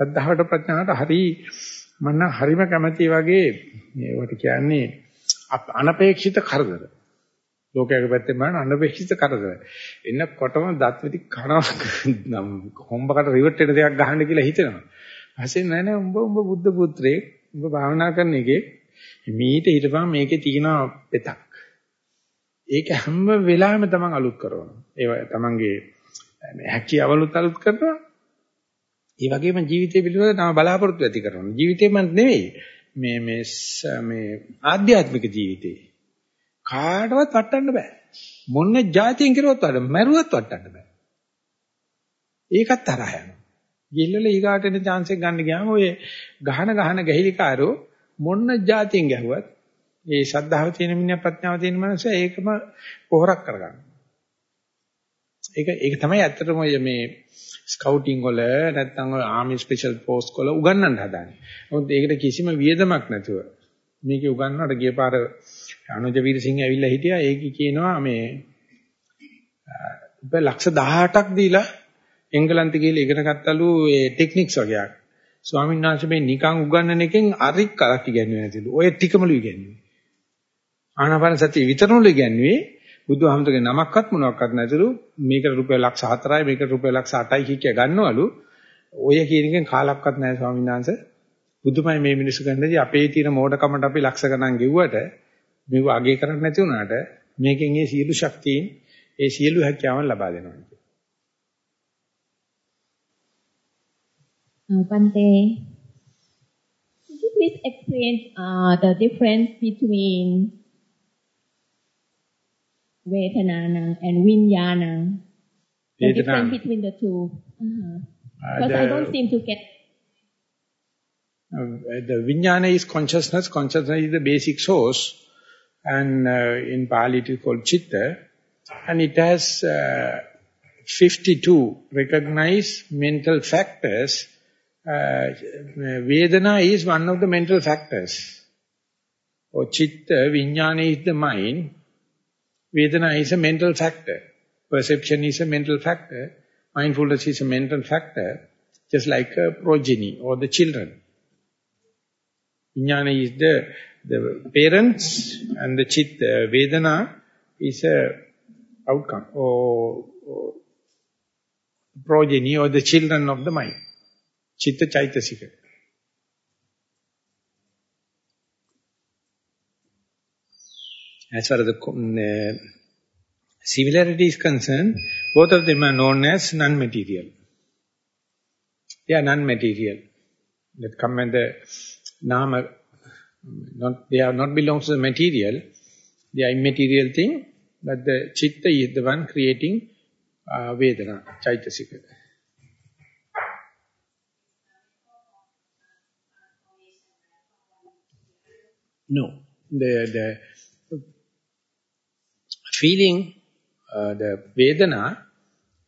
සද්ධාවට ප්‍රඥාවට හරි මම හරිම කැමති වගේ මේවට කියන්නේ අනපේක්ෂිත කරදර. ලෝකයේ පැත්තෙන් බලන අනපේක්ෂිත කරදර. එන්නකොටම දත් විදි කනවා කොම්බකට රිවර්ට් වෙන දෙයක් ගහන්න කියලා හිතෙනවා. ඊපස්සේ නෑ නෑ උඹ උඹ බුද්ධ පුත්‍රයෙක් උඹ භාවනා කරන එකේ මීට හිටපන් මේකේ තියෙන පෙතක්. ඒක හැම වෙලාවෙම තමන් අලුත් කරනවා. ඒ තමන්ගේ හැකියාවලුත් අලුත් කරනවා. ඒ වගේම ජීවිතය පිළිබඳව තම බලාපොරොත්තු ඇති කරනවා. ජීවිතේම නෙවෙයි මේ මේ මේ ආධ්‍යාත්මික ජීවිතේ. කාටවත් වටන්න බෑ. මොන જાතියෙන් කෙරුවත් වඩ මැරුවත් වටන්න බෑ. ඒකත් තරහ යනවා. ගිල්ලල ඊගාට එන chance එක ගන්න ගියාම ඔය ගහන ගහන ගැහිලිකාරෝ මොන જાතියෙන් ගැහුවත් ඒ ශ්‍රද්ධාව තියෙන මිනිහා ප්‍රඥාව තියෙන මනුස්සයා ඒකම පොහොරක් කරගන්නවා. ඒක ඒක තමයි ඇත්තටම ඔය මේ ස්කවුටින් වල නැත්නම් ඔය ආමි ස්පෙෂල් ෆෝස් වල උගන්වන්න හදාන්නේ. මොකද ඒකට කිසිම වියදමක් නැතුව මේකේ උගන්වන්නට ගිය පාර අනුජ වීරසිංහ ඇවිල්ලා හිටියා. ඒකේ කියනවා මේ උඹ ලක්ෂ 18ක් දීලා එංගලන්තේ ගිහලා ඉගෙන ගත්තලු ඒ ටෙක්නික්ස් වගේක්. ස්වාමීන් වහන්සේ මේ නිකන් උගන්වන එකෙන් අරික් කරක් ඉගෙනුවේ නැතිලු. ඔය ටිකමලු ඉගෙනුවේ. ආනාපාන සතිය විතරනලු ඉගෙනුවේ බුදුහාමුදුරගේ නමක්වත් මොනවත් නැතිලු මේකට රුපියල් ලක්ෂ 4යි මේකට රුපියල් ලක්ෂ 8යි කිය ගන්නවලු. ඔය කියන එකෙන් කාලක්වත් නැහැ ස්වාමීන් වහන්සේ. බුදුමයි මේ මිනිස්සු ගන්නදී අපේ තියෙන මෝඩකමට අපි ලක්ෂ ගණන් ගෙව්වට මේව අගේ කරන්නේ නැති වුණාට මේකෙන් ඒ සියලු ශක්තියින් ඒ සියලු හැකියාවන් ලබා දෙනවා. Uh, Bante, could you please explain uh, the difference between Vedanana and Vinyana? The difference between the two. Uh-huh. Uh, Because I don't seem to get. Uh, the vijnana is consciousness. Consciousness is the basic source. And uh, in Pali it is called chitta. And it has uh, 52 recognized mental factors. Uh, Vedana is one of the mental factors. Or chitta, vijnana is the mind. Vedana is a mental factor. Perception is a mental factor. Mindfulness is a mental factor. Just like a progeny or the children. Vijnana is the, the parents and the chitta, uh, Vedana is a outcome or, or progeny or the children of the mind. Chitta Chaitasika. As far as the uh, similarity is concerned, both of them are known as non-material. They are non-material. That come and the nama, not, they are not belongs to the material, they are immaterial thing, but the chitta is the one creating uh, Vedana, Chaitasika. No, the, the feeling, uh, the Vedana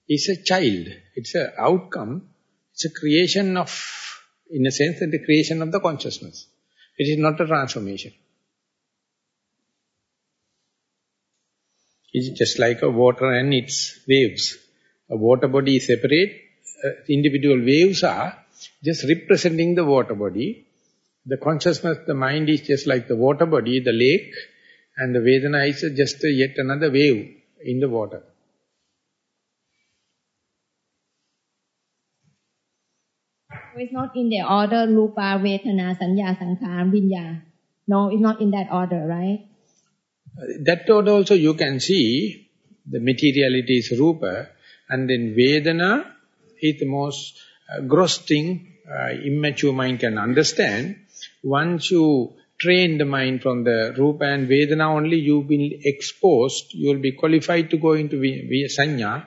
is a child. It's a outcome. It's a creation of, in a sense, the creation of the consciousness. It is not a transformation. It's just like a water and its waves. A water body is separate. Uh, individual waves are just representing the water body. The consciousness, the mind is just like the water body, the lake, and the Vedana is just yet another wave in the water. So it's not in the order Rupa, Vedana, Sanya, Sankhara, Vinya. No, it's not in that order, right? That order also you can see, the materiality is Rupa, and then Vedana is the most uh, gross thing uh, immature mind can understand. Once you train the mind from the Rupa and Vedana only, you've been exposed, you will be qualified to go into Sanya.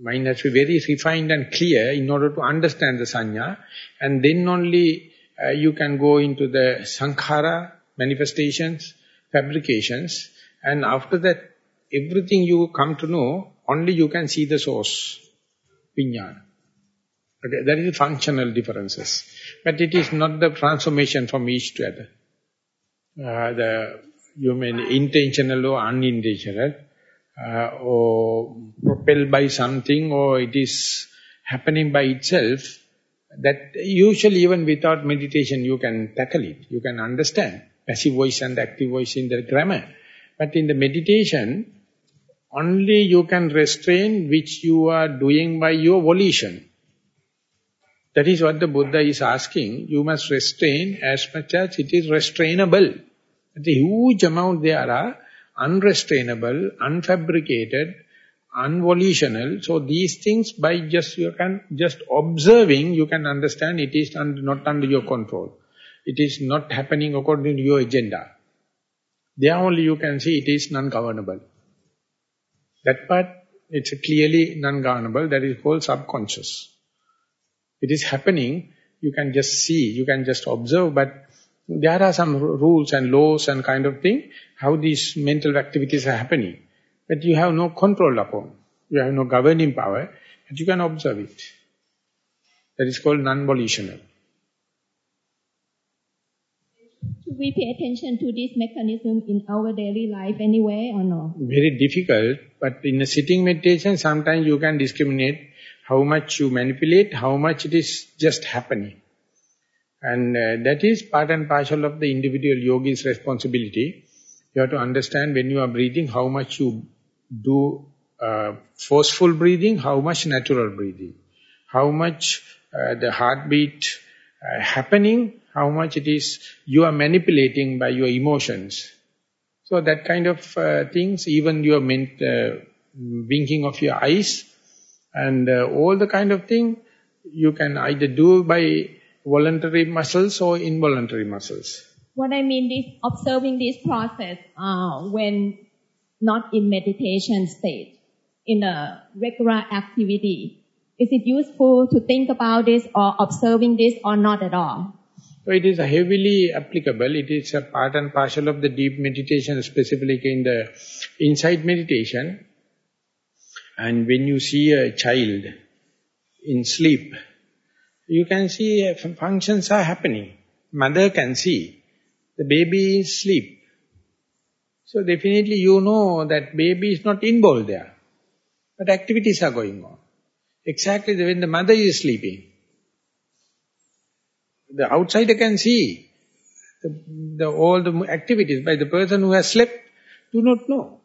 Mind has to be very refined and clear in order to understand the Sanya. And then only uh, you can go into the sankhara, manifestations, fabrications, and after that, everything you come to know, only you can see the source, vinyana. Okay, there is functional differences. But it is not the transformation from each to other. Uh, the you mean intentional or unintentional, uh, or propelled by something, or it is happening by itself, that usually even without meditation you can tackle it, you can understand passive voice and active voice in the grammar. But in the meditation, only you can restrain which you are doing by your volition. That is what the Buddha is asking. You must restrain as much as it is restrainable. The huge amount there are unrestrainable, unfabricated, unvolitional. So these things by just you can just observing, you can understand it is under, not under your control. It is not happening according to your agenda. There only you can see it is non-governable. That part, it's clearly non-governable, that is called subconscious. It is happening, you can just see, you can just observe, but there are some rules and laws and kind of thing, how these mental activities are happening. But you have no control upon. You have no governing power, but you can observe it. That is called non-volitional. We pay attention to this mechanism in our daily life anyway or no? Very difficult, but in a sitting meditation, sometimes you can discriminate how much you manipulate, how much it is just happening. And uh, that is part and parcel of the individual yogi's responsibility. You have to understand when you are breathing, how much you do uh, forceful breathing, how much natural breathing, how much uh, the heartbeat uh, happening, how much it is you are manipulating by your emotions. So that kind of uh, things, even your uh, winking of your eyes and uh, all the kind of thing, you can either do by voluntary muscles or involuntary muscles. What I mean is observing this process uh, when not in meditation state, in a regular activity. Is it useful to think about this or observing this or not at all? So it is heavily applicable. It is a part and parcel of the deep meditation, specifically in the insight meditation. And when you see a child in sleep, you can see functions are happening. Mother can see. The baby is asleep. So definitely you know that baby is not involved there. But activities are going on. Exactly when the mother is sleeping. The outsider can see the, the, all the activities by the person who has slept do not know.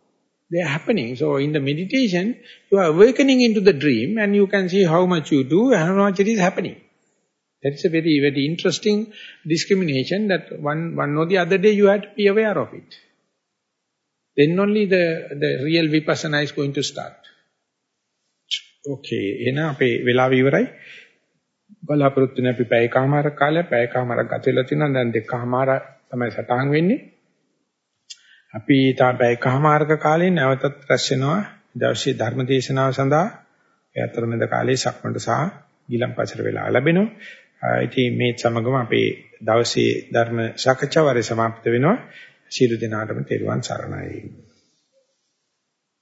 They are happening. So in the meditation, you are awakening into the dream and you can see how much you do and how much it is happening. That is a very, very interesting discrimination that one, one or the other day you have to be aware of it. Then only the, the real vipassana is going to start. Okay, එහෙනම් අපේ වෙලාව ඉවරයි. බලාපොරොත්තු වෙන අපි පැයකමාර කාලය පැයකමාරක් ගත වෙලා තිනවා දැන් දෙකමාර තමයි සටහන් වෙන්නේ. අපි තාම පැය කමාරක කාලේ නැවතත් රැස් වෙනවා දවසේ ධර්ම දේශනාව සඳහා ඒ අතරමැද කාලේ සක්මණට සහ ගිලම්පසට වෙලා ලැබෙනවා. ඉතින් මේ සමගම අපේ දවසේ ධර්ම සාකච්ඡාව වරේ සමාප්ත වෙනවා. සියලු දෙනාටම තෙරුවන් සරණයි.